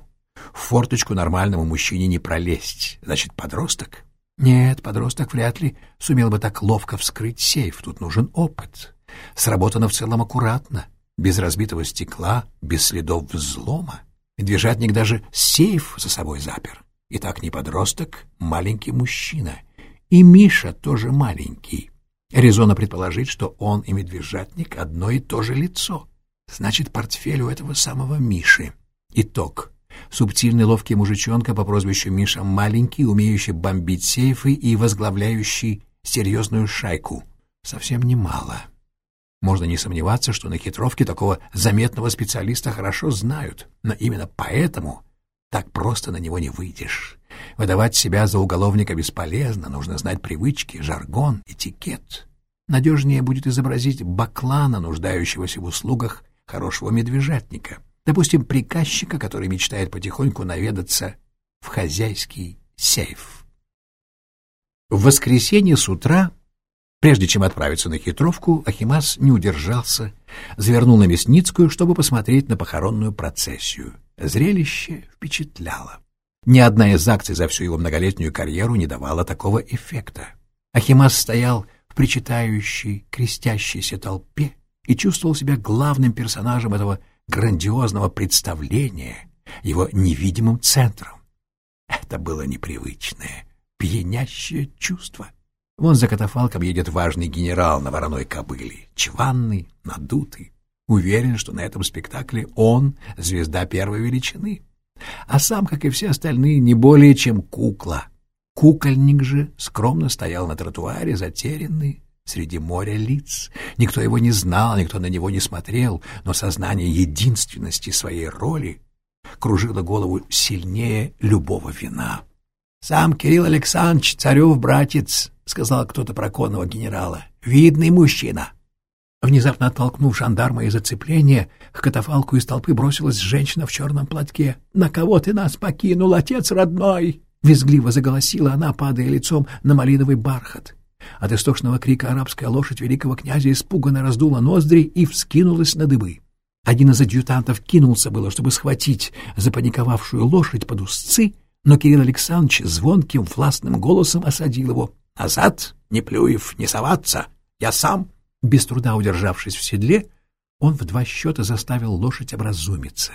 В форточку нормальному мужчине не пролезть. Значит, подросток? Нет, подросток вряд ли сумел бы так ловко вскрыть сейф. Тут нужен опыт. Сработано в целом аккуратно, без разбитого стекла, без следов взлома. Медвежатник даже сейф за собой запер. Итак, не подросток, маленький мужчина. И Миша тоже маленький. Резонно предположить, что он и медвежатник одно и то же лицо. Значит, портфель у этого самого Миши. Итог. Субтильный ловкий мужичонка по прозвищу Миша Маленький, умеющий бомбить сейфы и возглавляющий серьезную шайку. Совсем немало. Можно не сомневаться, что на хитровке такого заметного специалиста хорошо знают, но именно поэтому так просто на него не выйдешь. Выдавать себя за уголовника бесполезно, нужно знать привычки, жаргон, этикет. Надежнее будет изобразить баклана, нуждающегося в услугах хорошего медвежатника. Допустим, приказчика, который мечтает потихоньку наведаться в хозяйский сейф. В воскресенье с утра, прежде чем отправиться на хитровку, Ахимас не удержался, завернул на Мясницкую, чтобы посмотреть на похоронную процессию. Зрелище впечатляло. Ни одна из акций за всю его многолетнюю карьеру не давала такого эффекта. Ахимас стоял в причитающей, крестящейся толпе и чувствовал себя главным персонажем этого грандиозного представления, его невидимым центром. Это было непривычное, пьянящее чувство. Вон за катафалком едет важный генерал на вороной кобыле, чванный, надутый, Уверен, что на этом спектакле он — звезда первой величины. А сам, как и все остальные, не более чем кукла. Кукольник же скромно стоял на тротуаре, затерянный среди моря лиц. Никто его не знал, никто на него не смотрел, но сознание единственности своей роли кружило голову сильнее любого вина. «Сам Кирилл Александрович, царев братец», — сказал кто-то про конного генерала, — «видный мужчина». Внезапно оттолкнув жандарма из зацепления, к катафалку из толпы бросилась женщина в черном платке. «На кого ты нас покинул, отец родной?» Визгливо заголосила она, падая лицом на малиновый бархат. От истошного крика арабская лошадь великого князя испуганно раздула ноздри и вскинулась на дыбы. Один из адъютантов кинулся было, чтобы схватить запаниковавшую лошадь под узцы, но Кирилл Александрович звонким властным голосом осадил его. «Назад, не плюев, не соваться! Я сам!» Без труда удержавшись в седле, он в два счета заставил лошадь образумиться.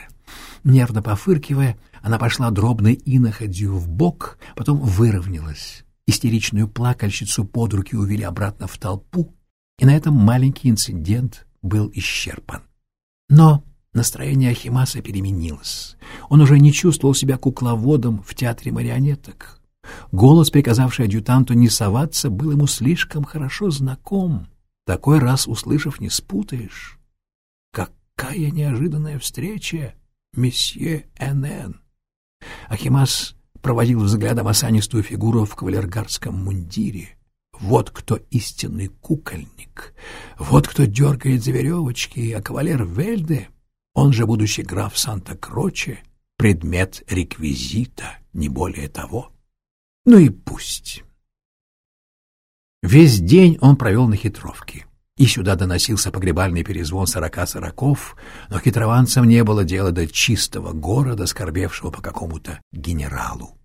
Нервно пофыркивая, она пошла дробной иноходью в бок, потом выровнялась. Истеричную плакальщицу под руки увели обратно в толпу, и на этом маленький инцидент был исчерпан. Но настроение Ахимаса переменилось. Он уже не чувствовал себя кукловодом в театре марионеток. Голос, приказавший адъютанту не соваться, был ему слишком хорошо знаком. Такой раз, услышав, не спутаешь. Какая неожиданная встреча, месье Н.Н. Ахимас проводил взглядом осанистую фигуру в кавалергардском мундире. Вот кто истинный кукольник, вот кто дергает за веревочки, а кавалер Вельде, он же будущий граф Санта-Кроче, предмет реквизита, не более того. Ну и пусть. Весь день он провел на хитровке. И сюда доносился погребальный перезвон сорока сороков, но хитрованцам не было дела до чистого города, скорбевшего по какому-то генералу.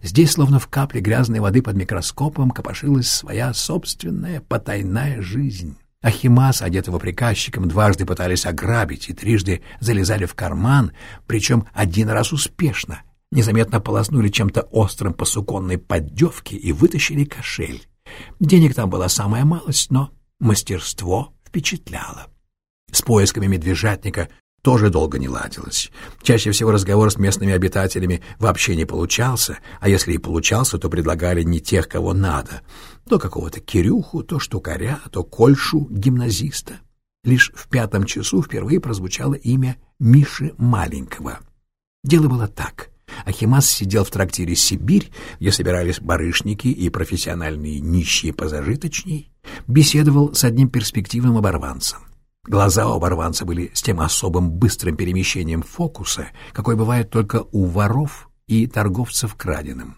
Здесь, словно в капле грязной воды под микроскопом, копошилась своя собственная потайная жизнь. Ахимас, одетого приказчиком, дважды пытались ограбить и трижды залезали в карман, причем один раз успешно. Незаметно полоснули чем-то острым по суконной поддевке и вытащили кошель. Денег там была самая малость, но мастерство впечатляло. С поисками медвежатника тоже долго не ладилось. Чаще всего разговор с местными обитателями вообще не получался, а если и получался, то предлагали не тех, кого надо. То какого-то Кирюху, то штукаря, то Кольшу, гимназиста. Лишь в пятом часу впервые прозвучало имя Миши Маленького. Дело было так. Ахимас сидел в трактире «Сибирь», где собирались барышники и профессиональные нищие позажиточней, беседовал с одним перспективным оборванцем. Глаза у оборванца были с тем особым быстрым перемещением фокуса, какой бывает только у воров и торговцев краденым.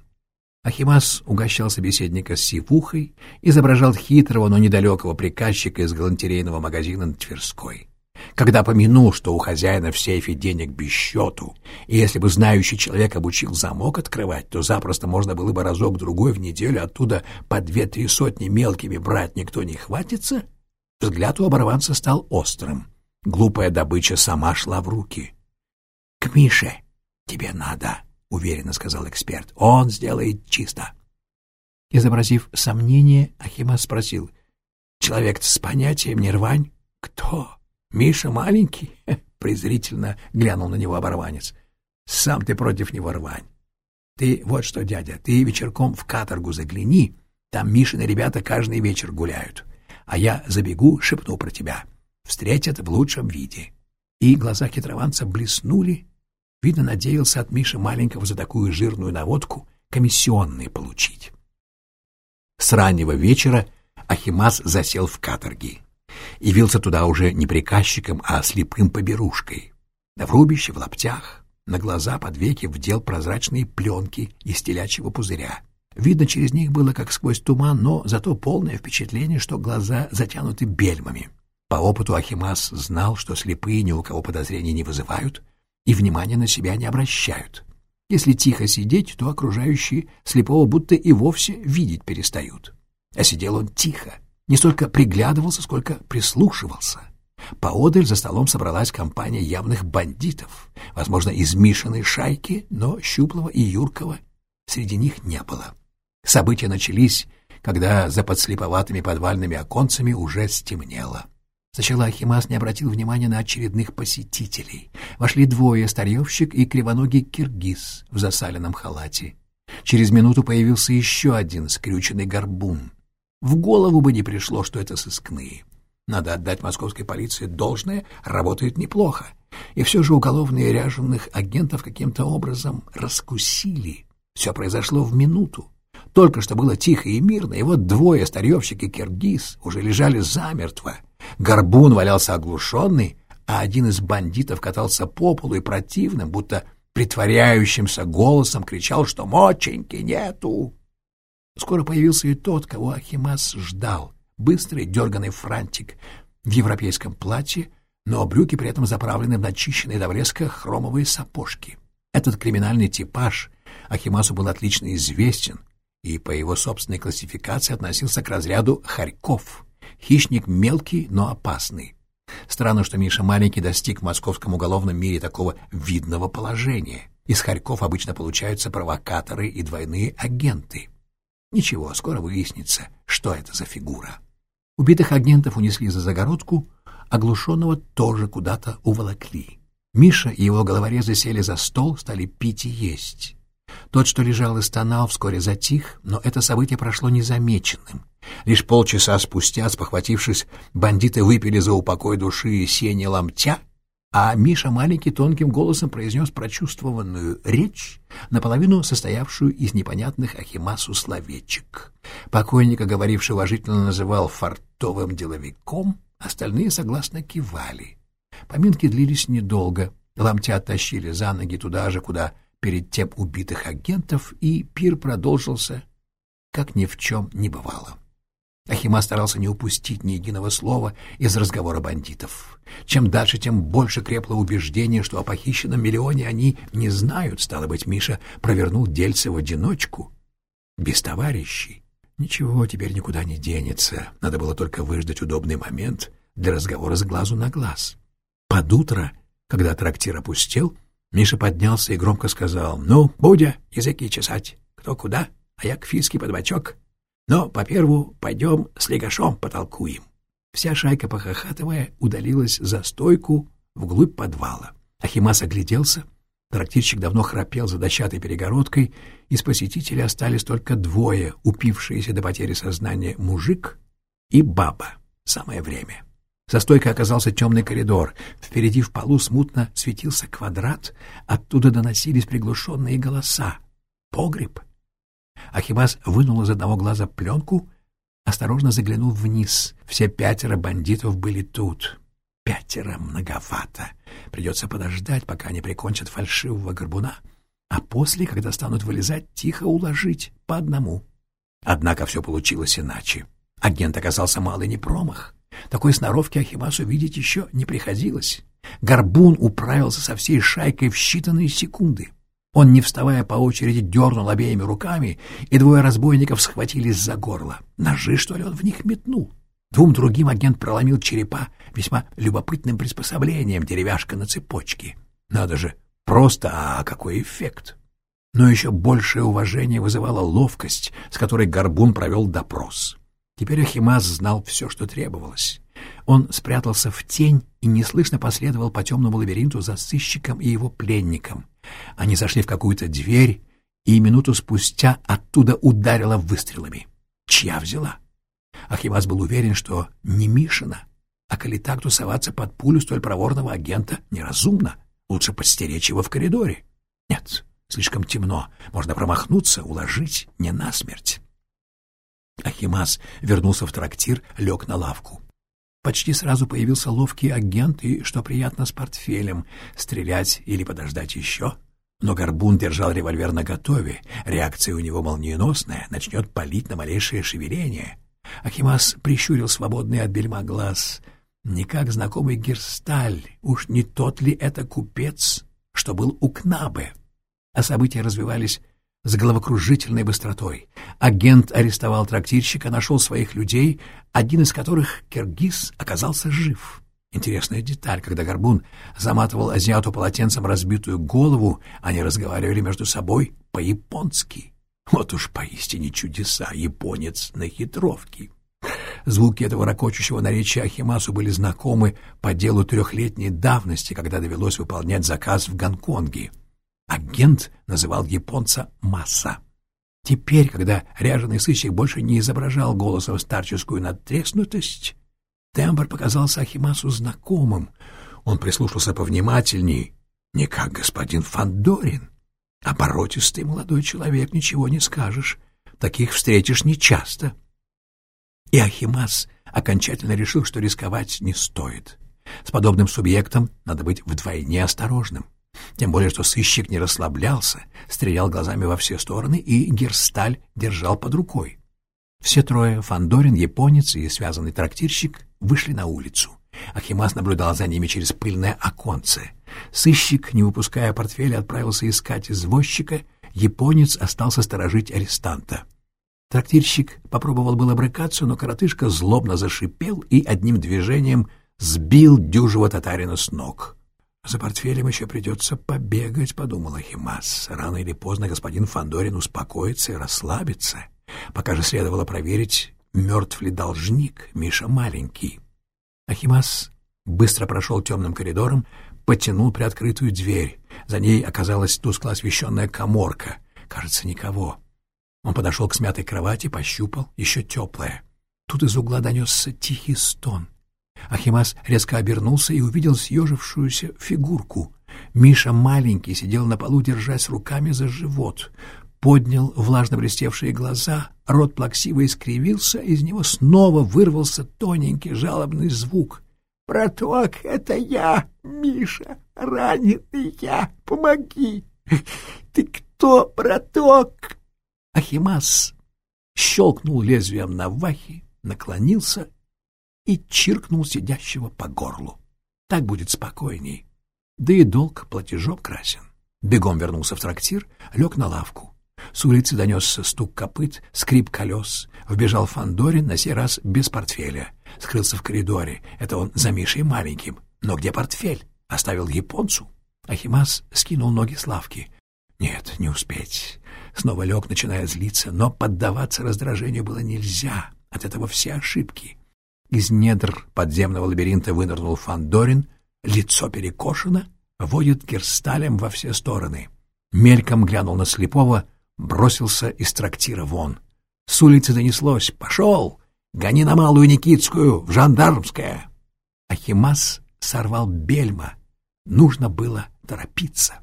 Ахимас угощал собеседника сивухой, изображал хитрого, но недалекого приказчика из галантерейного магазина на Тверской. Когда помянул, что у хозяина в сейфе денег без счету, и если бы знающий человек обучил замок открывать, то запросто можно было бы разок-другой в неделю оттуда по две-три сотни мелкими брать никто не хватится, Взгляд у оборванца стал острым. Глупая добыча сама шла в руки. — К Мише тебе надо, — уверенно сказал эксперт. — Он сделает чисто. Изобразив сомнение, Ахима спросил. — Человек с понятием не рвань? — Кто? Миша маленький? — презрительно глянул на него оборванец. — Сам ты против него рвань. Ты вот что, дядя, ты вечерком в каторгу загляни, там Мишины ребята каждый вечер гуляют а я забегу, шепну про тебя. Встретят в лучшем виде». И глаза хитрованца блеснули. Видно, надеялся от Миши маленького за такую жирную наводку комиссионные получить. С раннего вечера Ахимас засел в каторге. Явился туда уже не приказчиком, а слепым поберушкой. В рубище, в лаптях, на глаза под веки вдел прозрачные пленки из телячьего пузыря. Видно через них было как сквозь туман, но зато полное впечатление, что глаза затянуты бельмами. По опыту Ахимас знал, что слепые ни у кого подозрений не вызывают и внимания на себя не обращают. Если тихо сидеть, то окружающие слепого будто и вовсе видеть перестают. А сидел он тихо, не столько приглядывался, сколько прислушивался. Поодаль за столом собралась компания явных бандитов, возможно, из Мишиной шайки, но Щуплова и Юркова среди них не было. События начались, когда за подслеповатыми подвальными оконцами уже стемнело. Сначала Ахимас не обратил внимания на очередных посетителей. Вошли двое, старьевщик и кривоногий киргиз в засаленном халате. Через минуту появился еще один скрюченный горбун. В голову бы не пришло, что это сыскные. Надо отдать московской полиции должное, работает неплохо. И все же уголовные ряженых агентов каким-то образом раскусили. Все произошло в минуту. Только что было тихо и мирно, и вот двое, старьевщик и киргиз, уже лежали замертво. Горбун валялся оглушенный, а один из бандитов катался по полу и противным, будто притворяющимся голосом кричал, что моченьки нету. Скоро появился и тот, кого Ахимас ждал. Быстрый, дерганный франтик в европейском платье, но брюки при этом заправлены в начищенные до блеска хромовые сапожки. Этот криминальный типаж Ахимасу был отлично известен — и по его собственной классификации относился к разряду хорьков. Хищник мелкий, но опасный. Странно, что Миша маленький достиг в московском уголовном мире такого видного положения. Из хорьков обычно получаются провокаторы и двойные агенты. Ничего, скоро выяснится, что это за фигура. Убитых агентов унесли за загородку, оглушенного тоже куда-то уволокли. Миша и его головорезы сели за стол, стали пить и есть. Тот, что лежал и стонал, вскоре затих, но это событие прошло незамеченным. Лишь полчаса спустя, спохватившись, бандиты выпили за упокой души сени ломтя, а Миша маленький тонким голосом произнес прочувствованную речь, наполовину состоявшую из непонятных Ахимасу словечек. Покойника, говоривший уважительно называл фартовым деловиком, остальные согласно кивали. Поминки длились недолго. Ломтя оттащили за ноги туда же, куда перед тем убитых агентов, и пир продолжился, как ни в чем не бывало. Ахима старался не упустить ни единого слова из разговора бандитов. Чем дальше, тем больше крепло убеждение, что о похищенном миллионе они не знают. Стало быть, Миша провернул дельце в одиночку, без товарищей. Ничего теперь никуда не денется. Надо было только выждать удобный момент для разговора с глазу на глаз. Под утро, когда трактир опустел, Миша поднялся и громко сказал, «Ну, Будя, языки чесать, кто куда, а я к фиске под бочок. Но, по-перву, пойдем с легашом потолкуем». Вся шайка, похохатывая, удалилась за стойку вглубь подвала. Ахимас огляделся. Трактирщик давно храпел за дощатой перегородкой, из посетителей остались только двое, упившиеся до потери сознания мужик и баба. Самое время. За стойкой оказался темный коридор. Впереди в полу смутно светился квадрат, оттуда доносились приглушенные голоса. Погреб. Ахимас вынул из одного глаза пленку, осторожно заглянул вниз. Все пятеро бандитов были тут. Пятеро многовато. Придется подождать, пока они прикончат фальшивого горбуна, а после, когда станут вылезать, тихо уложить по одному. Однако все получилось иначе. Агент оказался малый не промах. Такой сноровки Ахимасу видеть еще не приходилось. Горбун управился со всей шайкой в считанные секунды. Он, не вставая по очереди, дернул обеими руками, и двое разбойников схватились за горло. Ножи, что ли, он в них метнул? Двум другим агент проломил черепа весьма любопытным приспособлением деревяшка на цепочке. Надо же, просто, а какой эффект! Но еще большее уважение вызывала ловкость, с которой Горбун провел допрос. Теперь Ахимаз знал все, что требовалось. Он спрятался в тень и неслышно последовал по темному лабиринту за сыщиком и его пленником. Они зашли в какую-то дверь, и минуту спустя оттуда ударило выстрелами. Чья взяла? Ахимас был уверен, что не Мишина, а коли так тусоваться под пулю столь проворного агента неразумно. Лучше подстеречь его в коридоре. Нет, слишком темно, можно промахнуться, уложить не насмерть. Ахимас вернулся в трактир, лег на лавку. Почти сразу появился ловкий агент и, что приятно, с портфелем. Стрелять или подождать еще? Но Горбун держал револьвер наготове. Реакция у него молниеносная, начнет палить на малейшее шевеление. Ахимас прищурил свободный от бельма глаз. Не как знакомый Герсталь, уж не тот ли это купец, что был у Кнабе? А события развивались с головокружительной быстротой. Агент арестовал трактирщика, нашел своих людей, один из которых, киргиз, оказался жив. Интересная деталь, когда Горбун заматывал азиату полотенцем разбитую голову, они разговаривали между собой по-японски. Вот уж поистине чудеса, японец на хитровке. Звуки этого ракочущего наречия Ахимасу были знакомы по делу трехлетней давности, когда довелось выполнять заказ в Гонконге. Агент называл японца Масса. Теперь, когда ряженый сыщик больше не изображал голосом старческую надтреснутость, тембр показался Ахимасу знакомым. Он прислушался повнимательней. Не как господин Фандорин, а поротистый молодой человек, ничего не скажешь. Таких встретишь нечасто. И Ахимас окончательно решил, что рисковать не стоит. С подобным субъектом надо быть вдвойне осторожным. Тем более, что сыщик не расслаблялся, стрелял глазами во все стороны и Герсталь держал под рукой. Все трое, Фандорин, японец и связанный трактирщик, вышли на улицу. Ахимас наблюдал за ними через пыльное оконце. Сыщик, не выпуская портфеля, отправился искать извозчика, японец остался сторожить арестанта. Трактирщик попробовал было брыкаться, но коротышка злобно зашипел и одним движением сбил дюжего татарина с ног. «За портфелем еще придется побегать», — подумала Химас. «Рано или поздно господин Фандорин успокоится и расслабится. Пока же следовало проверить, мертв ли должник, Миша маленький». Ахимас быстро прошел темным коридором, потянул приоткрытую дверь. За ней оказалась тускло освещенная коморка. Кажется, никого. Он подошел к смятой кровати, пощупал, еще теплая. Тут из угла донесся тихий стон. Ахимас резко обернулся и увидел съежившуюся фигурку. Миша маленький сидел на полу, держась руками за живот. Поднял влажно блестевшие глаза, рот плаксиво искривился, из него снова вырвался тоненький жалобный звук. «Браток, это я, Миша, раненый я, помоги! Ты кто, браток?» Ахимас щелкнул лезвием на вахе, наклонился и чиркнул сидящего по горлу. Так будет спокойней. Да и долг платежом красен. Бегом вернулся в трактир, лег на лавку. С улицы донесся стук копыт, скрип колес. Вбежал Фандорин, на сей раз без портфеля. Скрылся в коридоре. Это он за Мишей маленьким. Но где портфель? Оставил японцу. Ахимас скинул ноги с лавки. Нет, не успеть. Снова лег, начиная злиться, но поддаваться раздражению было нельзя. От этого все ошибки. Из недр подземного лабиринта вынырнул Фандорин, лицо перекошено, водит герсталем во все стороны. Мельком глянул на слепого, бросился из трактира вон. С улицы донеслось «Пошел! Гони на Малую Никитскую, в Жандармское!» Ахимас сорвал бельма. Нужно было торопиться.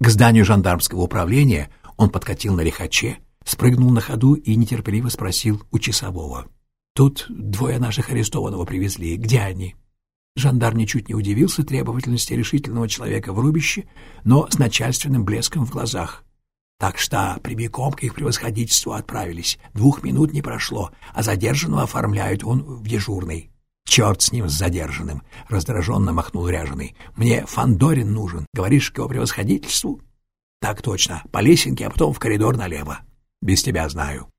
К зданию жандармского управления он подкатил на лихаче, спрыгнул на ходу и нетерпеливо спросил у часового. «Тут двое наших арестованного привезли. Где они?» Жандарм ничуть не удивился требовательности решительного человека в рубище, но с начальственным блеском в глазах. Так что прямиком к их превосходительству отправились. Двух минут не прошло, а задержанного оформляют он в дежурный. «Черт с ним, с задержанным!» — раздраженно махнул ряженый. «Мне Фандорин нужен. Говоришь, к его превосходительству?» «Так точно. По лесенке, а потом в коридор налево. Без тебя знаю».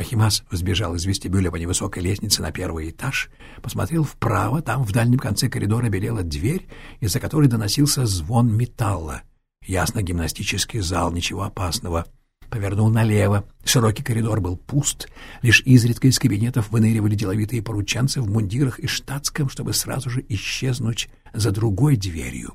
Ахимас взбежал из вестибюля по невысокой лестнице на первый этаж, посмотрел вправо, там в дальнем конце коридора белела дверь, из-за которой доносился звон металла. Ясно гимнастический зал, ничего опасного. Повернул налево. Широкий коридор был пуст. Лишь изредка из кабинетов выныривали деловитые порученцы в мундирах и штатском, чтобы сразу же исчезнуть за другой дверью.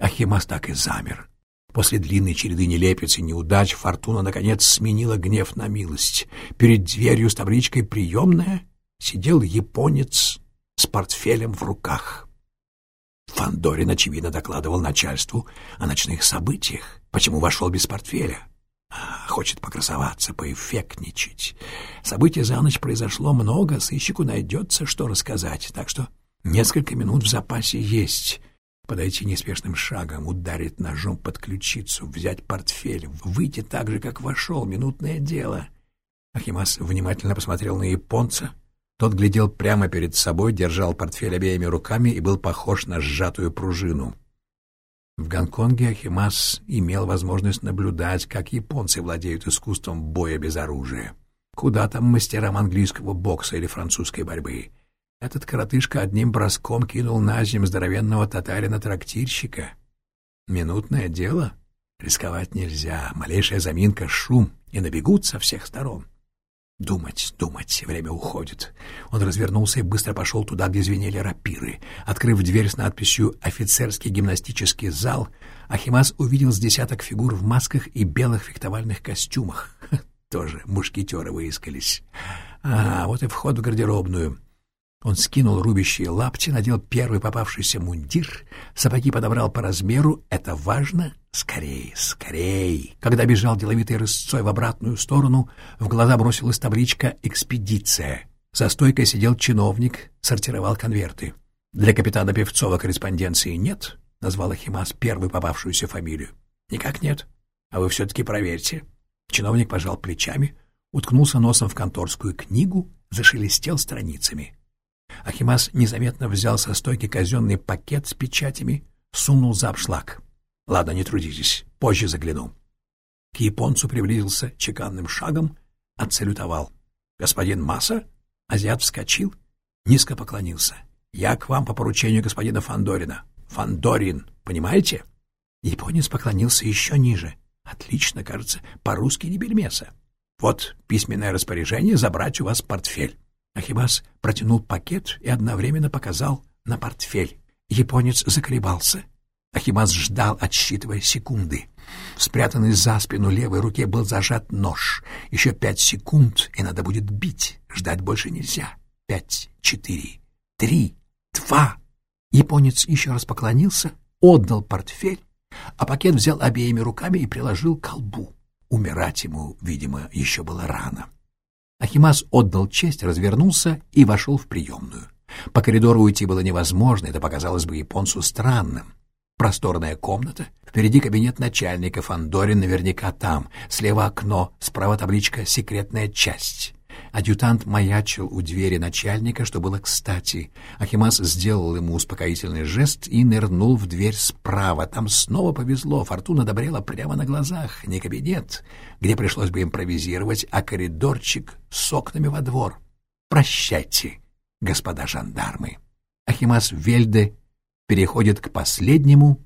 Ахимас так и замер. После длинной череды нелепиц и неудач фортуна, наконец, сменила гнев на милость. Перед дверью с табличкой «Приемная» сидел японец с портфелем в руках. Фандорин, очевидно, докладывал начальству о ночных событиях. Почему вошел без портфеля? А, хочет покрасоваться, поэффектничать. Событий за ночь произошло много, сыщику найдется, что рассказать, так что несколько минут в запасе есть — подойти неспешным шагом, ударить ножом под ключицу, взять портфель, выйти так же, как вошел, минутное дело. Ахимас внимательно посмотрел на японца. Тот глядел прямо перед собой, держал портфель обеими руками и был похож на сжатую пружину. В Гонконге Ахимас имел возможность наблюдать, как японцы владеют искусством боя без оружия. Куда там мастерам английского бокса или французской борьбы — этот коротышка одним броском кинул на землю здоровенного татарина-трактирщика. Минутное дело. Рисковать нельзя. Малейшая заминка — шум, и набегут со всех сторон. Думать, думать, время уходит. Он развернулся и быстро пошел туда, где звенели рапиры. Открыв дверь с надписью «Офицерский гимнастический зал», Ахимас увидел с десяток фигур в масках и белых фехтовальных костюмах. Тоже мушкетеры выискались. А, вот и вход в гардеробную. Он скинул рубящие лапти, надел первый попавшийся мундир, сапоги подобрал по размеру. Это важно? Скорей, скорей! Когда бежал деловитой рысцой в обратную сторону, в глаза бросилась табличка «Экспедиция». За стойкой сидел чиновник, сортировал конверты. «Для капитана Певцова корреспонденции нет?» — назвал Ахимас первую попавшуюся фамилию. «Никак нет. А вы все-таки проверьте». Чиновник пожал плечами, уткнулся носом в конторскую книгу, зашелестел страницами. Ахимас незаметно взял со стойки казенный пакет с печатями, сунул за обшлаг. «Ладно, не трудитесь, позже загляну». К японцу приблизился чеканным шагом, отсалютовал. «Господин Масса?» Азиат вскочил, низко поклонился. «Я к вам по поручению господина Фандорина. Фандорин, понимаете?» Японец поклонился еще ниже. «Отлично, кажется, по-русски не бельмеса. Вот письменное распоряжение забрать у вас портфель». Ахимас протянул пакет и одновременно показал на портфель. Японец заколебался. Ахимас ждал, отсчитывая секунды. В спрятанной за спину левой руке был зажат нож. Еще пять секунд, и надо будет бить. Ждать больше нельзя. Пять, четыре, три, два. Японец еще раз поклонился, отдал портфель, а пакет взял обеими руками и приложил к колбу. Умирать ему, видимо, еще было рано. Ахимас отдал честь, развернулся и вошел в приемную. По коридору уйти было невозможно, это показалось бы японцу странным. Просторная комната, впереди кабинет начальника, Фандорин наверняка там, слева окно, справа табличка «Секретная часть». Адъютант маячил у двери начальника, что было кстати. Ахимас сделал ему успокоительный жест и нырнул в дверь справа. Там снова повезло, фортуна добрела прямо на глазах. Не кабинет, где пришлось бы импровизировать, а коридорчик с окнами во двор. «Прощайте, господа жандармы». Ахимас Вельде переходит к последнему,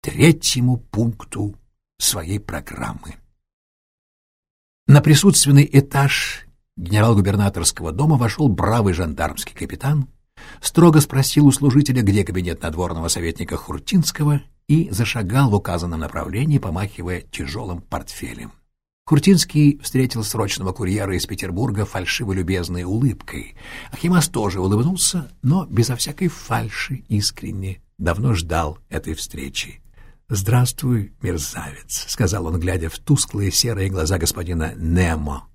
третьему пункту своей программы. На присутственный этаж генерал-губернаторского дома вошел бравый жандармский капитан, строго спросил у служителя, где кабинет надворного советника Хуртинского, и зашагал в указанном направлении, помахивая тяжелым портфелем. Хуртинский встретил срочного курьера из Петербурга фальшиво-любезной улыбкой. Ахимас тоже улыбнулся, но безо всякой фальши искренне, давно ждал этой встречи. «Здравствуй, мерзавец», — сказал он, глядя в тусклые серые глаза господина Немо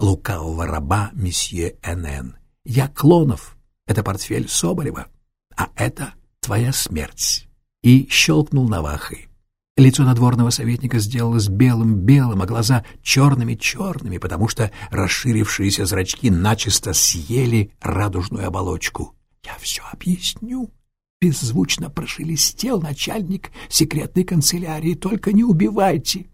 лукавого раба месье Н.Н. Я Клонов, это портфель Соболева, а это твоя смерть. И щелкнул навахой. Лицо надворного советника сделалось белым-белым, а глаза черными-черными, потому что расширившиеся зрачки начисто съели радужную оболочку. «Я все объясню», — беззвучно прошелестел начальник секретной канцелярии. «Только не убивайте!»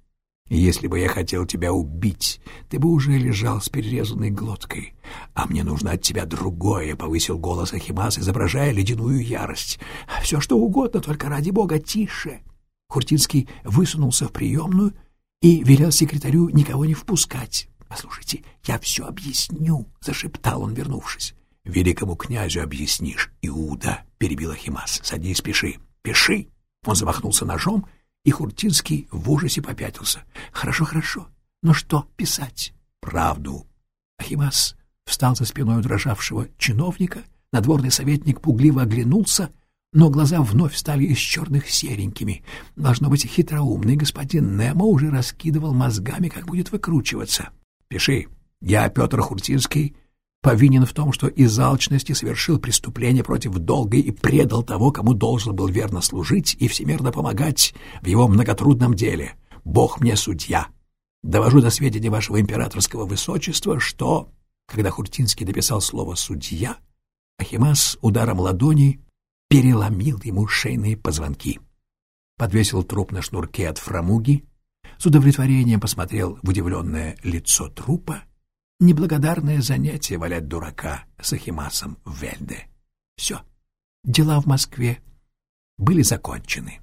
Если бы я хотел тебя убить, ты бы уже лежал с перерезанной глоткой. А мне нужно от тебя другое, — повысил голос Ахимас, изображая ледяную ярость. Все что угодно, только ради бога, тише. Хуртинский высунулся в приемную и велел секретарю никого не впускать. «Послушайте, я все объясню», — зашептал он, вернувшись. «Великому князю объяснишь, Иуда», — перебил Ахимас. «Садись, пиши». «Пиши!» Он замахнулся ножом и Хуртинский в ужасе попятился. «Хорошо, хорошо. Но что писать?» «Правду». Ахимас встал за спиной дрожавшего чиновника, надворный советник пугливо оглянулся, но глаза вновь стали из черных серенькими. Должно быть, хитроумный господин Немо уже раскидывал мозгами, как будет выкручиваться. «Пиши. Я, Петр Хуртинский, повинен в том, что из алчности совершил преступление против долга и предал того, кому должен был верно служить и всемирно помогать в его многотрудном деле. Бог мне судья. Довожу до сведения вашего императорского высочества, что, когда Хуртинский дописал слово «судья», Ахимас ударом ладони переломил ему шейные позвонки. Подвесил труп на шнурке от фрамуги, с удовлетворением посмотрел в удивленное лицо трупа Неблагодарное занятие валять дурака с Ахимасом в Вельде. Все, дела в Москве были закончены.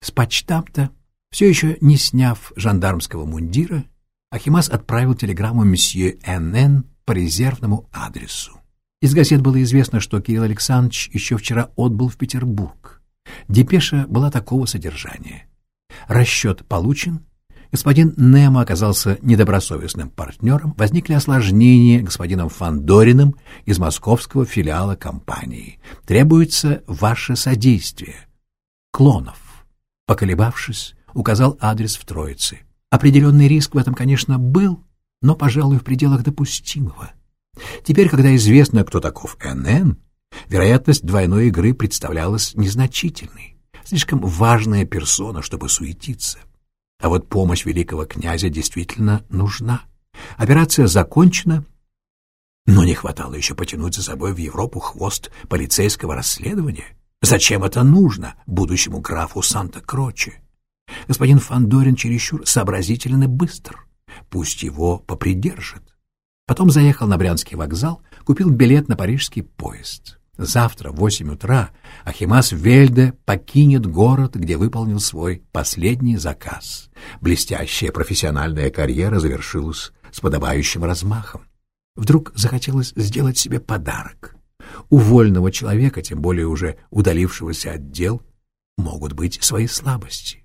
С почтамта, все еще не сняв жандармского мундира, Ахимас отправил телеграмму месье Н.Н. по резервному адресу. Из газет было известно, что Кирилл Александрович еще вчера отбыл в Петербург. Депеша была такого содержания. Расчет получен, господин Немо оказался недобросовестным партнером, возникли осложнения господином Фандориным из московского филиала компании. Требуется ваше содействие. Клонов. Поколебавшись, указал адрес в Троице. Определенный риск в этом, конечно, был, но, пожалуй, в пределах допустимого. Теперь, когда известно, кто таков НН, вероятность двойной игры представлялась незначительной. Слишком важная персона, чтобы суетиться. А вот помощь великого князя действительно нужна. Операция закончена, но не хватало еще потянуть за собой в Европу хвост полицейского расследования. Зачем это нужно будущему графу Санта-Кроче? Господин Фандорин чересчур сообразителен и быстр. Пусть его попридержит. Потом заехал на Брянский вокзал, купил билет на парижский поезд. Завтра в восемь утра Ахимас Вельде покинет город, где выполнил свой последний заказ. Блестящая профессиональная карьера завершилась с подобающим размахом. Вдруг захотелось сделать себе подарок. У вольного человека, тем более уже удалившегося от дел, могут быть свои слабости.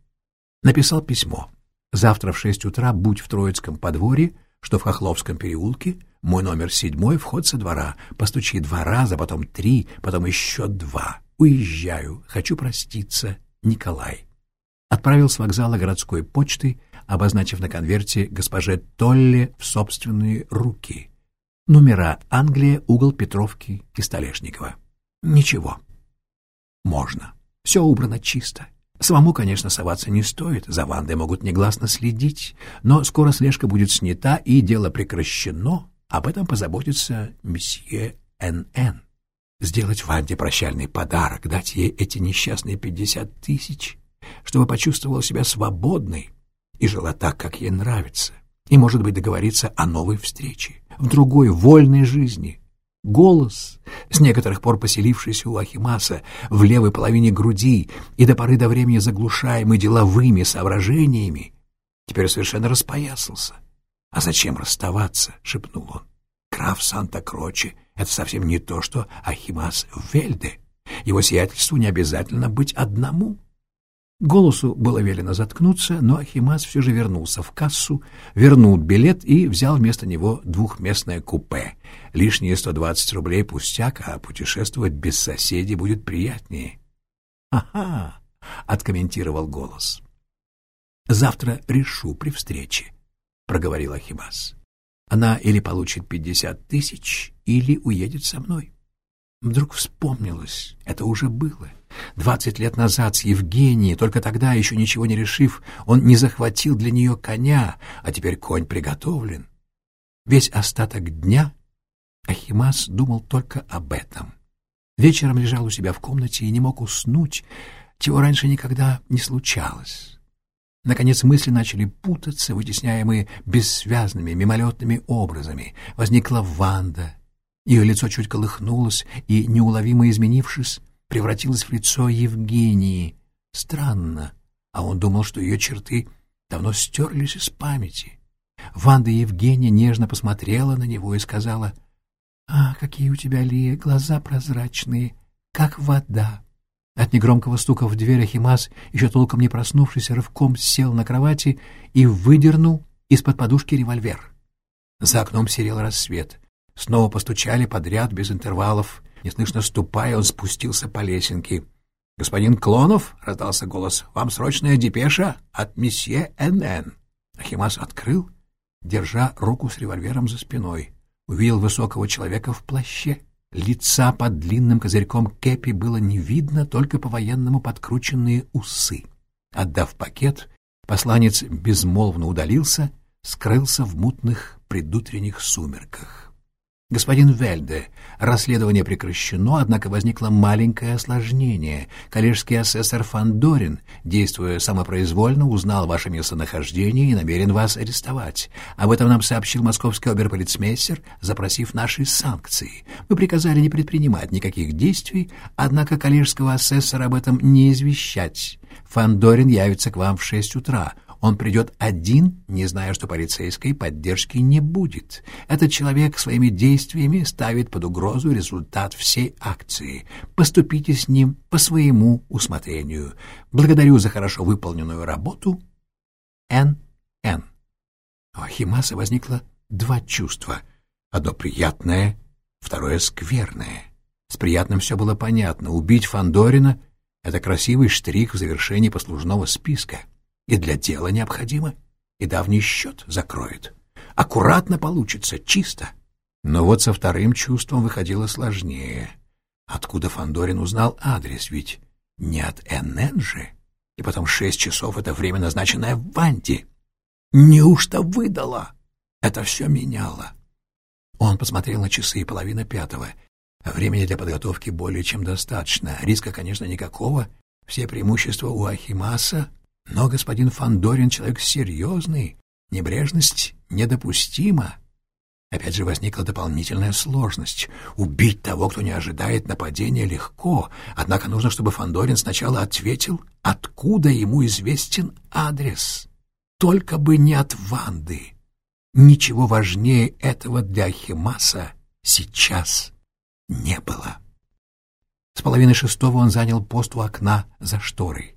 Написал письмо. Завтра в шесть утра будь в Троицком подворье, что в Хохловском переулке, мой номер седьмой, вход со двора. Постучи два раза, потом три, потом еще два. Уезжаю, хочу проститься. Николай. Отправил с вокзала городской почты, обозначив на конверте госпоже Толле в собственные руки. Номера Англия, угол Петровки и Столешникова. Ничего. Можно. Все убрано чисто. Самому, конечно, соваться не стоит, за Вандой могут негласно следить, но скоро слежка будет снята, и дело прекращено, Об этом позаботится месье Н.Н. Сделать Ванде прощальный подарок, дать ей эти несчастные пятьдесят тысяч, чтобы почувствовала себя свободной и жила так, как ей нравится, и, может быть, договориться о новой встрече, в другой вольной жизни. Голос, с некоторых пор поселившийся у Ахимаса в левой половине груди и до поры до времени заглушаемый деловыми соображениями, теперь совершенно распоясался. «А зачем расставаться?» — шепнул он. «Граф Санта-Кроче — это совсем не то, что Ахимас Вельде. Его сиятельству не обязательно быть одному». Голосу было велено заткнуться, но Ахимас все же вернулся в кассу, вернул билет и взял вместо него двухместное купе. Лишние 120 рублей пустяк, а путешествовать без соседей будет приятнее. «Ага», — откомментировал голос. «Завтра решу при встрече», — проговорил Ахимас. «Она или получит пятьдесят тысяч, или уедет со мной». Вдруг вспомнилось, это уже было. Двадцать лет назад с Евгенией, только тогда, еще ничего не решив, он не захватил для нее коня, а теперь конь приготовлен. Весь остаток дня Ахимас думал только об этом. Вечером лежал у себя в комнате и не мог уснуть, чего раньше никогда не случалось. Наконец мысли начали путаться, вытесняемые бессвязными, мимолетными образами. Возникла Ванда, ее лицо чуть колыхнулось и, неуловимо изменившись, превратилось в лицо Евгении. Странно, а он думал, что ее черты давно стерлись из памяти. Ванда Евгения нежно посмотрела на него и сказала, «А, какие у тебя, Лия, глаза прозрачные, как вода!» От негромкого стука в дверь Ахимас, еще толком не проснувшись, рывком сел на кровати и выдернул из-под подушки револьвер. За окном серел рассвет. Снова постучали подряд без интервалов. Неслышно ступая, он спустился по лесенке. «Господин Клонов?» — раздался голос. «Вам срочная депеша от месье Н.Н.» Ахимас открыл, держа руку с револьвером за спиной. Увидел высокого человека в плаще. Лица под длинным козырьком кепи было не видно, только по-военному подкрученные усы. Отдав пакет, посланец безмолвно удалился, скрылся в мутных предутренних сумерках. «Господин Вельде, расследование прекращено, однако возникло маленькое осложнение. Коллежский асессор Фандорин, действуя самопроизвольно, узнал ваше местонахождение и намерен вас арестовать. Об этом нам сообщил московский оберполицмейстер, запросив наши санкции. Мы приказали не предпринимать никаких действий, однако коллежского асессора об этом не извещать. Фандорин явится к вам в шесть утра. Он придет один, не зная, что полицейской поддержки не будет. Этот человек своими действиями ставит под угрозу результат всей акции. Поступите с ним по своему усмотрению. Благодарю за хорошо выполненную работу. Н. Н. У Ахимаса возникло два чувства. Одно приятное, второе скверное. С приятным все было понятно. Убить Фандорина — это красивый штрих в завершении послужного списка и для дела необходимо, и давний счет закроет. Аккуратно получится, чисто. Но вот со вторым чувством выходило сложнее. Откуда Фандорин узнал адрес? Ведь не от НН же. И потом шесть часов — это время, назначенное в Ванде. Неужто выдала? Это все меняло. Он посмотрел на часы половина пятого. Времени для подготовки более чем достаточно. Риска, конечно, никакого. Все преимущества у Ахимаса но господин Фандорин человек серьезный, небрежность недопустима. Опять же возникла дополнительная сложность. Убить того, кто не ожидает нападения, легко, однако нужно, чтобы Фандорин сначала ответил, откуда ему известен адрес. Только бы не от Ванды. Ничего важнее этого для Химаса сейчас не было. С половины шестого он занял пост у окна за шторой.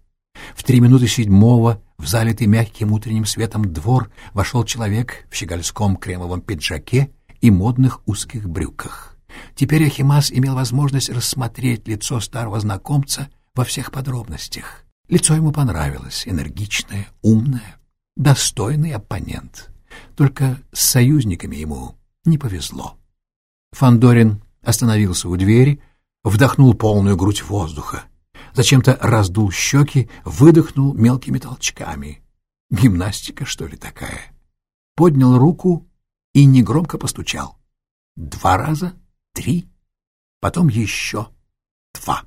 В три минуты седьмого в залитый мягким утренним светом двор вошел человек в щегольском кремовом пиджаке и модных узких брюках. Теперь Ахимас имел возможность рассмотреть лицо старого знакомца во всех подробностях. Лицо ему понравилось, энергичное, умное, достойный оппонент. Только с союзниками ему не повезло. Фандорин остановился у двери, вдохнул полную грудь воздуха зачем-то раздул щеки, выдохнул мелкими толчками. Гимнастика, что ли, такая? Поднял руку и негромко постучал. Два раза, три, потом еще два.